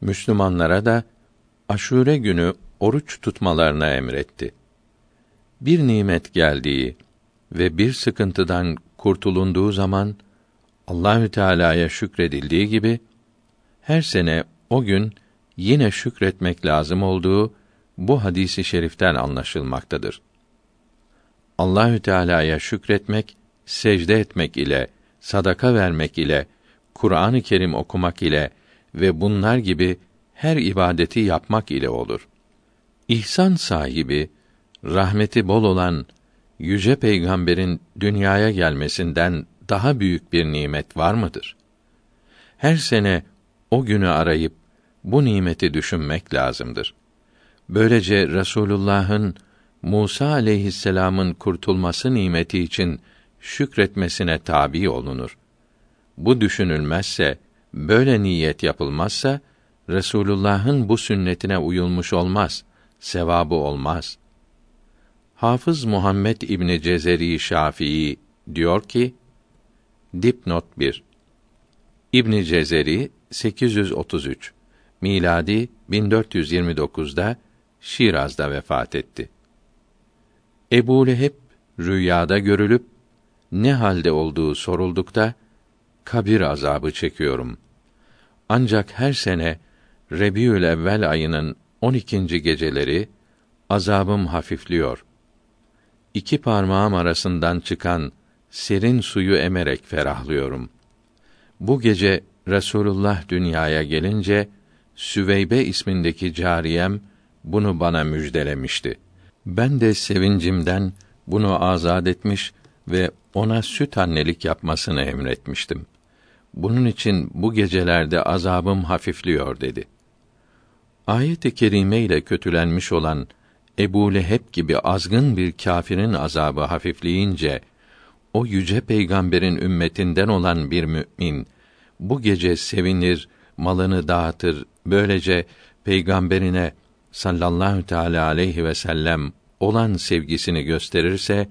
Müslümanlara da Aşure günü oruç tutmalarına emretti. Bir nimet geldiği ve bir sıkıntıdan kurtulunduğu zaman Allahü Teala'ya şükredildiği gibi her sene o gün yine şükretmek lazım olduğu bu hadisi şeriften anlaşılmaktadır. Allahü Teala'ya şükretmek, secde etmek ile, sadaka vermek ile, Kur'an-ı Kerim okumak ile ve bunlar gibi her ibadeti yapmak ile olur. İhsan sahibi, rahmeti bol olan yüce peygamberin dünyaya gelmesinden daha büyük bir nimet var mıdır? Her sene o günü arayıp bu nimeti düşünmek lazımdır. Böylece Resulullah'ın Musa aleyhisselam'ın kurtulması nimeti için şükretmesine tabi olunur. Bu düşünülmezse, böyle niyet yapılmazsa Resulullah'ın bu sünnetine uyulmuş olmaz, sevabı olmaz. Hafız Muhammed İbni Cezeri Şafii diyor ki, Dipnot 1 İbn Cezeri 833 miladi 1429'da Şiraz'da vefat etti. Ebu Leheb rüyada görülüp ne halde olduğu soruldukta kabir azabı çekiyorum. Ancak her sene Rebiül Evvel ayının 12. geceleri azabım hafifliyor. İki parmağım arasından çıkan serin suyu emerek ferahlıyorum. Bu gece Resulullah dünyaya gelince Süveybe ismindeki cariyem bunu bana müjdelemişti. Ben de sevincimden bunu azad etmiş ve ona süt annelik yapmasını emretmiştim. Bunun için bu gecelerde azabım hafifliyor dedi. Ayet-i kerime ile kötülenmiş olan Ebu Leheb gibi azgın bir kâfirin azabı hafifleyince o yüce peygamberin ümmetinden olan bir mümin bu gece sevinir, malını dağıtır, böylece peygamberine sallallahu teala aleyhi ve sellem olan sevgisini gösterirse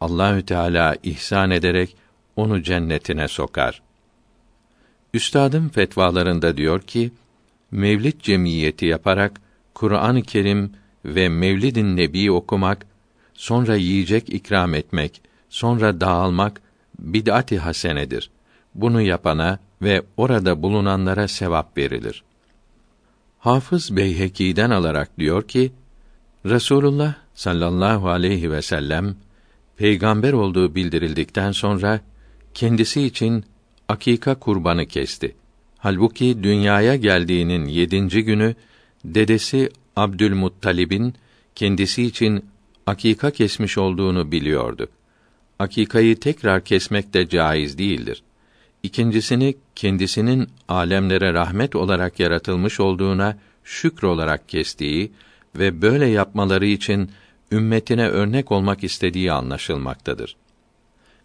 Allahü Teala ihsan ederek onu cennetine sokar. Üstadım fetvalarında diyor ki, Mevlid cemiyeti yaparak Kur'an-ı Kerim ve Mevlid-i Nebi okumak, sonra yiyecek ikram etmek, sonra dağılmak bid'at-i hasenedir. Bunu yapana ve orada bulunanlara sevap verilir. Hafız Beyheki'den alarak diyor ki, Resulullah sallallahu aleyhi ve sellem peygamber olduğu bildirildikten sonra kendisi için akika kurbanı kesti. Halbuki dünyaya geldiğinin yedinci günü dedesi Abdülmuttalib'in kendisi için akika kesmiş olduğunu biliyordu. Akikayı tekrar kesmek de caiz değildir. İkincisini kendisinin alemlere rahmet olarak yaratılmış olduğuna şükr olarak kestiği ve böyle yapmaları için ümmetine örnek olmak istediği anlaşılmaktadır.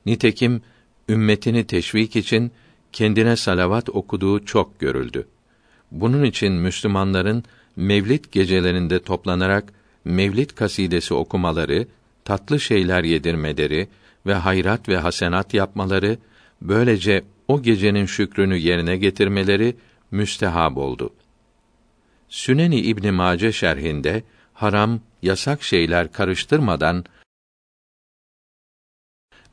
Nitekim ümmetini teşvik için kendine salavat okuduğu çok görüldü. Bunun için Müslümanların Mevlid gecelerinde toplanarak Mevlid kasidesi okumaları, tatlı şeyler yedirmeleri ve hayrat ve hasenat yapmaları, böylece o gecenin şükrünü yerine getirmeleri müstehab oldu. Süneni İbn Mace şerhinde haram, yasak şeyler karıştırmadan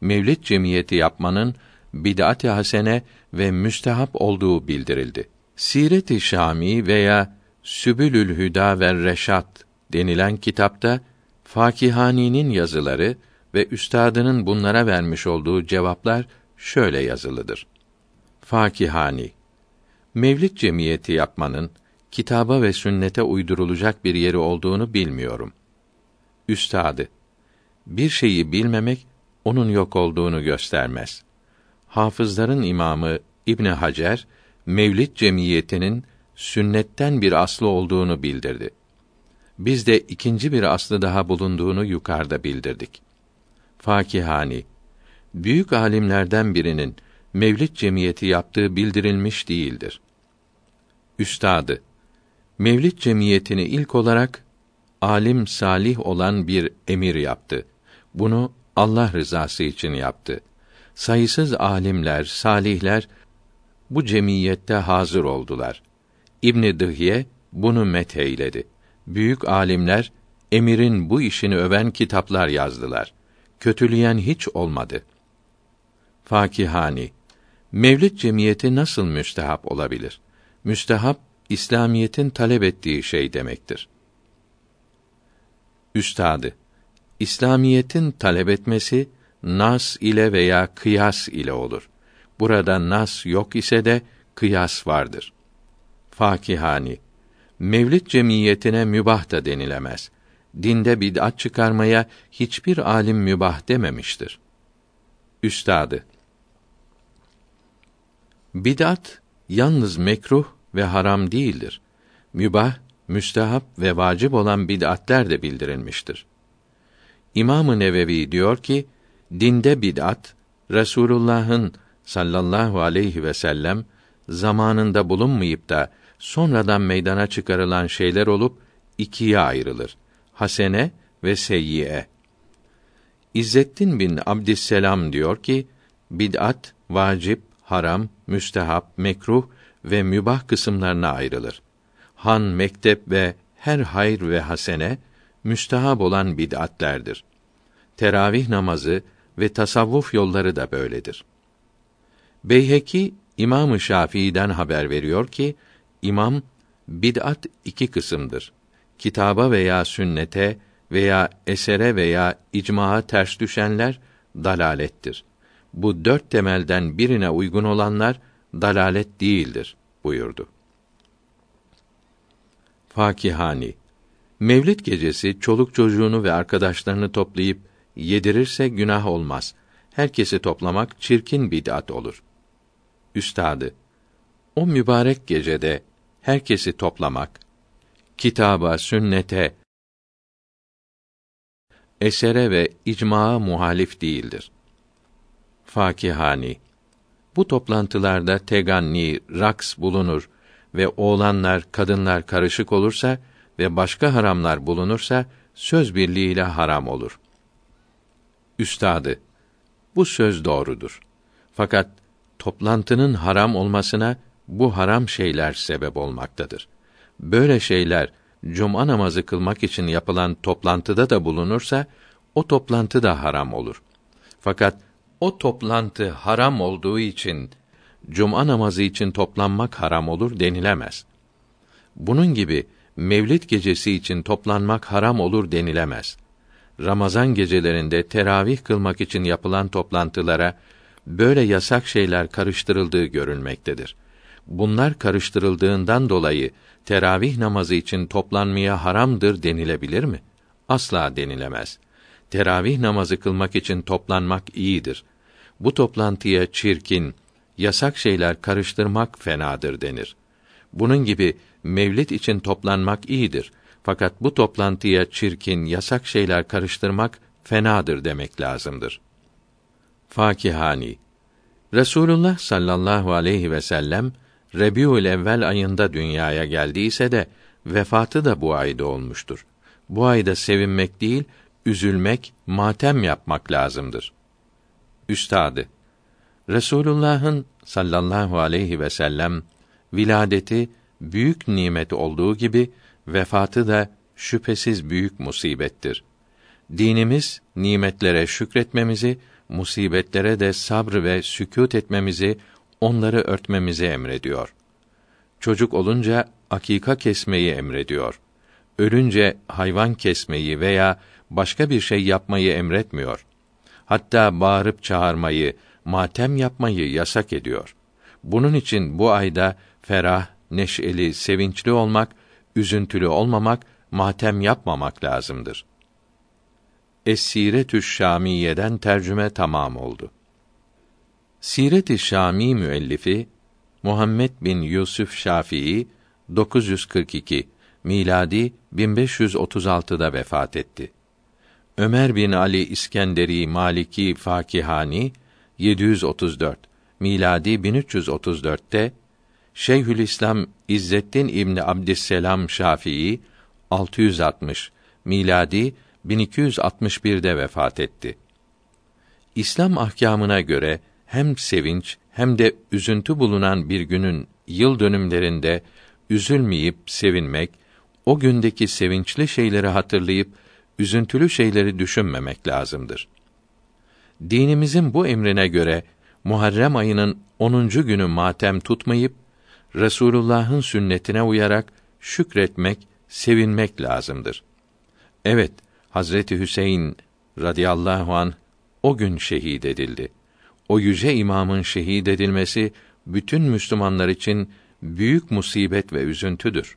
Mevlid cemiyeti yapmanın bid'at-ı hasene ve müstehap olduğu bildirildi. Siret-i Şami veya Sübülül Hüda ve Reşat denilen kitapta Fakihani'nin yazıları ve üstadının bunlara vermiş olduğu cevaplar şöyle yazılıdır. Fakihani Mevlid cemiyeti yapmanın kitaba ve sünnete uydurulacak bir yeri olduğunu bilmiyorum. Üstadı bir şeyi bilmemek onun yok olduğunu göstermez. Hafızların imamı İbn Hacer Mevlid cemiyetinin sünnetten bir aslı olduğunu bildirdi. Biz de ikinci bir aslı daha bulunduğunu yukarıda bildirdik. Fakihani büyük alimlerden birinin Mevlid cemiyeti yaptığı bildirilmiş değildir. Üstadı Mevlid cemiyetini ilk olarak alim salih olan bir emir yaptı. Bunu Allah rızası için yaptı. Sayısız alimler, salihler bu cemiyette hazır oldular. İbn Dıhye bunu metheyledi. Büyük alimler emirin bu işini öven kitaplar yazdılar. Kötüleyen hiç olmadı. Fakihani Mevlid cemiyeti nasıl müstehap olabilir? Müstehap İslamiyetin talep ettiği şey demektir. Üstadı İslamiyetin talep etmesi nas ile veya kıyas ile olur. Burada nas yok ise de kıyas vardır. Fakihani Mevlid cemiyetine mübah da denilemez. Dinde bid'at çıkarmaya hiçbir alim mübah dememiştir. Üstadı Bid'at yalnız mekruh ve haram değildir. Mübah, müstehap ve vacip olan bid'atler de bildirilmiştir. İmam-ı Nevevi diyor ki, dinde bid'at Resulullah'ın sallallahu aleyhi ve sellem zamanında bulunmayıp da sonradan meydana çıkarılan şeyler olup ikiye ayrılır. Hasene ve seyyiye. İzzettin bin Abdüsselam diyor ki, bid'at vacip, haram, müstehap, mekruh ve mübah kısımlarına ayrılır. Han, mektep ve her hayır ve hasene müstehab olan bid'atlerdir. Teravih namazı ve tasavvuf yolları da böyledir. Beyheki İmam-ı Şafii'den haber veriyor ki imam bid'at iki kısımdır. Kitaba veya sünnete veya esere veya icmaa ters düşenler dalalettir. Bu dört temelden birine uygun olanlar dalalet değildir buyurdu. Fakihani Mevlid gecesi çoluk çocuğunu ve arkadaşlarını toplayıp yedirirse günah olmaz. Herkesi toplamak çirkin bid'at olur. Üstadı o mübarek gecede herkesi toplamak kitaba, sünnete, esere ve icmaa muhalif değildir. Fakihani bu toplantılarda teganni, raks bulunur ve oğlanlar, kadınlar karışık olursa ve başka haramlar bulunursa söz birliğiyle haram olur. Üstadı, bu söz doğrudur. Fakat toplantının haram olmasına bu haram şeyler sebep olmaktadır. Böyle şeyler cuma namazı kılmak için yapılan toplantıda da bulunursa o toplantı da haram olur. Fakat o toplantı haram olduğu için cuma namazı için toplanmak haram olur denilemez. Bunun gibi Mevlid gecesi için toplanmak haram olur denilemez. Ramazan gecelerinde teravih kılmak için yapılan toplantılara böyle yasak şeyler karıştırıldığı görülmektedir. Bunlar karıştırıldığından dolayı teravih namazı için toplanmaya haramdır denilebilir mi? Asla denilemez. Teravih namazı kılmak için toplanmak iyidir. Bu toplantıya çirkin, yasak şeyler karıştırmak fenadır denir. Bunun gibi mevlid için toplanmak iyidir. Fakat bu toplantıya çirkin, yasak şeyler karıştırmak fenadır demek lazımdır. Fakihani Resulullah sallallahu aleyhi ve sellem Rebiül evvel ayında dünyaya geldiyse de vefatı da bu ayda olmuştur. Bu ayda sevinmek değil, üzülmek, matem yapmak lazımdır. Üstadı Resulullah'ın sallallahu aleyhi ve sellem viladeti büyük nimet olduğu gibi vefatı da şüphesiz büyük musibettir. Dinimiz nimetlere şükretmemizi, musibetlere de sabr ve sükût etmemizi, onları örtmemizi emrediyor. Çocuk olunca akika kesmeyi emrediyor. Ölünce hayvan kesmeyi veya başka bir şey yapmayı emretmiyor. Hatta bağırıp çağırmayı, matem yapmayı yasak ediyor. Bunun için bu ayda ferah, neşeli, sevinçli olmak, üzüntülü olmamak, matem yapmamak lazımdır. Es-Siretü Şamiye'den tercüme tamam oldu. Siret-i Şami müellifi Muhammed bin Yusuf Şafii 942 miladi 1536'da vefat etti. Ömer bin Ali İskenderi Maliki Fakihani 734 miladi 1334'te Şeyhülislam İzzettin İbni Abdüsselam Şafii 660 miladi 1261'de vefat etti. İslam ahkamına göre hem sevinç hem de üzüntü bulunan bir günün yıl dönümlerinde üzülmeyip sevinmek, o gündeki sevinçli şeyleri hatırlayıp üzüntülü şeyleri düşünmemek lazımdır. Dinimizin bu emrine göre Muharrem ayının 10. günü matem tutmayıp Resulullah'ın sünnetine uyarak şükretmek, sevinmek lazımdır. Evet, Hazreti Hüseyin radıyallahu an o gün şehit edildi. O yüce imamın şehit edilmesi bütün Müslümanlar için büyük musibet ve üzüntüdür.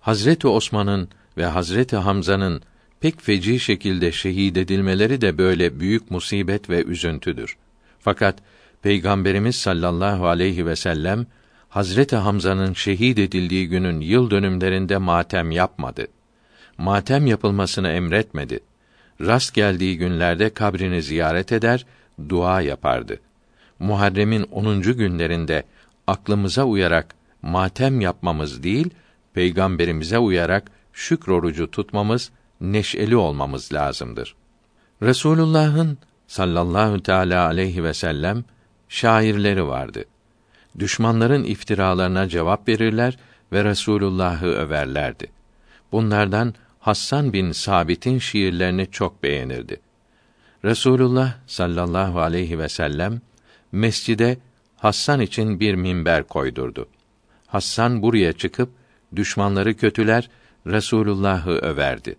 Hazreti Osman'ın ve Hazreti Hamza'nın pek feci şekilde şehit edilmeleri de böyle büyük musibet ve üzüntüdür. Fakat Peygamberimiz sallallahu aleyhi ve sellem Hazreti Hamza'nın şehit edildiği günün yıl dönümlerinde matem yapmadı. Matem yapılmasını emretmedi. Rast geldiği günlerde kabrini ziyaret eder, dua yapardı. Muharrem'in 10. günlerinde aklımıza uyarak matem yapmamız değil, peygamberimize uyarak şükr orucu tutmamız, neşeli olmamız lazımdır. Resulullah'ın sallallahu teala aleyhi ve sellem şairleri vardı. Düşmanların iftiralarına cevap verirler ve Resulullah'ı överlerdi. Bunlardan Hassan bin Sabit'in şiirlerini çok beğenirdi. Resulullah sallallahu aleyhi ve sellem mescide Hassan için bir minber koydurdu. Hassan buraya çıkıp düşmanları kötüler, Resulullah'ı överdi.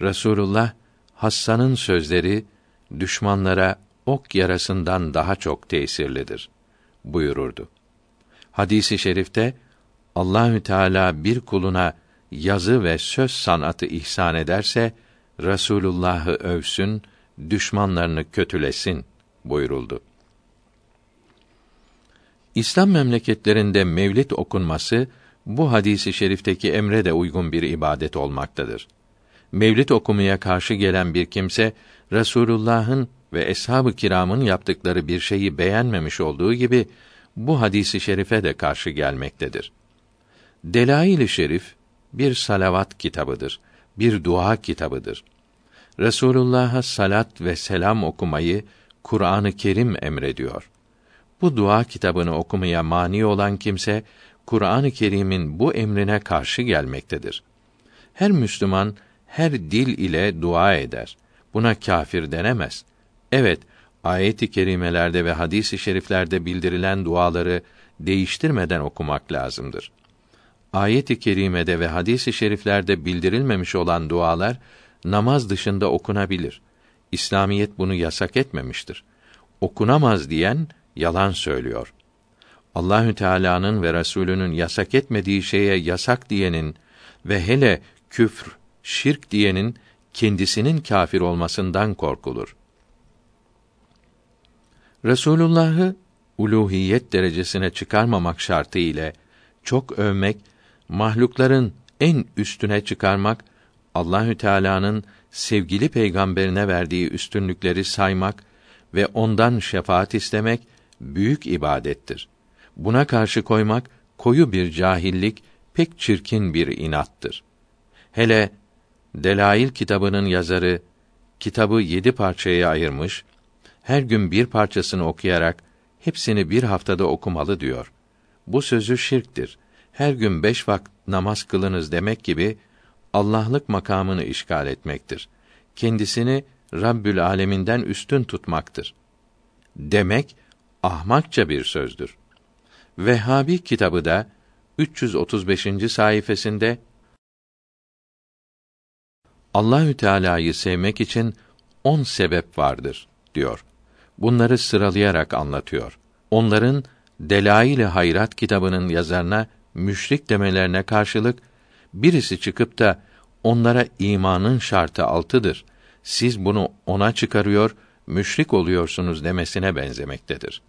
Resulullah Hassan'ın sözleri düşmanlara ok yarasından daha çok tesirlidir buyururdu. Hadisi şerifte Allahü Teala bir kuluna yazı ve söz sanatı ihsan ederse Resulullah'ı övsün, düşmanlarını kötülesin buyuruldu. İslam memleketlerinde mevlid okunması bu hadisi şerifteki emre de uygun bir ibadet olmaktadır. Mevlid okumaya karşı gelen bir kimse Resulullah'ın ve eshab-ı kiramın yaptıkları bir şeyi beğenmemiş olduğu gibi bu hadisi şerife de karşı gelmektedir. Delail-i Şerif bir salavat kitabıdır, bir dua kitabıdır. Resulullah'a salat ve selam okumayı Kur'an-ı Kerim emrediyor. Bu dua kitabını okumaya mani olan kimse Kur'an-ı Kerim'in bu emrine karşı gelmektedir. Her Müslüman her dil ile dua eder. Buna kâfir denemez. Evet, ayet-i kerimelerde ve hadis-i şeriflerde bildirilen duaları değiştirmeden okumak lazımdır. Ayet-i kerimede ve hadis-i şeriflerde bildirilmemiş olan dualar namaz dışında okunabilir. İslamiyet bunu yasak etmemiştir. Okunamaz diyen yalan söylüyor. Allahü Teala'nın ve Resulünün yasak etmediği şeye yasak diyenin ve hele küfr, şirk diyenin kendisinin kafir olmasından korkulur. Resulullah'ı uluhiyet derecesine çıkarmamak şartı ile çok övmek, mahlukların en üstüne çıkarmak, Allahü Teala'nın sevgili peygamberine verdiği üstünlükleri saymak ve ondan şefaat istemek büyük ibadettir. Buna karşı koymak koyu bir cahillik, pek çirkin bir inattır. Hele Delail kitabının yazarı kitabı yedi parçaya ayırmış, her gün bir parçasını okuyarak hepsini bir haftada okumalı diyor. Bu sözü şirktir. Her gün beş vakit namaz kılınız demek gibi Allah'lık makamını işgal etmektir. Kendisini Rabbül Aleminden üstün tutmaktır. Demek ahmakça bir sözdür. Vehhabi kitabı da 335. sayfasında Allahü Teala'yı sevmek için on sebep vardır diyor. Bunları sıralayarak anlatıyor. Onların Delail-i Hayrat kitabının yazarına müşrik demelerine karşılık birisi çıkıp da onlara imanın şartı altıdır. Siz bunu ona çıkarıyor, müşrik oluyorsunuz demesine benzemektedir.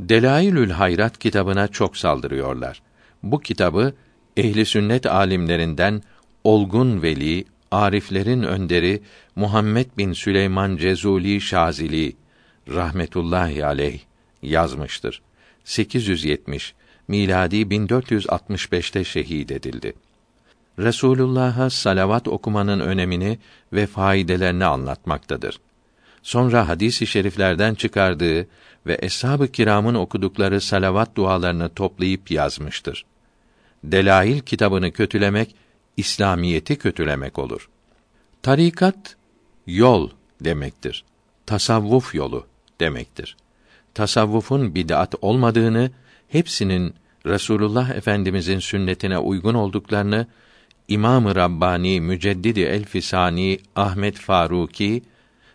Delailül Hayrat kitabına çok saldırıyorlar. Bu kitabı ehli sünnet alimlerinden olgun veli, ariflerin önderi Muhammed bin Süleyman Cezuli Şazili rahmetullahi aleyh yazmıştır. 870 miladi 1465'te şehit edildi. Resulullah'a salavat okumanın önemini ve faydelerini anlatmaktadır. Sonra hadis-i şeriflerden çıkardığı ve eshab-ı kiramın okudukları salavat dualarını toplayıp yazmıştır. Delail kitabını kötülemek İslamiyeti kötülemek olur. Tarikat yol demektir. Tasavvuf yolu demektir. Tasavvufun bid'at olmadığını, hepsinin Resulullah Efendimizin sünnetine uygun olduklarını İmam-ı Rabbani Müceddidi Elfisani Ahmet Faruki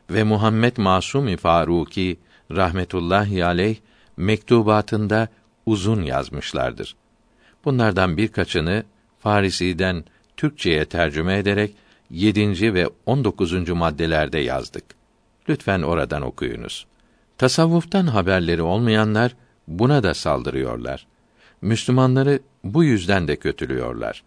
ve Muhammed Masumi Faruki rahmetullahi aleyh mektubatında uzun yazmışlardır. Bunlardan birkaçını Farisi'den Türkçeye tercüme ederek 7. ve 19. maddelerde yazdık. Lütfen oradan okuyunuz. Tasavvuftan haberleri olmayanlar buna da saldırıyorlar. Müslümanları bu yüzden de kötülüyorlar.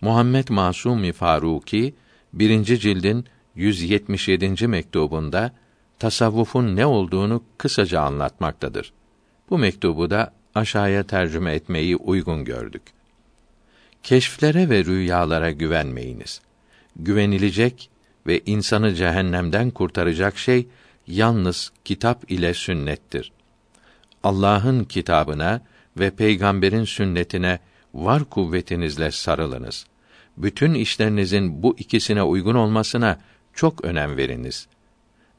Muhammed Masumi Faruki birinci cildin 177. mektubunda tasavvufun ne olduğunu kısaca anlatmaktadır. Bu mektubu da aşağıya tercüme etmeyi uygun gördük. Keşflere ve rüyalara güvenmeyiniz. Güvenilecek ve insanı cehennemden kurtaracak şey yalnız kitap ile sünnettir. Allah'ın kitabına ve peygamberin sünnetine var kuvvetinizle sarılınız. Bütün işlerinizin bu ikisine uygun olmasına çok önem veriniz.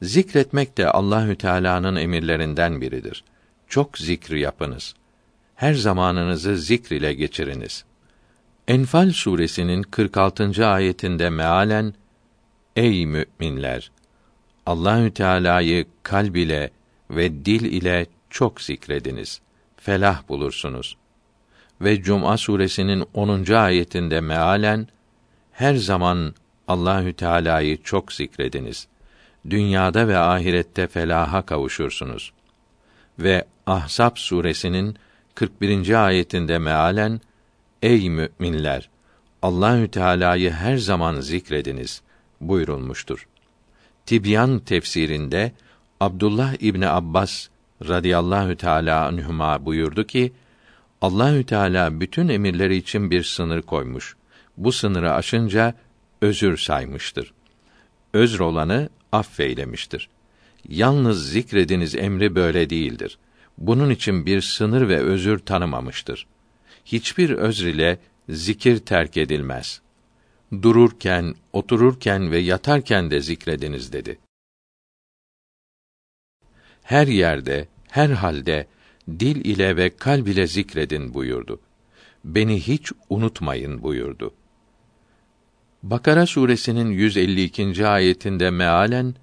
Zikretmek de Allahü Teala'nın emirlerinden biridir. Çok zikri yapınız. Her zamanınızı zikr ile geçiriniz. Enfal suresinin 46. ayetinde mealen Ey müminler Allahü Teala'yı kalb ile ve dil ile çok zikrediniz. Felah bulursunuz. Ve Cuma suresinin 10. ayetinde mealen her zaman Allahü Teala'yı çok zikrediniz. Dünyada ve ahirette felaha kavuşursunuz. Ve Ahzab suresinin 41. ayetinde mealen Ey müminler Allahü Teala'yı her zaman zikrediniz buyurulmuştur. Tibyan tefsirinde Abdullah İbni Abbas radıyallahu teala anhuma buyurdu ki Allahü Teala bütün emirleri için bir sınır koymuş. Bu sınırı aşınca özür saymıştır. Özr olanı affeylemiştir. Yalnız zikrediniz emri böyle değildir. Bunun için bir sınır ve özür tanımamıştır. Hiçbir özr ile zikir terk edilmez. Dururken, otururken ve yatarken de zikrediniz dedi. Her yerde, her halde dil ile ve kalb ile zikredin buyurdu. Beni hiç unutmayın buyurdu. Bakara suresinin 152. ayetinde mealen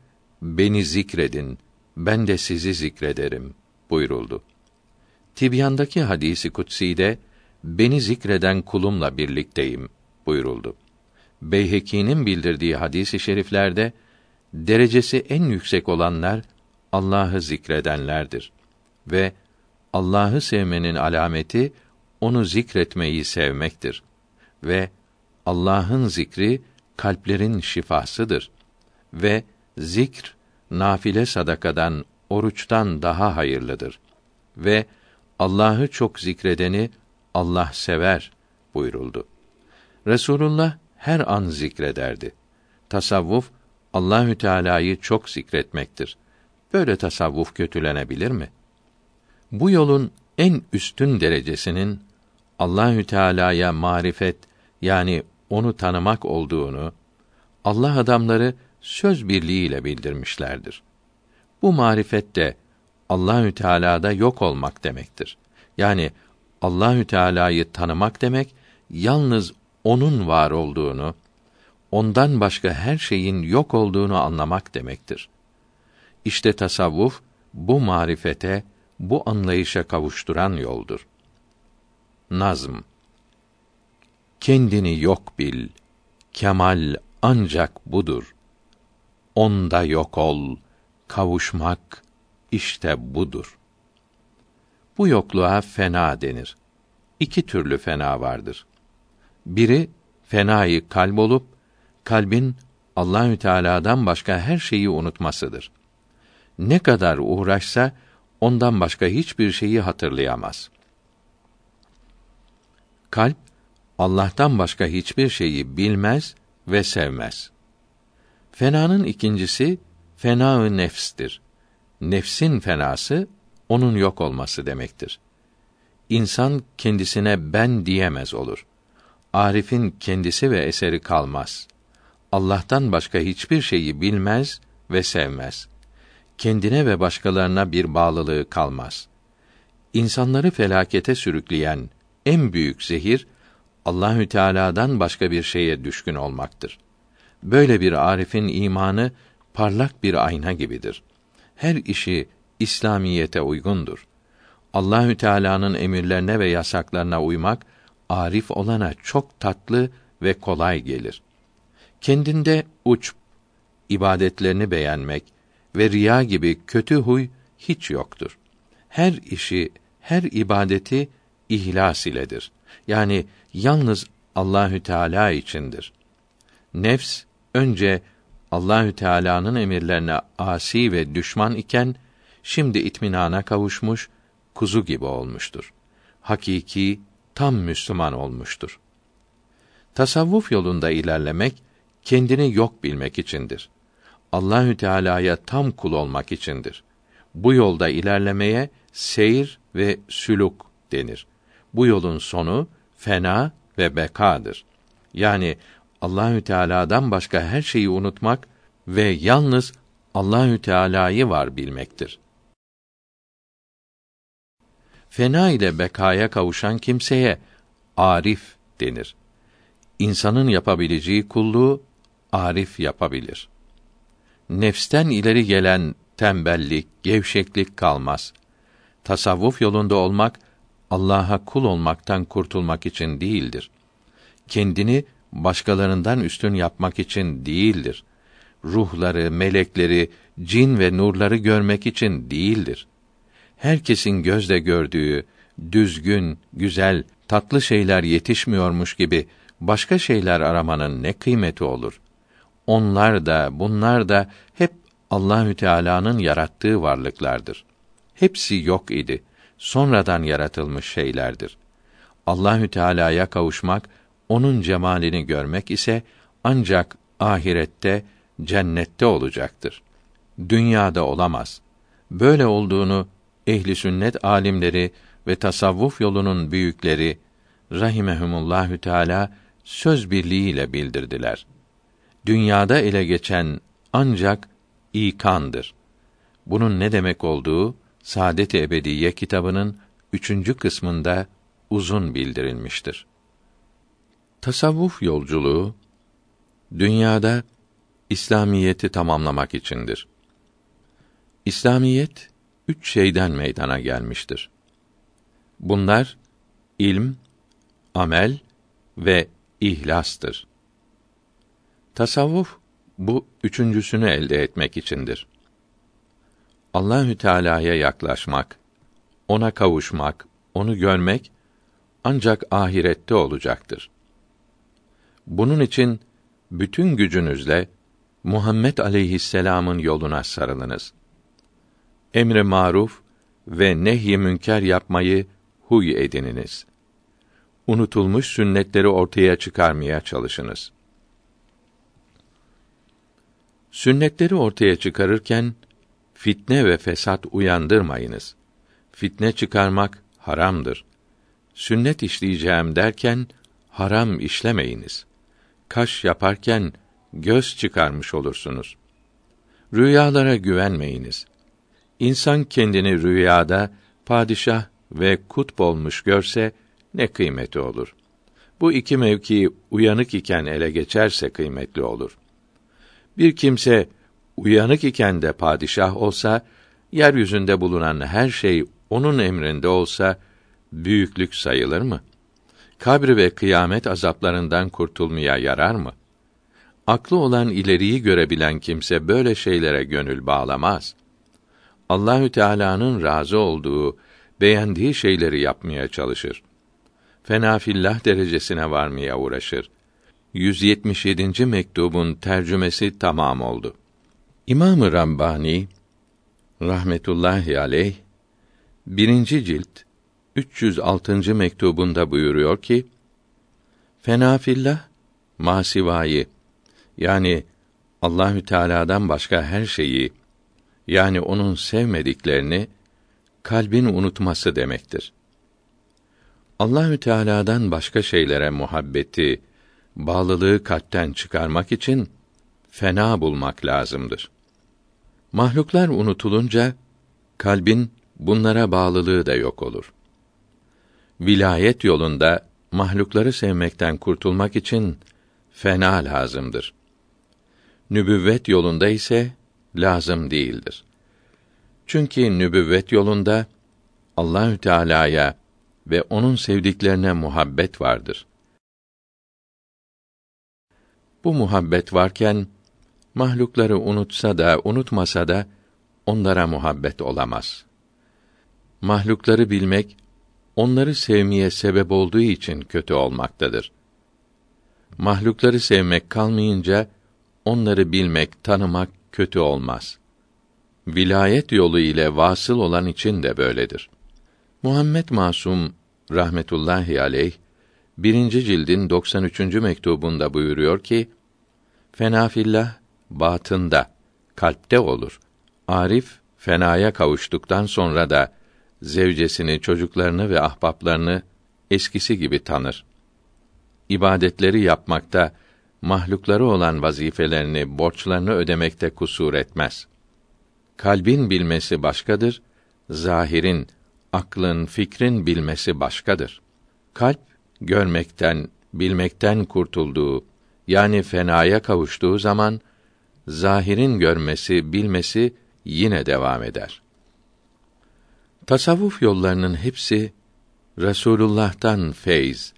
beni zikredin, ben de sizi zikrederim buyuruldu. Tibyandaki hadisi kutsi de beni zikreden kulumla birlikteyim buyuruldu. Beyheki'nin bildirdiği hadisi şeriflerde derecesi en yüksek olanlar Allah'ı zikredenlerdir ve Allah'ı sevmenin alameti onu zikretmeyi sevmektir ve Allah'ın zikri kalplerin şifasıdır ve zikr nafile sadakadan, oruçtan daha hayırlıdır ve Allah'ı çok zikredeni Allah sever buyuruldu. Resulullah her an zikrederdi. Tasavvuf Allahü Teala'yı çok zikretmektir. Böyle tasavvuf kötülenebilir mi? Bu yolun en üstün derecesinin Allahü Teala'ya marifet yani onu tanımak olduğunu Allah adamları söz birliğiyle bildirmişlerdir. Bu marifet de Allahü Teala'da yok olmak demektir. Yani Allahü Teala'yı tanımak demek yalnız onun var olduğunu, ondan başka her şeyin yok olduğunu anlamak demektir. İşte tasavvuf bu marifete, bu anlayışa kavuşturan yoldur. Nazm Kendini yok bil, kemal ancak budur. Onda yok ol, kavuşmak işte budur. Bu yokluğa fena denir. İki türlü fena vardır. Biri fenayı kalp olup kalbin Allahü Teala'dan başka her şeyi unutmasıdır. Ne kadar uğraşsa ondan başka hiçbir şeyi hatırlayamaz. Kalp Allah'tan başka hiçbir şeyi bilmez ve sevmez. Fenanın ikincisi fena nefstir. Nefsin fenası onun yok olması demektir. İnsan kendisine ben diyemez olur. Arif'in kendisi ve eseri kalmaz. Allah'tan başka hiçbir şeyi bilmez ve sevmez. Kendine ve başkalarına bir bağlılığı kalmaz. İnsanları felakete sürükleyen en büyük zehir Allahü Teala'dan başka bir şeye düşkün olmaktır. Böyle bir arifin imanı parlak bir ayna gibidir. Her işi İslamiyete uygundur. Allahü Teala'nın emirlerine ve yasaklarına uymak arif olana çok tatlı ve kolay gelir. Kendinde uç, ibadetlerini beğenmek ve riya gibi kötü huy hiç yoktur. Her işi, her ibadeti ihlas iledir. Yani yalnız Allahü Teala içindir. Nefs önce Allahü Teala'nın emirlerine asi ve düşman iken şimdi itminana kavuşmuş, kuzu gibi olmuştur. Hakiki tam Müslüman olmuştur. Tasavvuf yolunda ilerlemek kendini yok bilmek içindir. Allahü Teala'ya tam kul olmak içindir. Bu yolda ilerlemeye seyir ve süluk denir. Bu yolun sonu fena ve bekadır. Yani Allahü Teala'dan başka her şeyi unutmak ve yalnız Allahü Teala'yı var bilmektir. Fena ile bekaya kavuşan kimseye arif denir. İnsanın yapabileceği kulluğu arif yapabilir. Nefsten ileri gelen tembellik, gevşeklik kalmaz. Tasavvuf yolunda olmak Allah'a kul olmaktan kurtulmak için değildir. Kendini başkalarından üstün yapmak için değildir. Ruhları, melekleri, cin ve nurları görmek için değildir. Herkesin gözle gördüğü düzgün, güzel, tatlı şeyler yetişmiyormuş gibi başka şeyler aramanın ne kıymeti olur? Onlar da, bunlar da hep Allahü Teala'nın yarattığı varlıklardır. Hepsi yok idi sonradan yaratılmış şeylerdir. Allahü Teala'ya kavuşmak, onun cemalini görmek ise ancak ahirette, cennette olacaktır. Dünyada olamaz. Böyle olduğunu ehli sünnet alimleri ve tasavvuf yolunun büyükleri rahimehumullahü teala söz birliğiyle bildirdiler. Dünyada ele geçen ancak ikandır. Bunun ne demek olduğu Saadet-i Ebediye kitabının üçüncü kısmında uzun bildirilmiştir. Tasavvuf yolculuğu dünyada İslamiyeti tamamlamak içindir. İslamiyet üç şeyden meydana gelmiştir. Bunlar ilm, amel ve ihlastır. Tasavvuf bu üçüncüsünü elde etmek içindir. Allahü Teala'ya yaklaşmak, ona kavuşmak, onu görmek ancak ahirette olacaktır. Bunun için bütün gücünüzle Muhammed aleyhisselam'ın yoluna sarılınız. Emre maruf ve nehy münker yapmayı huy edininiz. Unutulmuş sünnetleri ortaya çıkarmaya çalışınız. Sünnetleri ortaya çıkarırken Fitne ve fesat uyandırmayınız. Fitne çıkarmak haramdır. Sünnet işleyeceğim derken haram işlemeyiniz. Kaş yaparken göz çıkarmış olursunuz. Rüyalara güvenmeyiniz. İnsan kendini rüyada padişah ve kutb olmuş görse ne kıymeti olur? Bu iki mevki uyanık iken ele geçerse kıymetli olur. Bir kimse uyanık iken de padişah olsa, yeryüzünde bulunan her şey onun emrinde olsa büyüklük sayılır mı? Kabr ve kıyamet azaplarından kurtulmaya yarar mı? Aklı olan ileriyi görebilen kimse böyle şeylere gönül bağlamaz. Allahü Teala'nın razı olduğu, beğendiği şeyleri yapmaya çalışır. Fenafillah derecesine varmaya uğraşır. 177. mektubun tercümesi tamam oldu. İmam-ı Rabbani rahmetullahi aleyh birinci cilt 306. mektubunda buyuruyor ki fenafillah masivayı yani Allahü Teala'dan başka her şeyi yani onun sevmediklerini kalbin unutması demektir. Allahü Teala'dan başka şeylere muhabbeti, bağlılığı kalpten çıkarmak için fena bulmak lazımdır. Mahluklar unutulunca kalbin bunlara bağlılığı da yok olur. Vilayet yolunda mahlukları sevmekten kurtulmak için fena lazımdır. Nübüvvet yolunda ise lazım değildir. Çünkü nübüvvet yolunda Allahü Teala'ya ve onun sevdiklerine muhabbet vardır. Bu muhabbet varken mahlukları unutsa da unutmasa da onlara muhabbet olamaz. Mahlukları bilmek onları sevmeye sebep olduğu için kötü olmaktadır. Mahlukları sevmek kalmayınca onları bilmek, tanımak kötü olmaz. Vilayet yolu ile vasıl olan için de böyledir. Muhammed Masum rahmetullahi aleyh birinci cildin 93. mektubunda buyuruyor ki: Fenafillah batında, kalpte olur. Arif fenaya kavuştuktan sonra da zevcesini, çocuklarını ve ahbaplarını eskisi gibi tanır. İbadetleri yapmakta, mahlukları olan vazifelerini, borçlarını ödemekte kusur etmez. Kalbin bilmesi başkadır, zahirin, aklın, fikrin bilmesi başkadır. Kalp görmekten, bilmekten kurtulduğu yani fenaya kavuştuğu zaman zahirin görmesi, bilmesi yine devam eder. Tasavvuf yollarının hepsi Resulullah'tan feyz,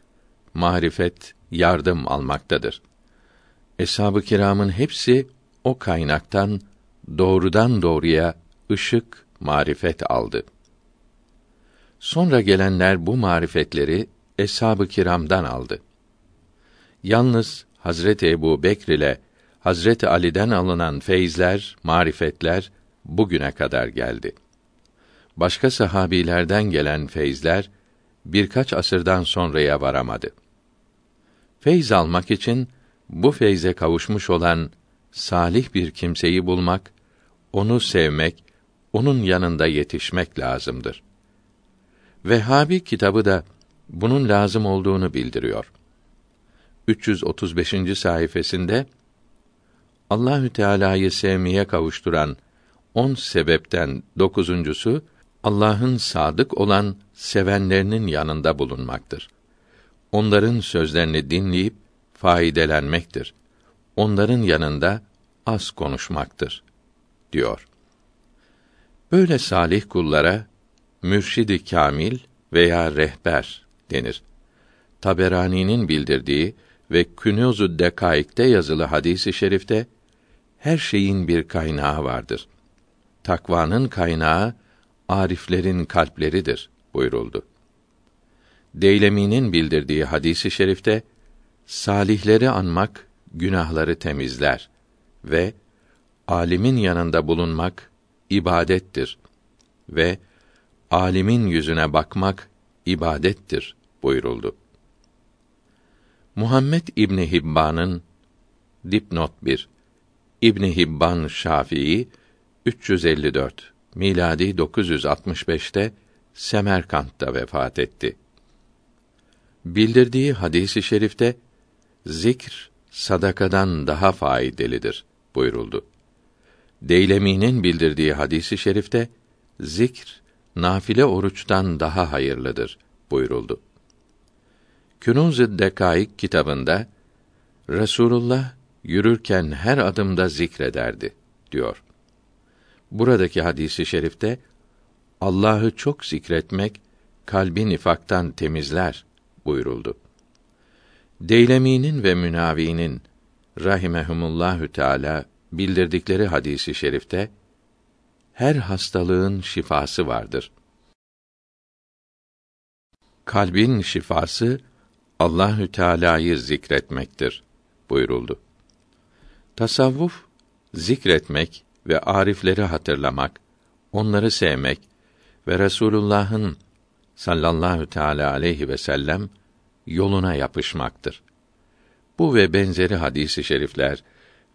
marifet, yardım almaktadır. Eshab-ı kiramın hepsi o kaynaktan doğrudan doğruya ışık, marifet aldı. Sonra gelenler bu marifetleri eshab-ı kiramdan aldı. Yalnız Hazreti Ebu Bekr ile Hazreti Ali'den alınan feyizler, marifetler bugüne kadar geldi. Başka sahabilerden gelen feyizler birkaç asırdan sonraya varamadı. Feyz almak için bu feyze kavuşmuş olan salih bir kimseyi bulmak, onu sevmek, onun yanında yetişmek lazımdır. Vehhabi kitabı da bunun lazım olduğunu bildiriyor. 335. sayfasında Allahü Teala'yı sevmeye kavuşturan on sebepten dokuzuncusu Allah'ın sadık olan sevenlerinin yanında bulunmaktır. Onların sözlerini dinleyip faydelenmektir. Onların yanında az konuşmaktır diyor. Böyle salih kullara mürşidi kamil veya rehber denir. Taberani'nin bildirdiği ve Künûz-u Dekaik'te yazılı hadisi i şerifte her şeyin bir kaynağı vardır. Takvanın kaynağı ariflerin kalpleridir buyuruldu. Deylemi'nin bildirdiği hadisi i şerifte salihleri anmak günahları temizler ve alimin yanında bulunmak ibadettir ve alimin yüzüne bakmak ibadettir buyuruldu. Muhammed İbni Hibban'ın dipnot 1 İbni Hibban Şafii 354 miladi 965'te Semerkant'ta vefat etti. Bildirdiği hadisi i şerifte zikr sadakadan daha faydalıdır buyuruldu. Deylemi'nin bildirdiği hadisi şerifte zikr nafile oruçtan daha hayırlıdır buyuruldu. Künûz-ı Dekaik kitabında Resulullah yürürken her adımda zikrederdi diyor. Buradaki hadisi şerifte Allah'ı çok zikretmek kalbi nifaktan temizler buyuruldu. Deylemi'nin ve Münavi'nin rahimehumullahü teala bildirdikleri hadisi şerifte her hastalığın şifası vardır. Kalbin şifası Allahü Teala'yı zikretmektir buyuruldu. Tasavvuf zikretmek ve arifleri hatırlamak, onları sevmek ve Resulullah'ın sallallahu teala aleyhi ve sellem yoluna yapışmaktır. Bu ve benzeri hadisi şerifler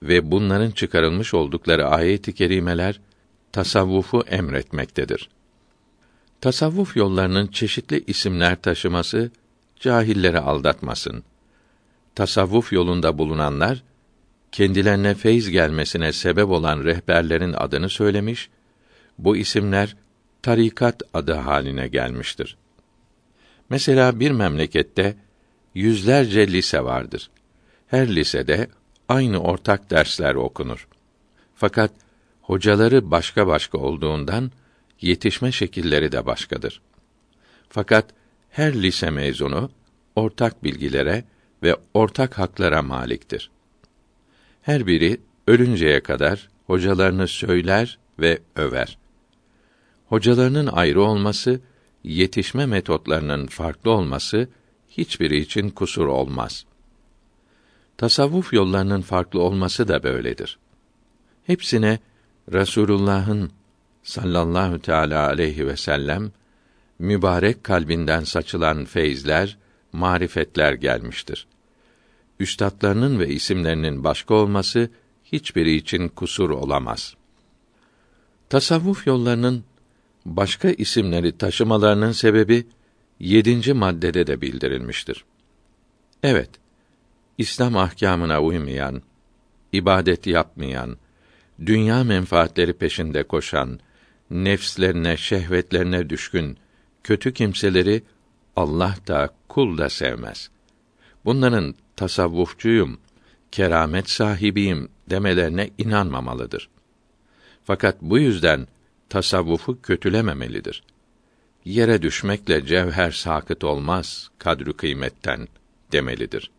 ve bunların çıkarılmış oldukları ayet-i kerimeler tasavvufu emretmektedir. Tasavvuf yollarının çeşitli isimler taşıması cahilleri aldatmasın. Tasavvuf yolunda bulunanlar kendilerine feyz gelmesine sebep olan rehberlerin adını söylemiş, bu isimler tarikat adı haline gelmiştir. Mesela bir memlekette yüzlerce lise vardır. Her lisede aynı ortak dersler okunur. Fakat hocaları başka başka olduğundan yetişme şekilleri de başkadır. Fakat her lise mezunu ortak bilgilere ve ortak haklara maliktir. Her biri ölünceye kadar hocalarını söyler ve över. Hocalarının ayrı olması, yetişme metotlarının farklı olması hiçbiri için kusur olmaz. Tasavvuf yollarının farklı olması da böyledir. Hepsine Resulullah'ın sallallahu teala aleyhi ve sellem mübarek kalbinden saçılan feyizler, marifetler gelmiştir. Üstadlarının ve isimlerinin başka olması hiçbiri için kusur olamaz. Tasavvuf yollarının başka isimleri taşımalarının sebebi yedinci maddede de bildirilmiştir. Evet, İslam ahkamına uymayan, ibadet yapmayan, dünya menfaatleri peşinde koşan, nefslerine, şehvetlerine düşkün kötü kimseleri Allah da kul da sevmez. Bunların tasavvufçuyum, keramet sahibiyim demelerine inanmamalıdır. Fakat bu yüzden tasavvufu kötülememelidir. Yere düşmekle cevher sakıt olmaz kadru kıymetten demelidir.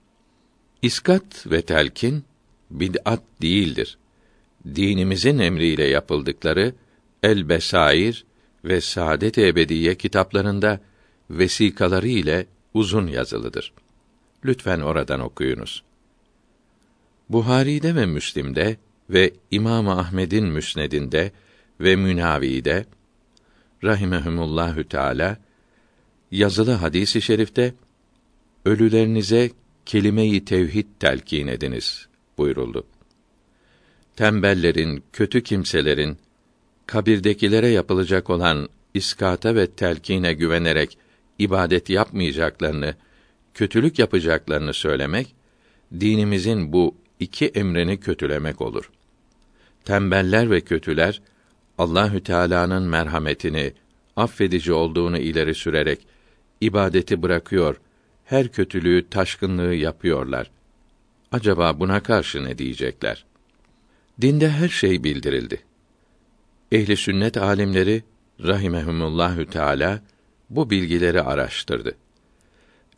İskat ve telkin bid'at değildir. Dinimizin emriyle yapıldıkları El Besair ve Saadet Ebediye kitaplarında vesikaları ile uzun yazılıdır. Lütfen oradan okuyunuz. Buhari'de ve Müslim'de ve İmam Ahmed'in Müsned'inde ve Münavi'de rahimehumullahü teala yazılı hadisi şerifte ölülerinize kelime-i tevhid telkin ediniz buyuruldu. Tembellerin, kötü kimselerin kabirdekilere yapılacak olan iskata ve telkine güvenerek ibadet yapmayacaklarını, kötülük yapacaklarını söylemek dinimizin bu iki emrini kötülemek olur. Tembeller ve kötüler Allahü Teala'nın merhametini, affedici olduğunu ileri sürerek ibadeti bırakıyor, her kötülüğü, taşkınlığı yapıyorlar. Acaba buna karşı ne diyecekler? Dinde her şey bildirildi. Ehli sünnet alimleri rahimehumullahü teala bu bilgileri araştırdı.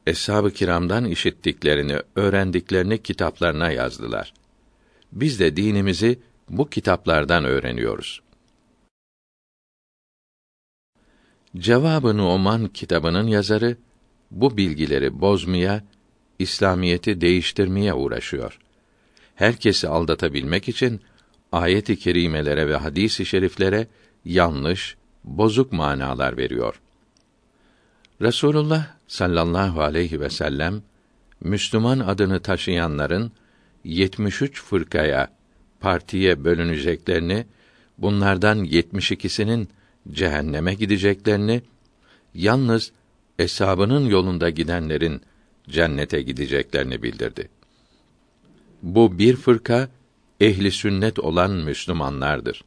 Eshab-ı kiramdan işittiklerini, öğrendiklerini kitaplarına yazdılar. Biz de dinimizi bu kitaplardan öğreniyoruz. Cevabını Oman kitabının yazarı bu bilgileri bozmaya, İslamiyeti değiştirmeye uğraşıyor. Herkesi aldatabilmek için ayet-i kerimelere ve hadis-i şeriflere yanlış, bozuk manalar veriyor. Resulullah sallallahu aleyhi ve sellem Müslüman adını taşıyanların 73 fırkaya, partiye bölüneceklerini, bunlardan 72'sinin cehenneme gideceklerini, yalnız eshabının yolunda gidenlerin cennete gideceklerini bildirdi. Bu bir fırka ehli sünnet olan Müslümanlardır.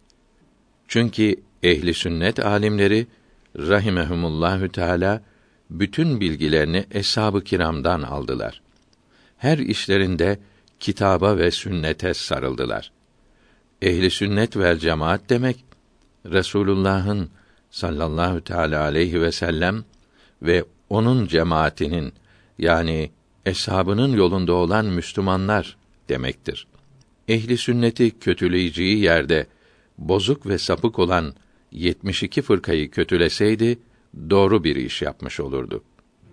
Çünkü ehli sünnet alimleri rahimehumullahü teala bütün bilgilerini eshab-ı kiramdan aldılar. Her işlerinde kitaba ve sünnete sarıldılar. Ehli sünnet vel cemaat demek Resulullah'ın sallallahu teala aleyhi ve sellem ve onun cemaatinin yani eshabının yolunda olan Müslümanlar demektir. Ehli sünneti kötüleyeceği yerde bozuk ve sapık olan 72 fırkayı kötüleseydi doğru bir iş yapmış olurdu.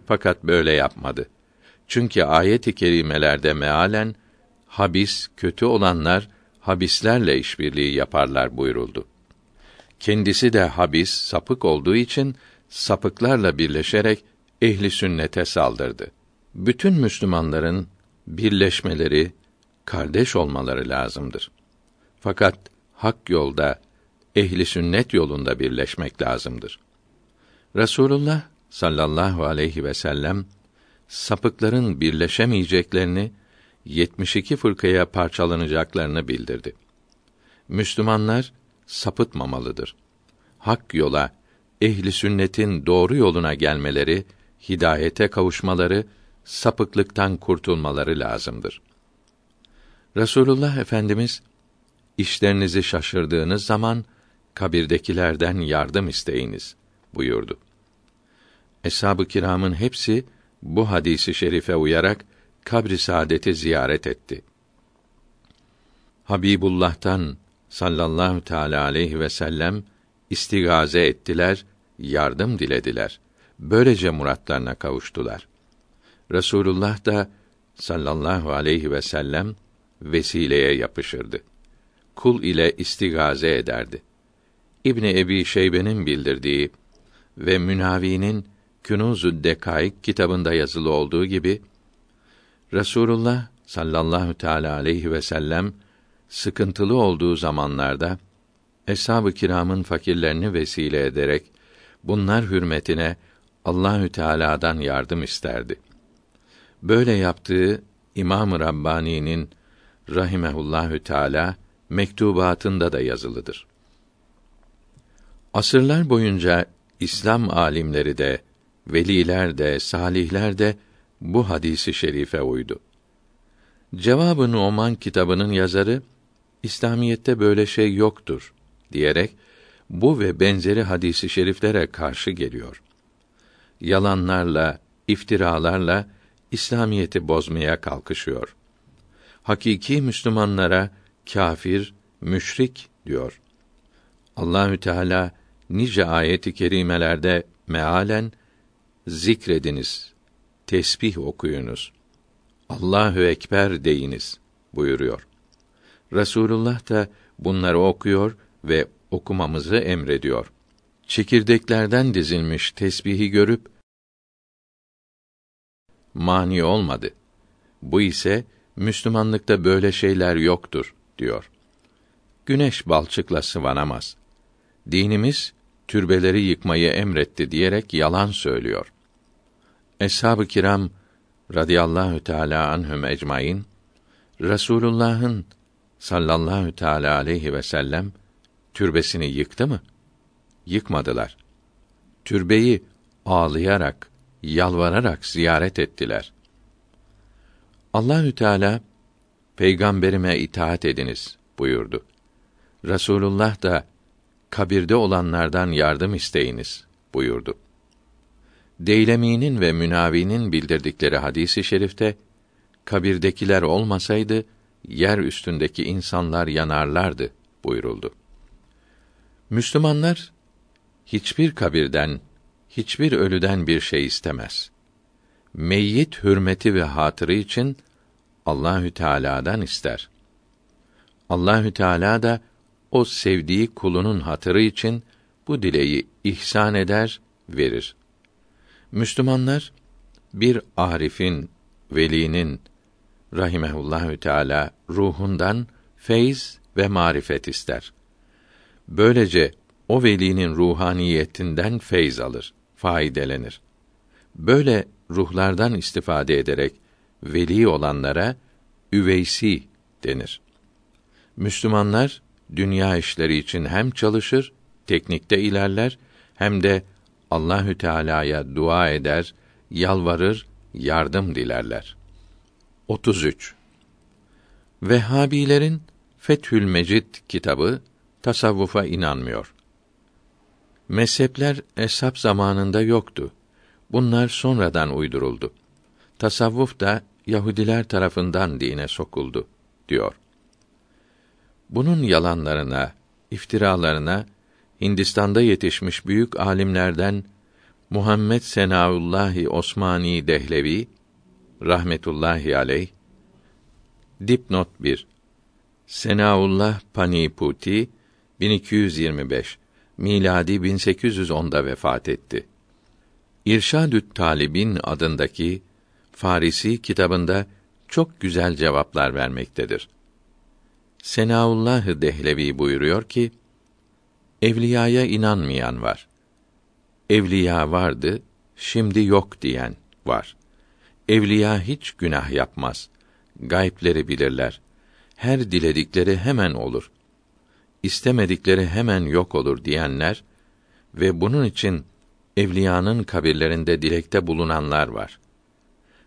Fakat böyle yapmadı. Çünkü ayet-i kerimelerde mealen habis kötü olanlar habislerle işbirliği yaparlar buyuruldu. Kendisi de habis sapık olduğu için sapıklarla birleşerek ehli sünnete saldırdı. Bütün Müslümanların birleşmeleri, kardeş olmaları lazımdır. Fakat hak yolda, ehli sünnet yolunda birleşmek lazımdır. Resulullah sallallahu aleyhi ve sellem sapıkların birleşemeyeceklerini 72 fırkaya parçalanacaklarını bildirdi. Müslümanlar sapıtmamalıdır. Hak yola, ehli sünnetin doğru yoluna gelmeleri, hidayete kavuşmaları, sapıklıktan kurtulmaları lazımdır. Resulullah Efendimiz işlerinizi şaşırdığınız zaman kabirdekilerden yardım isteyiniz buyurdu. Eshab-ı kiramın hepsi bu hadisi şerife uyarak kabri saadeti ziyaret etti. Habibullah'tan sallallahu teala aleyhi ve sellem istigaze ettiler, yardım dilediler. Böylece muratlarına kavuştular. Resulullah da sallallahu aleyhi ve sellem vesileye yapışırdı. Kul ile istigaze ederdi. İbni Ebi Şeybe'nin bildirdiği ve Münavi'nin Künuzü Dekaik kitabında yazılı olduğu gibi Resulullah sallallahu teala aleyhi ve sellem sıkıntılı olduğu zamanlarda eshab-ı kiramın fakirlerini vesile ederek bunlar hürmetine Allahü Teala'dan yardım isterdi. Böyle yaptığı İmam-ı Rabbani'nin rahimehullahü teala mektubatında da yazılıdır. Asırlar boyunca İslam alimleri de, veliler de, salihler de bu hadisi şerife uydu. Cevabı Numan kitabının yazarı İslamiyette böyle şey yoktur diyerek bu ve benzeri hadisi şeriflere karşı geliyor. Yalanlarla, iftiralarla İslamiyeti bozmaya kalkışıyor. Hakiki Müslümanlara kafir, müşrik diyor. Allahü Teala nice ayeti kerimelerde mealen zikrediniz, tesbih okuyunuz, Allahü ekber deyiniz buyuruyor. Resulullah da bunları okuyor ve okumamızı emrediyor. Çekirdeklerden dizilmiş tesbihi görüp mani olmadı. Bu ise Müslümanlıkta böyle şeyler yoktur diyor. Güneş balçıkla sıvanamaz. Dinimiz türbeleri yıkmayı emretti diyerek yalan söylüyor. Eshab-ı kiram radıyallahu teala anhum ecmaîn Resulullah'ın sallallahu teala aleyhi ve sellem türbesini yıktı mı? Yıkmadılar. Türbeyi ağlayarak, yalvararak ziyaret ettiler. Allahü Teala peygamberime itaat ediniz buyurdu. Resulullah da kabirde olanlardan yardım isteyiniz buyurdu. Deylemi'nin ve Münavi'nin bildirdikleri hadisi şerifte kabirdekiler olmasaydı yer üstündeki insanlar yanarlardı buyuruldu. Müslümanlar hiçbir kabirden, hiçbir ölüden bir şey istemez. Meyyit hürmeti ve hatırı için Allahü Teala'dan ister. Allahü Teala da o sevdiği kulunun hatırı için bu dileği ihsan eder, verir. Müslümanlar bir arifin, velinin rahimehullahü teala ruhundan feyz ve marifet ister. Böylece o velinin ruhaniyetinden feyz alır, faydelenir. Böyle ruhlardan istifade ederek veli olanlara üveysi denir. Müslümanlar dünya işleri için hem çalışır, teknikte ilerler hem de Allahü Teala'ya dua eder, yalvarır, yardım dilerler. 33. Vehhabilerin Fethül Mecid kitabı tasavvufa inanmıyor. Mezhepler eshab zamanında yoktu. Bunlar sonradan uyduruldu. Tasavvuf da Yahudiler tarafından dine sokuldu diyor. Bunun yalanlarına, iftiralarına Hindistan'da yetişmiş büyük alimlerden Muhammed Senaullahi Osmani Dehlevi rahmetullahi aleyh dipnot 1 Senaullah Paniputi 1225 miladi 1810'da vefat etti. İrşadü't Talibin adındaki Farisi kitabında çok güzel cevaplar vermektedir. Senaullah Dehlevi buyuruyor ki, Evliyaya inanmayan var. Evliya vardı, şimdi yok diyen var. Evliya hiç günah yapmaz. Gaybleri bilirler. Her diledikleri hemen olur. İstemedikleri hemen yok olur diyenler ve bunun için evliyanın kabirlerinde dilekte bulunanlar var.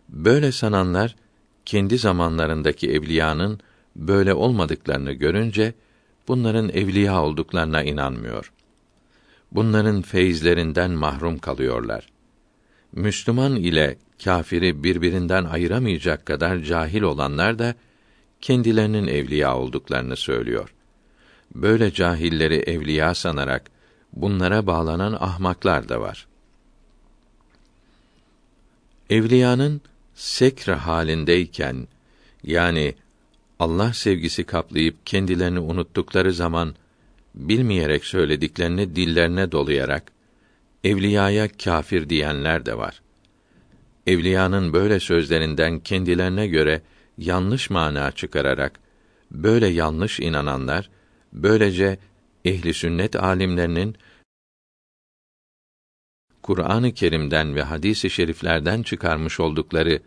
Böyle sananlar kendi zamanlarındaki evliyanın böyle olmadıklarını görünce bunların evliya olduklarına inanmıyor. Bunların feyizlerinden mahrum kalıyorlar. Müslüman ile kâfiri birbirinden ayıramayacak kadar cahil olanlar da kendilerinin evliya olduklarını söylüyor. Böyle cahilleri evliya sanarak bunlara bağlanan ahmaklar da var. Evliyanın sekr halindeyken yani Allah sevgisi kaplayıp kendilerini unuttukları zaman bilmeyerek söylediklerini dillerine dolayarak evliyaya kâfir diyenler de var. Evliyanın böyle sözlerinden kendilerine göre yanlış mana çıkararak böyle yanlış inananlar böylece ehli sünnet alimlerinin Kur'an-ı Kerim'den ve hadis-i şeriflerden çıkarmış oldukları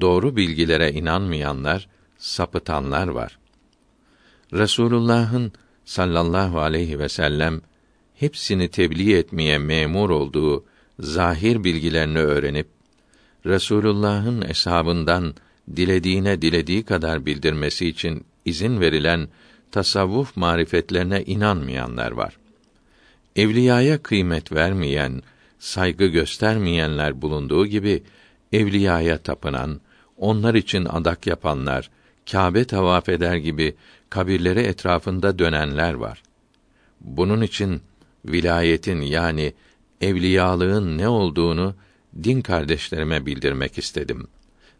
doğru bilgilere inanmayanlar, sapıtanlar var. Resulullah'ın sallallahu aleyhi ve sellem hepsini tebliğ etmeye memur olduğu zahir bilgilerini öğrenip Resulullah'ın eshabından dilediğine dilediği kadar bildirmesi için izin verilen tasavvuf marifetlerine inanmayanlar var. Evliyaya kıymet vermeyen, saygı göstermeyenler bulunduğu gibi evliyaya tapınan, onlar için adak yapanlar, Kâbe tavaf eder gibi kabirleri etrafında dönenler var. Bunun için vilayetin yani evliyalığın ne olduğunu din kardeşlerime bildirmek istedim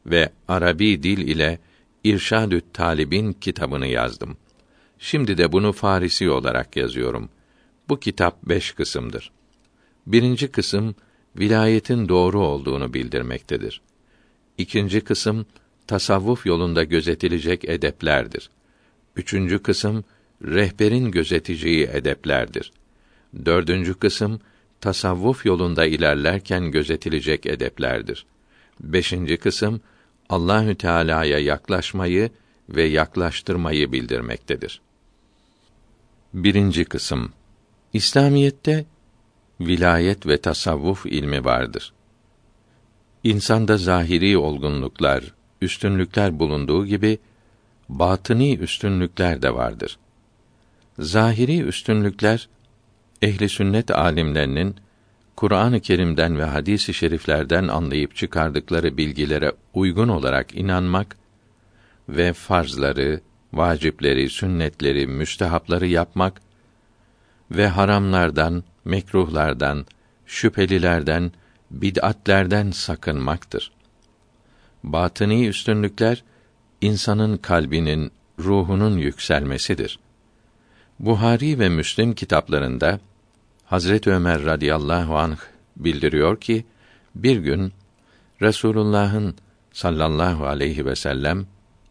ve Arabi dil ile İrşadü't Talibin kitabını yazdım. Şimdi de bunu Farisi olarak yazıyorum. Bu kitap beş kısımdır. Birinci kısım vilayetin doğru olduğunu bildirmektedir. İkinci kısım tasavvuf yolunda gözetilecek edeplerdir. Üçüncü kısım rehberin gözeteceği edeplerdir. Dördüncü kısım tasavvuf yolunda ilerlerken gözetilecek edeplerdir. Beşinci kısım Allahü Teala'ya yaklaşmayı ve yaklaştırmayı bildirmektedir. Birinci kısım İslamiyette vilayet ve tasavvuf ilmi vardır. İnsanda zahiri olgunluklar, üstünlükler bulunduğu gibi batıni üstünlükler de vardır. Zahiri üstünlükler ehli sünnet alimlerinin Kur'an-ı Kerim'den ve hadis-i şeriflerden anlayıp çıkardıkları bilgilere uygun olarak inanmak ve farzları, vacipleri, sünnetleri, müstehapları yapmak ve haramlardan, mekruhlardan, şüphelilerden, bid'atlerden sakınmaktır. Batıni üstünlükler insanın kalbinin, ruhunun yükselmesidir. Buhari ve Müslim kitaplarında Hazret Ömer radıyallahu anh bildiriyor ki bir gün Resulullah'ın sallallahu aleyhi ve sellem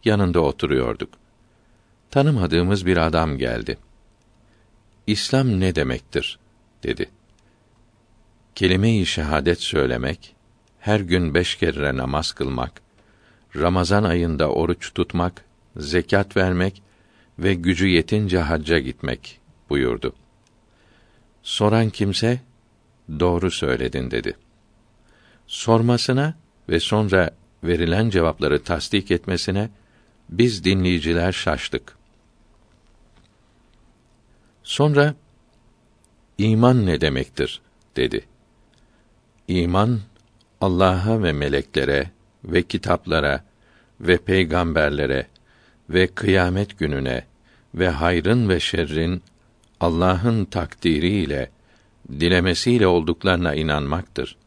yanında oturuyorduk. Tanımadığımız bir adam geldi. İslam ne demektir? dedi. Kelime-i şehadet söylemek, her gün beş kere namaz kılmak, Ramazan ayında oruç tutmak, zekat vermek ve gücü yetince hacca gitmek buyurdu. Soran kimse, doğru söyledin dedi. Sormasına ve sonra verilen cevapları tasdik etmesine, biz dinleyiciler şaştık. Sonra, iman ne demektir, dedi. İman, Allah'a ve meleklere ve kitaplara ve peygamberlere ve kıyamet gününe ve hayrın ve şerrin Allah'ın takdiriyle dilemesiyle olduklarına inanmaktır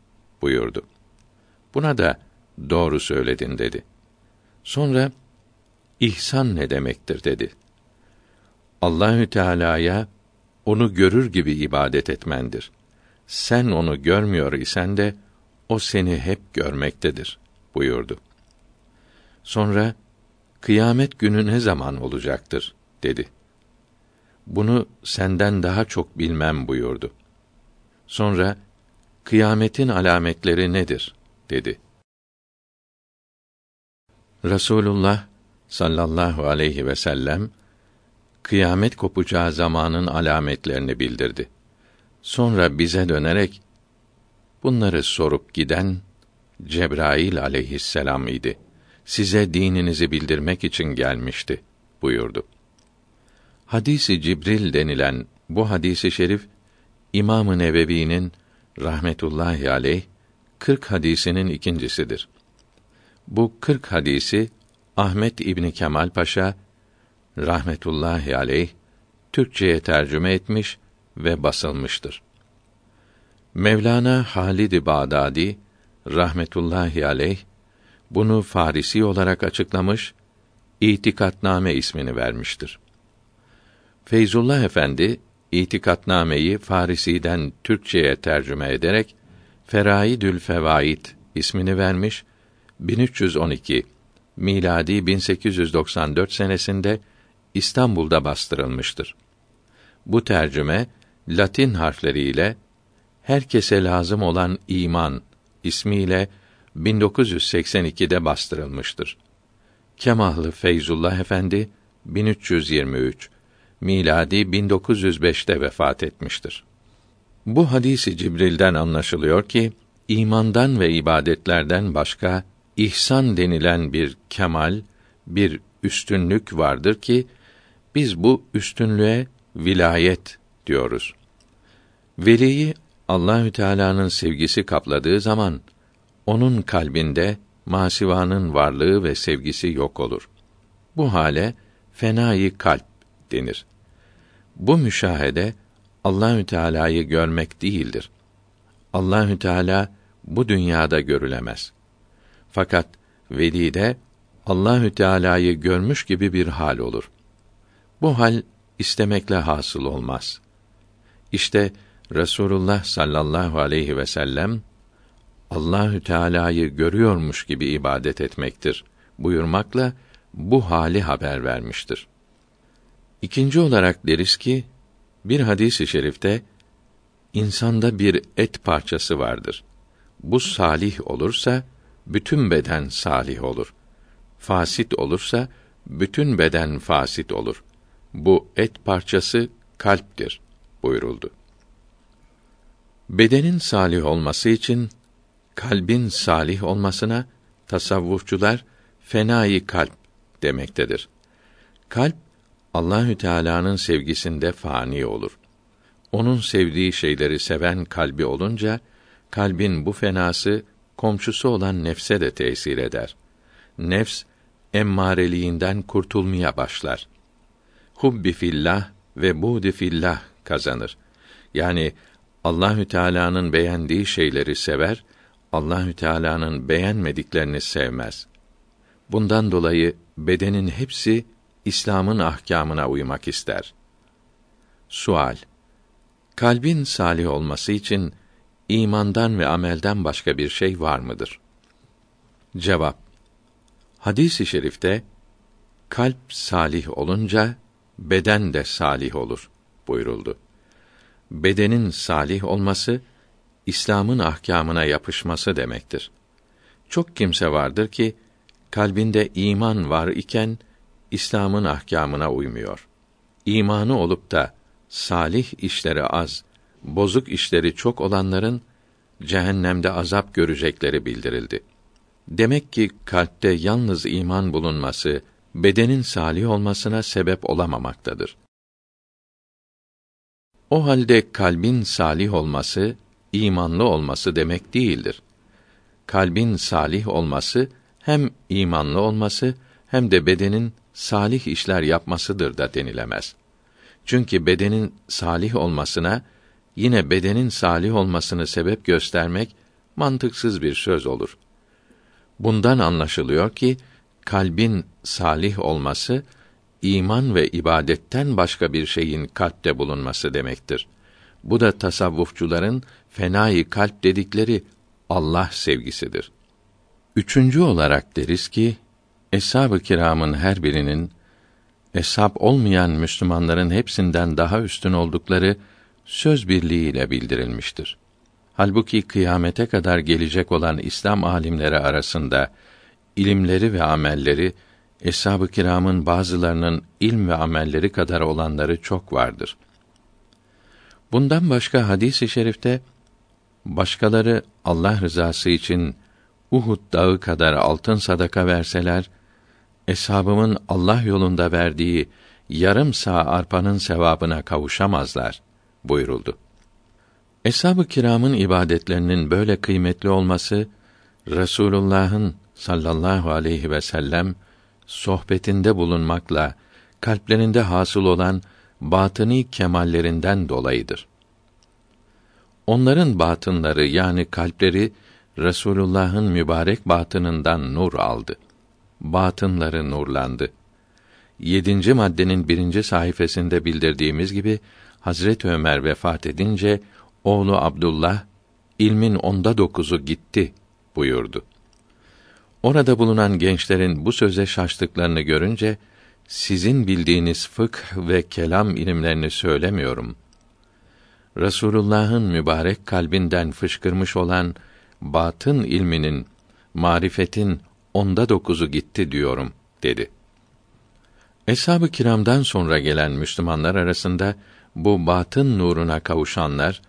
buyurdu. Buna da doğru söyledin dedi. Sonra ihsan ne demektir dedi. Allahü Teala'ya onu görür gibi ibadet etmendir. Sen onu görmüyor isen de o seni hep görmektedir buyurdu. Sonra kıyamet günü ne zaman olacaktır dedi. Bunu senden daha çok bilmem buyurdu. Sonra kıyametin alametleri nedir dedi. Rasulullah sallallahu aleyhi ve sellem kıyamet kopacağı zamanın alametlerini bildirdi. Sonra bize dönerek bunları sorup giden Cebrail aleyhisselam idi. Size dininizi bildirmek için gelmişti buyurdu. Hadisi Cibril denilen bu hadisi şerif İmam-ı Nevevi'nin rahmetullahi aleyh 40 hadisinin ikincisidir. Bu 40 hadisi Ahmet İbni Kemal Paşa rahmetullahi aleyh Türkçeye tercüme etmiş ve basılmıştır. Mevlana Halid Bağdadi rahmetullahi aleyh bunu Farisi olarak açıklamış, İtikatname ismini vermiştir. Feyzullah Efendi İtikatnameyi Farisi'den Türkçeye tercüme ederek Feraidül Fevaid ismini vermiş. 1312 miladi 1894 senesinde İstanbul'da bastırılmıştır. Bu tercüme Latin harfleriyle herkese lazım olan iman ismiyle 1982'de bastırılmıştır. Kemahlı Feyzullah Efendi 1323 miladi 1905'te vefat etmiştir. Bu hadisi Cibril'den anlaşılıyor ki imandan ve ibadetlerden başka ihsan denilen bir kemal, bir üstünlük vardır ki biz bu üstünlüğe vilayet diyoruz. Veliyi Allahü Teala'nın sevgisi kapladığı zaman onun kalbinde masivanın varlığı ve sevgisi yok olur. Bu hale fenayı kalp denir. Bu müşahede Allahü Teala'yı görmek değildir. Allahü Teala bu dünyada görülemez. Fakat velide Allahü Teala'yı görmüş gibi bir hal olur. Bu hal istemekle hasıl olmaz. İşte Resulullah sallallahu aleyhi ve sellem Allahü Teala'yı görüyormuş gibi ibadet etmektir buyurmakla bu hali haber vermiştir. İkinci olarak deriz ki bir hadisi şerifte insanda bir et parçası vardır. Bu salih olursa bütün beden salih olur. Fasit olursa bütün beden fasit olur. Bu et parçası kalptir buyuruldu. Bedenin salih olması için kalbin salih olmasına tasavvufçular fenayı kalp demektedir. Kalp Allahü Teala'nın sevgisinde fani olur. Onun sevdiği şeyleri seven kalbi olunca kalbin bu fenası komşusu olan nefse de tesir eder. Nefs emmareliğinden kurtulmaya başlar. Hubbi fillah ve budi fillah kazanır. Yani Allahü Teala'nın beğendiği şeyleri sever, Allahü Teala'nın beğenmediklerini sevmez. Bundan dolayı bedenin hepsi İslam'ın ahkamına uymak ister. Sual: Kalbin salih olması için imandan ve amelden başka bir şey var mıdır? Cevap: Hadis-i şerifte kalp salih olunca beden de salih olur buyuruldu. Bedenin salih olması İslam'ın ahkamına yapışması demektir. Çok kimse vardır ki kalbinde iman var iken İslam'ın ahkamına uymuyor. İmanı olup da salih işleri az, bozuk işleri çok olanların cehennemde azap görecekleri bildirildi. Demek ki kalpte yalnız iman bulunması bedenin salih olmasına sebep olamamaktadır. O halde kalbin salih olması imanlı olması demek değildir. Kalbin salih olması hem imanlı olması hem de bedenin salih işler yapmasıdır da denilemez. Çünkü bedenin salih olmasına yine bedenin salih olmasını sebep göstermek mantıksız bir söz olur. Bundan anlaşılıyor ki kalbin salih olması iman ve ibadetten başka bir şeyin kalpte bulunması demektir. Bu da tasavvufçuların fenayı kalp dedikleri Allah sevgisidir. Üçüncü olarak deriz ki Eshab-ı kiramın her birinin eshab olmayan Müslümanların hepsinden daha üstün oldukları söz birliğiyle bildirilmiştir. Halbuki kıyamete kadar gelecek olan İslam alimleri arasında ilimleri ve amelleri eshab-ı kiramın bazılarının ilm ve amelleri kadar olanları çok vardır. Bundan başka hadis-i şerifte başkaları Allah rızası için Uhud dağı kadar altın sadaka verseler, eshabımın Allah yolunda verdiği yarım sağ arpanın sevabına kavuşamazlar buyuruldu. Eshab-ı kiramın ibadetlerinin böyle kıymetli olması Resulullah'ın sallallahu aleyhi ve sellem sohbetinde bulunmakla kalplerinde hasıl olan batıni kemallerinden dolayıdır. Onların batınları yani kalpleri Resulullah'ın mübarek batınından nur aldı. Batınları nurlandı. Yedinci maddenin birinci sayfasında bildirdiğimiz gibi Hazret Ömer vefat edince oğlu Abdullah ilmin onda dokuzu gitti buyurdu. Orada bulunan gençlerin bu söze şaştıklarını görünce sizin bildiğiniz fıkh ve kelam ilimlerini söylemiyorum. Resulullah'ın mübarek kalbinden fışkırmış olan batın ilminin, marifetin onda dokuzu gitti diyorum dedi. Eshab-ı kiramdan sonra gelen Müslümanlar arasında bu batın nuruna kavuşanlar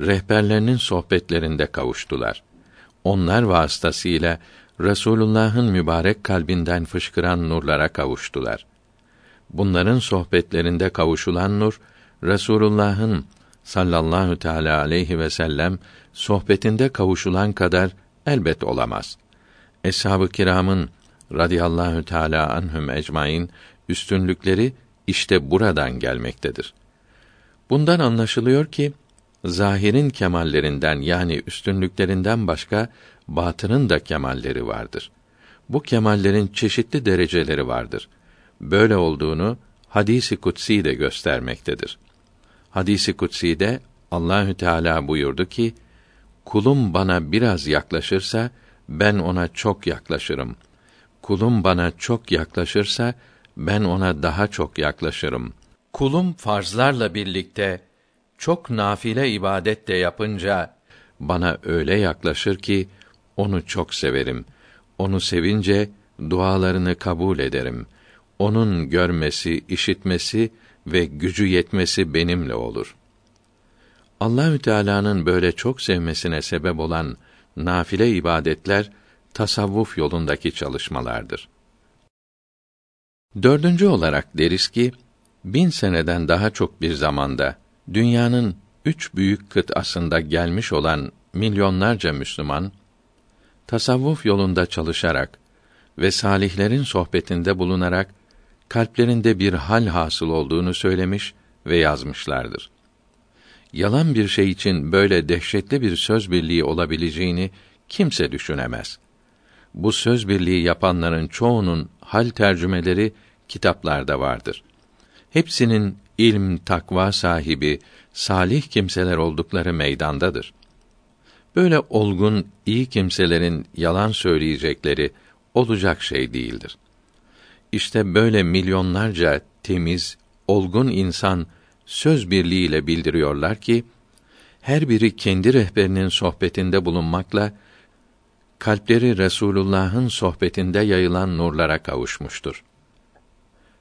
rehberlerinin sohbetlerinde kavuştular. Onlar vasıtasıyla Resulullah'ın mübarek kalbinden fışkıran nurlara kavuştular. Bunların sohbetlerinde kavuşulan nur Resulullah'ın sallallahu teala aleyhi ve sellem sohbetinde kavuşulan kadar elbet olamaz. Eshab-ı kiramın radıyallahu teala anhum ecmaîn üstünlükleri işte buradan gelmektedir. Bundan anlaşılıyor ki zahirin kemallerinden yani üstünlüklerinden başka batının da kemalleri vardır. Bu kemallerin çeşitli dereceleri vardır. Böyle olduğunu hadisi kutsi de göstermektedir. Hadisi kutsi de Allahü Teala buyurdu ki: Kulum bana biraz yaklaşırsa ben ona çok yaklaşırım. Kulum bana çok yaklaşırsa ben ona daha çok yaklaşırım. Kulum farzlarla birlikte çok nafile ibadet de yapınca bana öyle yaklaşır ki onu çok severim. Onu sevince dualarını kabul ederim. Onun görmesi, işitmesi ve gücü yetmesi benimle olur. Allahü Teala'nın böyle çok sevmesine sebep olan nafile ibadetler tasavvuf yolundaki çalışmalardır. Dördüncü olarak deriz ki, bin seneden daha çok bir zamanda dünyanın üç büyük kıtasında gelmiş olan milyonlarca Müslüman, tasavvuf yolunda çalışarak ve salihlerin sohbetinde bulunarak kalplerinde bir hal hasıl olduğunu söylemiş ve yazmışlardır. Yalan bir şey için böyle dehşetli bir söz birliği olabileceğini kimse düşünemez. Bu söz birliği yapanların çoğunun hal tercümeleri kitaplarda vardır. Hepsinin ilm, takva sahibi, salih kimseler oldukları meydandadır. Böyle olgun, iyi kimselerin yalan söyleyecekleri olacak şey değildir. İşte böyle milyonlarca temiz, olgun insan söz birliğiyle bildiriyorlar ki her biri kendi rehberinin sohbetinde bulunmakla kalpleri Resulullah'ın sohbetinde yayılan nurlara kavuşmuştur.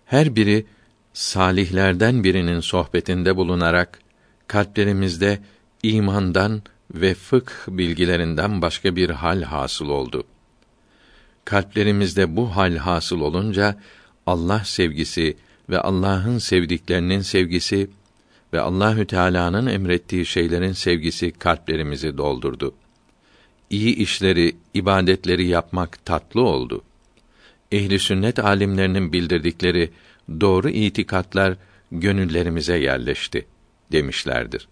Her biri salihlerden birinin sohbetinde bulunarak kalplerimizde imandan ve fıkh bilgilerinden başka bir hal hasıl oldu. Kalplerimizde bu hal hasıl olunca Allah sevgisi ve Allah'ın sevdiklerinin sevgisi ve Allahü Teala'nın emrettiği şeylerin sevgisi kalplerimizi doldurdu. İyi işleri, ibadetleri yapmak tatlı oldu. Ehli sünnet alimlerinin bildirdikleri doğru itikatlar gönüllerimize yerleşti demişlerdir.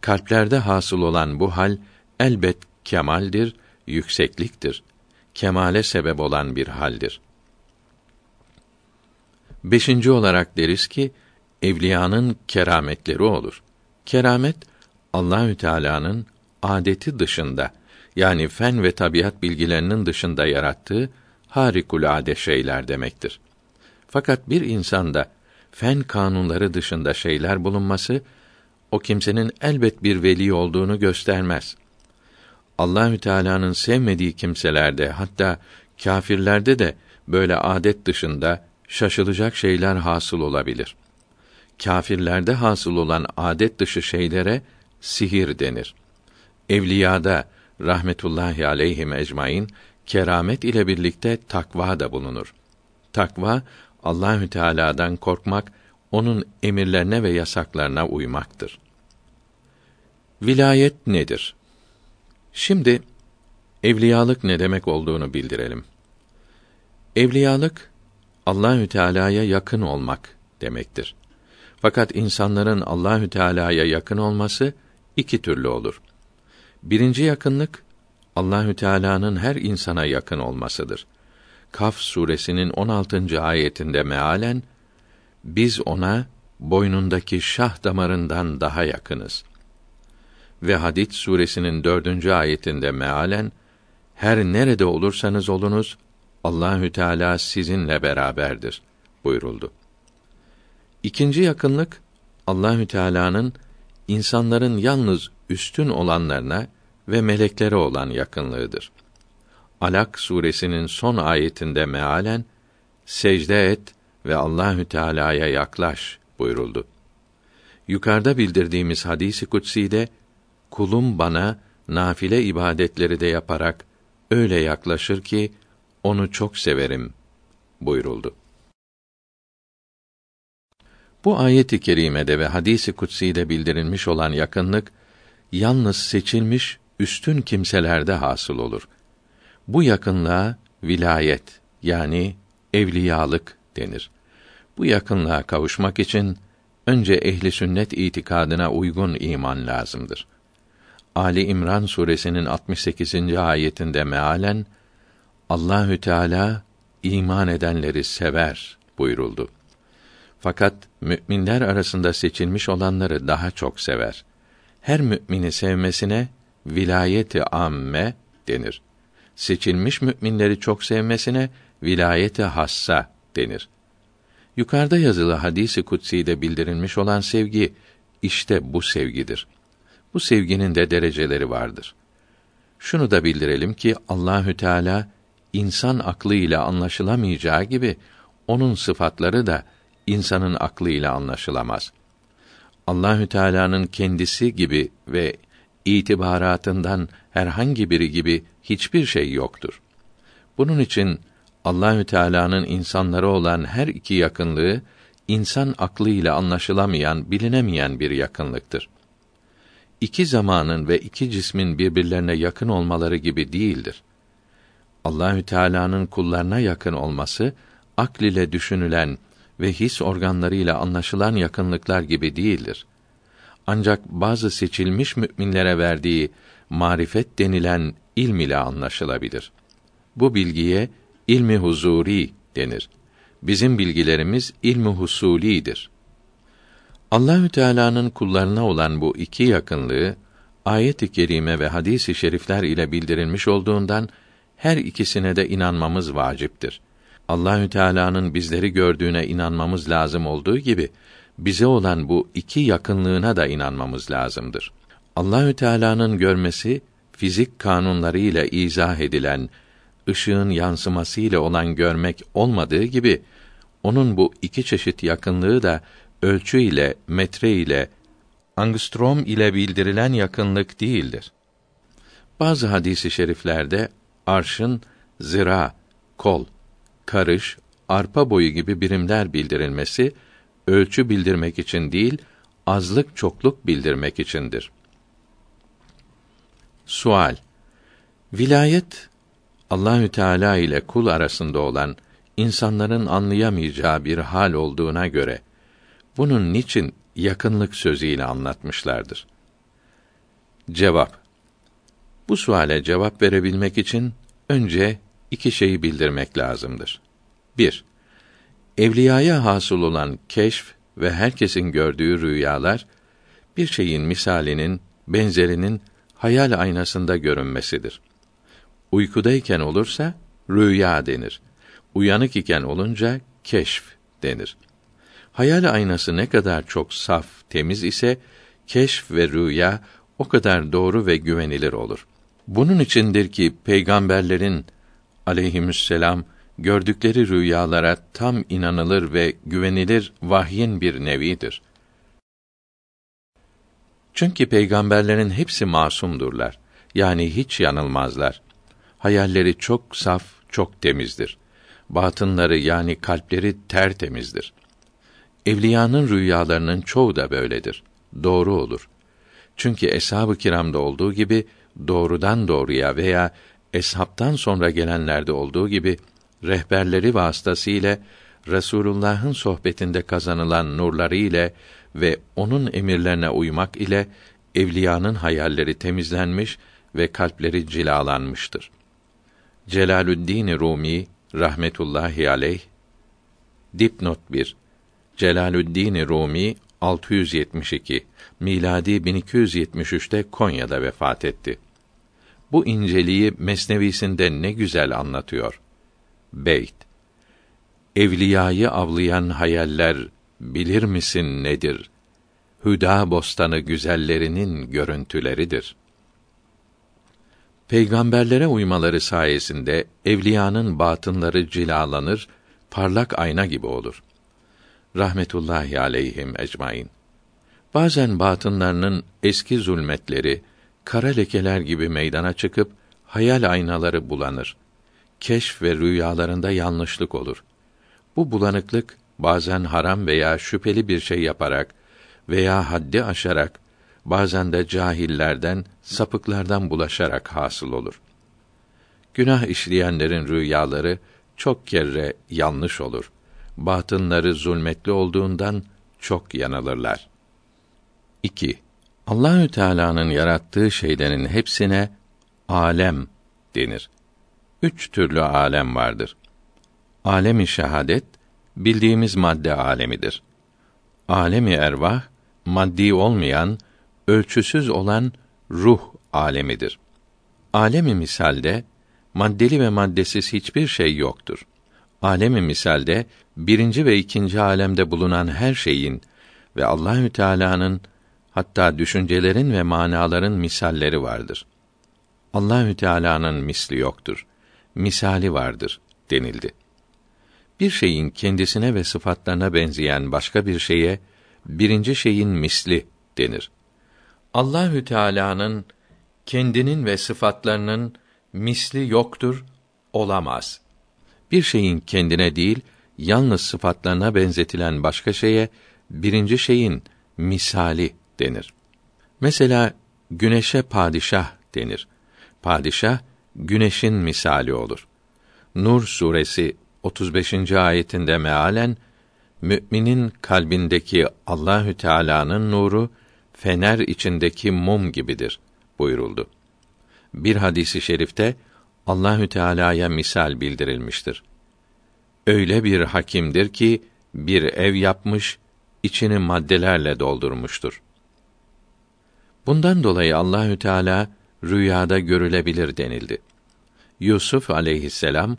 Kalplerde hasıl olan bu hal elbet kemaldir, yüksekliktir. Kemale sebep olan bir haldir. Beşinci olarak deriz ki evliyanın kerametleri olur. Keramet Allahü Teala'nın adeti dışında yani fen ve tabiat bilgilerinin dışında yarattığı harikulade şeyler demektir. Fakat bir insanda fen kanunları dışında şeyler bulunması o kimsenin elbet bir veli olduğunu göstermez. Allahü Teala'nın sevmediği kimselerde hatta kâfirlerde de böyle adet dışında şaşılacak şeyler hasıl olabilir. Kâfirlerde hasıl olan adet dışı şeylere sihir denir. Evliyada rahmetullahi aleyhim ecmaîn keramet ile birlikte takva da bulunur. Takva Allahü Teala'dan korkmak, onun emirlerine ve yasaklarına uymaktır. Vilayet nedir? Şimdi evliyalık ne demek olduğunu bildirelim. Evliyalık Allahü Teala'ya yakın olmak demektir. Fakat insanların Allahü Teala'ya yakın olması iki türlü olur. Birinci yakınlık Allahü Teala'nın her insana yakın olmasıdır. Kaf suresinin 16. ayetinde mealen biz ona boynundaki şah damarından daha yakınız. Ve Hadid suresinin dördüncü ayetinde mealen her nerede olursanız olunuz Allahü Teala sizinle beraberdir buyuruldu. İkinci yakınlık Allahü Teala'nın insanların yalnız üstün olanlarına ve meleklere olan yakınlığıdır. Alak suresinin son ayetinde mealen secde et ve Allahü Teala'ya yaklaş buyuruldu. Yukarıda bildirdiğimiz hadisi kutsi de kulum bana nafile ibadetleri de yaparak öyle yaklaşır ki onu çok severim buyuruldu. Bu ayet-i kerimede ve hadisi kutsi'de bildirilmiş olan yakınlık yalnız seçilmiş üstün kimselerde hasıl olur. Bu yakınlığa vilayet yani evliyalık denir. Bu yakınlığa kavuşmak için önce ehli sünnet itikadına uygun iman lazımdır. Ali İmran suresinin 68. ayetinde mealen Allahü Teala iman edenleri sever buyuruldu. Fakat müminler arasında seçilmiş olanları daha çok sever. Her mümini sevmesine vilayeti amme denir. Seçilmiş müminleri çok sevmesine vilayeti hassa denir. Yukarıda yazılı hadisi kutsi'de bildirilmiş olan sevgi işte bu sevgidir. Bu sevginin de dereceleri vardır. Şunu da bildirelim ki Allahü Teala insan aklıyla anlaşılamayacağı gibi onun sıfatları da insanın aklıyla anlaşılamaz. Allahü Teala'nın kendisi gibi ve itibaratından herhangi biri gibi hiçbir şey yoktur. Bunun için Allahü Teala'nın insanlara olan her iki yakınlığı insan aklıyla anlaşılamayan, bilinemeyen bir yakınlıktır. İki zamanın ve iki cismin birbirlerine yakın olmaları gibi değildir. Allahü Teala'nın kullarına yakın olması akl ile düşünülen ve his organlarıyla anlaşılan yakınlıklar gibi değildir. Ancak bazı seçilmiş müminlere verdiği marifet denilen ilm ile anlaşılabilir. Bu bilgiye ilmi huzuri denir. Bizim bilgilerimiz ilmi husulidir. Allahü Teala'nın kullarına olan bu iki yakınlığı ayet-i kerime ve hadis-i şerifler ile bildirilmiş olduğundan her ikisine de inanmamız vaciptir. Allahü Teala'nın bizleri gördüğüne inanmamız lazım olduğu gibi bize olan bu iki yakınlığına da inanmamız lazımdır. Allahü Teala'nın görmesi fizik kanunları ile izah edilen ışığın yansıması ile olan görmek olmadığı gibi onun bu iki çeşit yakınlığı da ölçü ile, metre ile, angstrom ile bildirilen yakınlık değildir. Bazı hadisi şeriflerde arşın zira, kol, karış, arpa boyu gibi birimler bildirilmesi ölçü bildirmek için değil, azlık çokluk bildirmek içindir. Sual Vilayet Allahü Teala ile kul arasında olan insanların anlayamayacağı bir hal olduğuna göre bunun niçin yakınlık sözüyle anlatmışlardır? Cevap Bu suale cevap verebilmek için önce iki şeyi bildirmek lazımdır. 1. Evliyaya hasıl olan keşf ve herkesin gördüğü rüyalar bir şeyin misalinin, benzerinin hayal aynasında görünmesidir. Uykudayken olursa rüya denir. Uyanık iken olunca keşf denir. Hayal aynası ne kadar çok saf, temiz ise keşf ve rüya o kadar doğru ve güvenilir olur. Bunun içindir ki peygamberlerin aleyhisselam gördükleri rüyalara tam inanılır ve güvenilir vahyin bir nevidir. Çünkü peygamberlerin hepsi masumdurlar. Yani hiç yanılmazlar. Hayalleri çok saf, çok temizdir. Batınları yani kalpleri tertemizdir. Evliyanın rüyalarının çoğu da böyledir. Doğru olur. Çünkü eshab-ı kiramda olduğu gibi doğrudan doğruya veya eshaptan sonra gelenlerde olduğu gibi rehberleri vasıtasıyla Resulullah'ın sohbetinde kazanılan nurları ile ve onun emirlerine uymak ile evliyanın hayalleri temizlenmiş ve kalpleri cilalanmıştır. Celalüddin Rumi rahmetullahi aleyh dipnot 1 Celalüddin Rumi 672 miladi 1273'te Konya'da vefat etti. Bu inceliği Mesnevisinde ne güzel anlatıyor. Beyt Evliyayı avlayan hayaller bilir misin nedir? Hüda bostanı güzellerinin görüntüleridir. Peygamberlere uymaları sayesinde evliyanın batınları cilalanır, parlak ayna gibi olur. Rahmetullahi aleyhim ecmaîn. Bazen batınlarının eski zulmetleri, kara lekeler gibi meydana çıkıp hayal aynaları bulanır. Keşf ve rüyalarında yanlışlık olur. Bu bulanıklık bazen haram veya şüpheli bir şey yaparak veya haddi aşarak bazen de cahillerden, sapıklardan bulaşarak hasıl olur. Günah işleyenlerin rüyaları çok kere yanlış olur. Batınları zulmetli olduğundan çok yanılırlar. 2. Allahü Teala'nın yarattığı şeylerin hepsine alem denir. Üç türlü alem vardır. Alemi şehadet bildiğimiz madde alemidir. Alemi ervah maddi olmayan, ölçüsüz olan ruh alemidir. Alemi misalde maddeli ve maddesiz hiçbir şey yoktur. Alemi misalde birinci ve ikinci alemde bulunan her şeyin ve Allahü Teala'nın hatta düşüncelerin ve manaların misalleri vardır. Allahü Teala'nın misli yoktur. Misali vardır denildi. Bir şeyin kendisine ve sıfatlarına benzeyen başka bir şeye birinci şeyin misli denir. Allahü Teala'nın kendinin ve sıfatlarının misli yoktur, olamaz. Bir şeyin kendine değil, yalnız sıfatlarına benzetilen başka şeye birinci şeyin misali denir. Mesela güneşe padişah denir. Padişah güneşin misali olur. Nur suresi 35. ayetinde mealen müminin kalbindeki Allahü Teala'nın nuru fener içindeki mum gibidir buyuruldu. Bir hadisi şerifte Allahü Teala'ya misal bildirilmiştir. Öyle bir hakimdir ki bir ev yapmış, içini maddelerle doldurmuştur. Bundan dolayı Allahü Teala rüyada görülebilir denildi. Yusuf aleyhisselam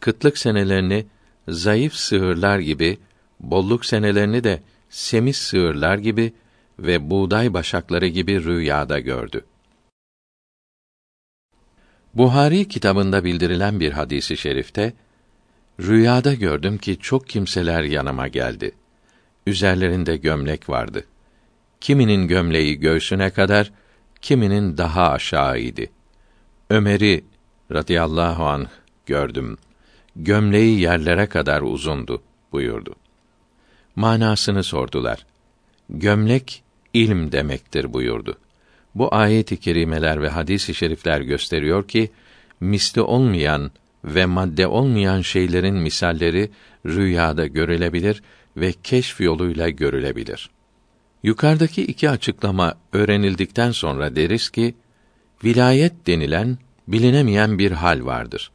kıtlık senelerini zayıf sığırlar gibi, bolluk senelerini de semiz sığırlar gibi ve buğday başakları gibi rüyada gördü. Buhari kitabında bildirilen bir hadisi şerifte rüyada gördüm ki çok kimseler yanıma geldi. Üzerlerinde gömlek vardı. Kiminin gömleği göğsüne kadar, kiminin daha aşağıydı. Ömer'i radıyallahu anh gördüm gömleği yerlere kadar uzundu buyurdu. Manasını sordular. Gömlek ilm demektir buyurdu. Bu ayet-i kerimeler ve hadis-i şerifler gösteriyor ki misli olmayan ve madde olmayan şeylerin misalleri rüyada görülebilir ve keşf yoluyla görülebilir. Yukarıdaki iki açıklama öğrenildikten sonra deriz ki vilayet denilen bilinemeyen bir hal vardır.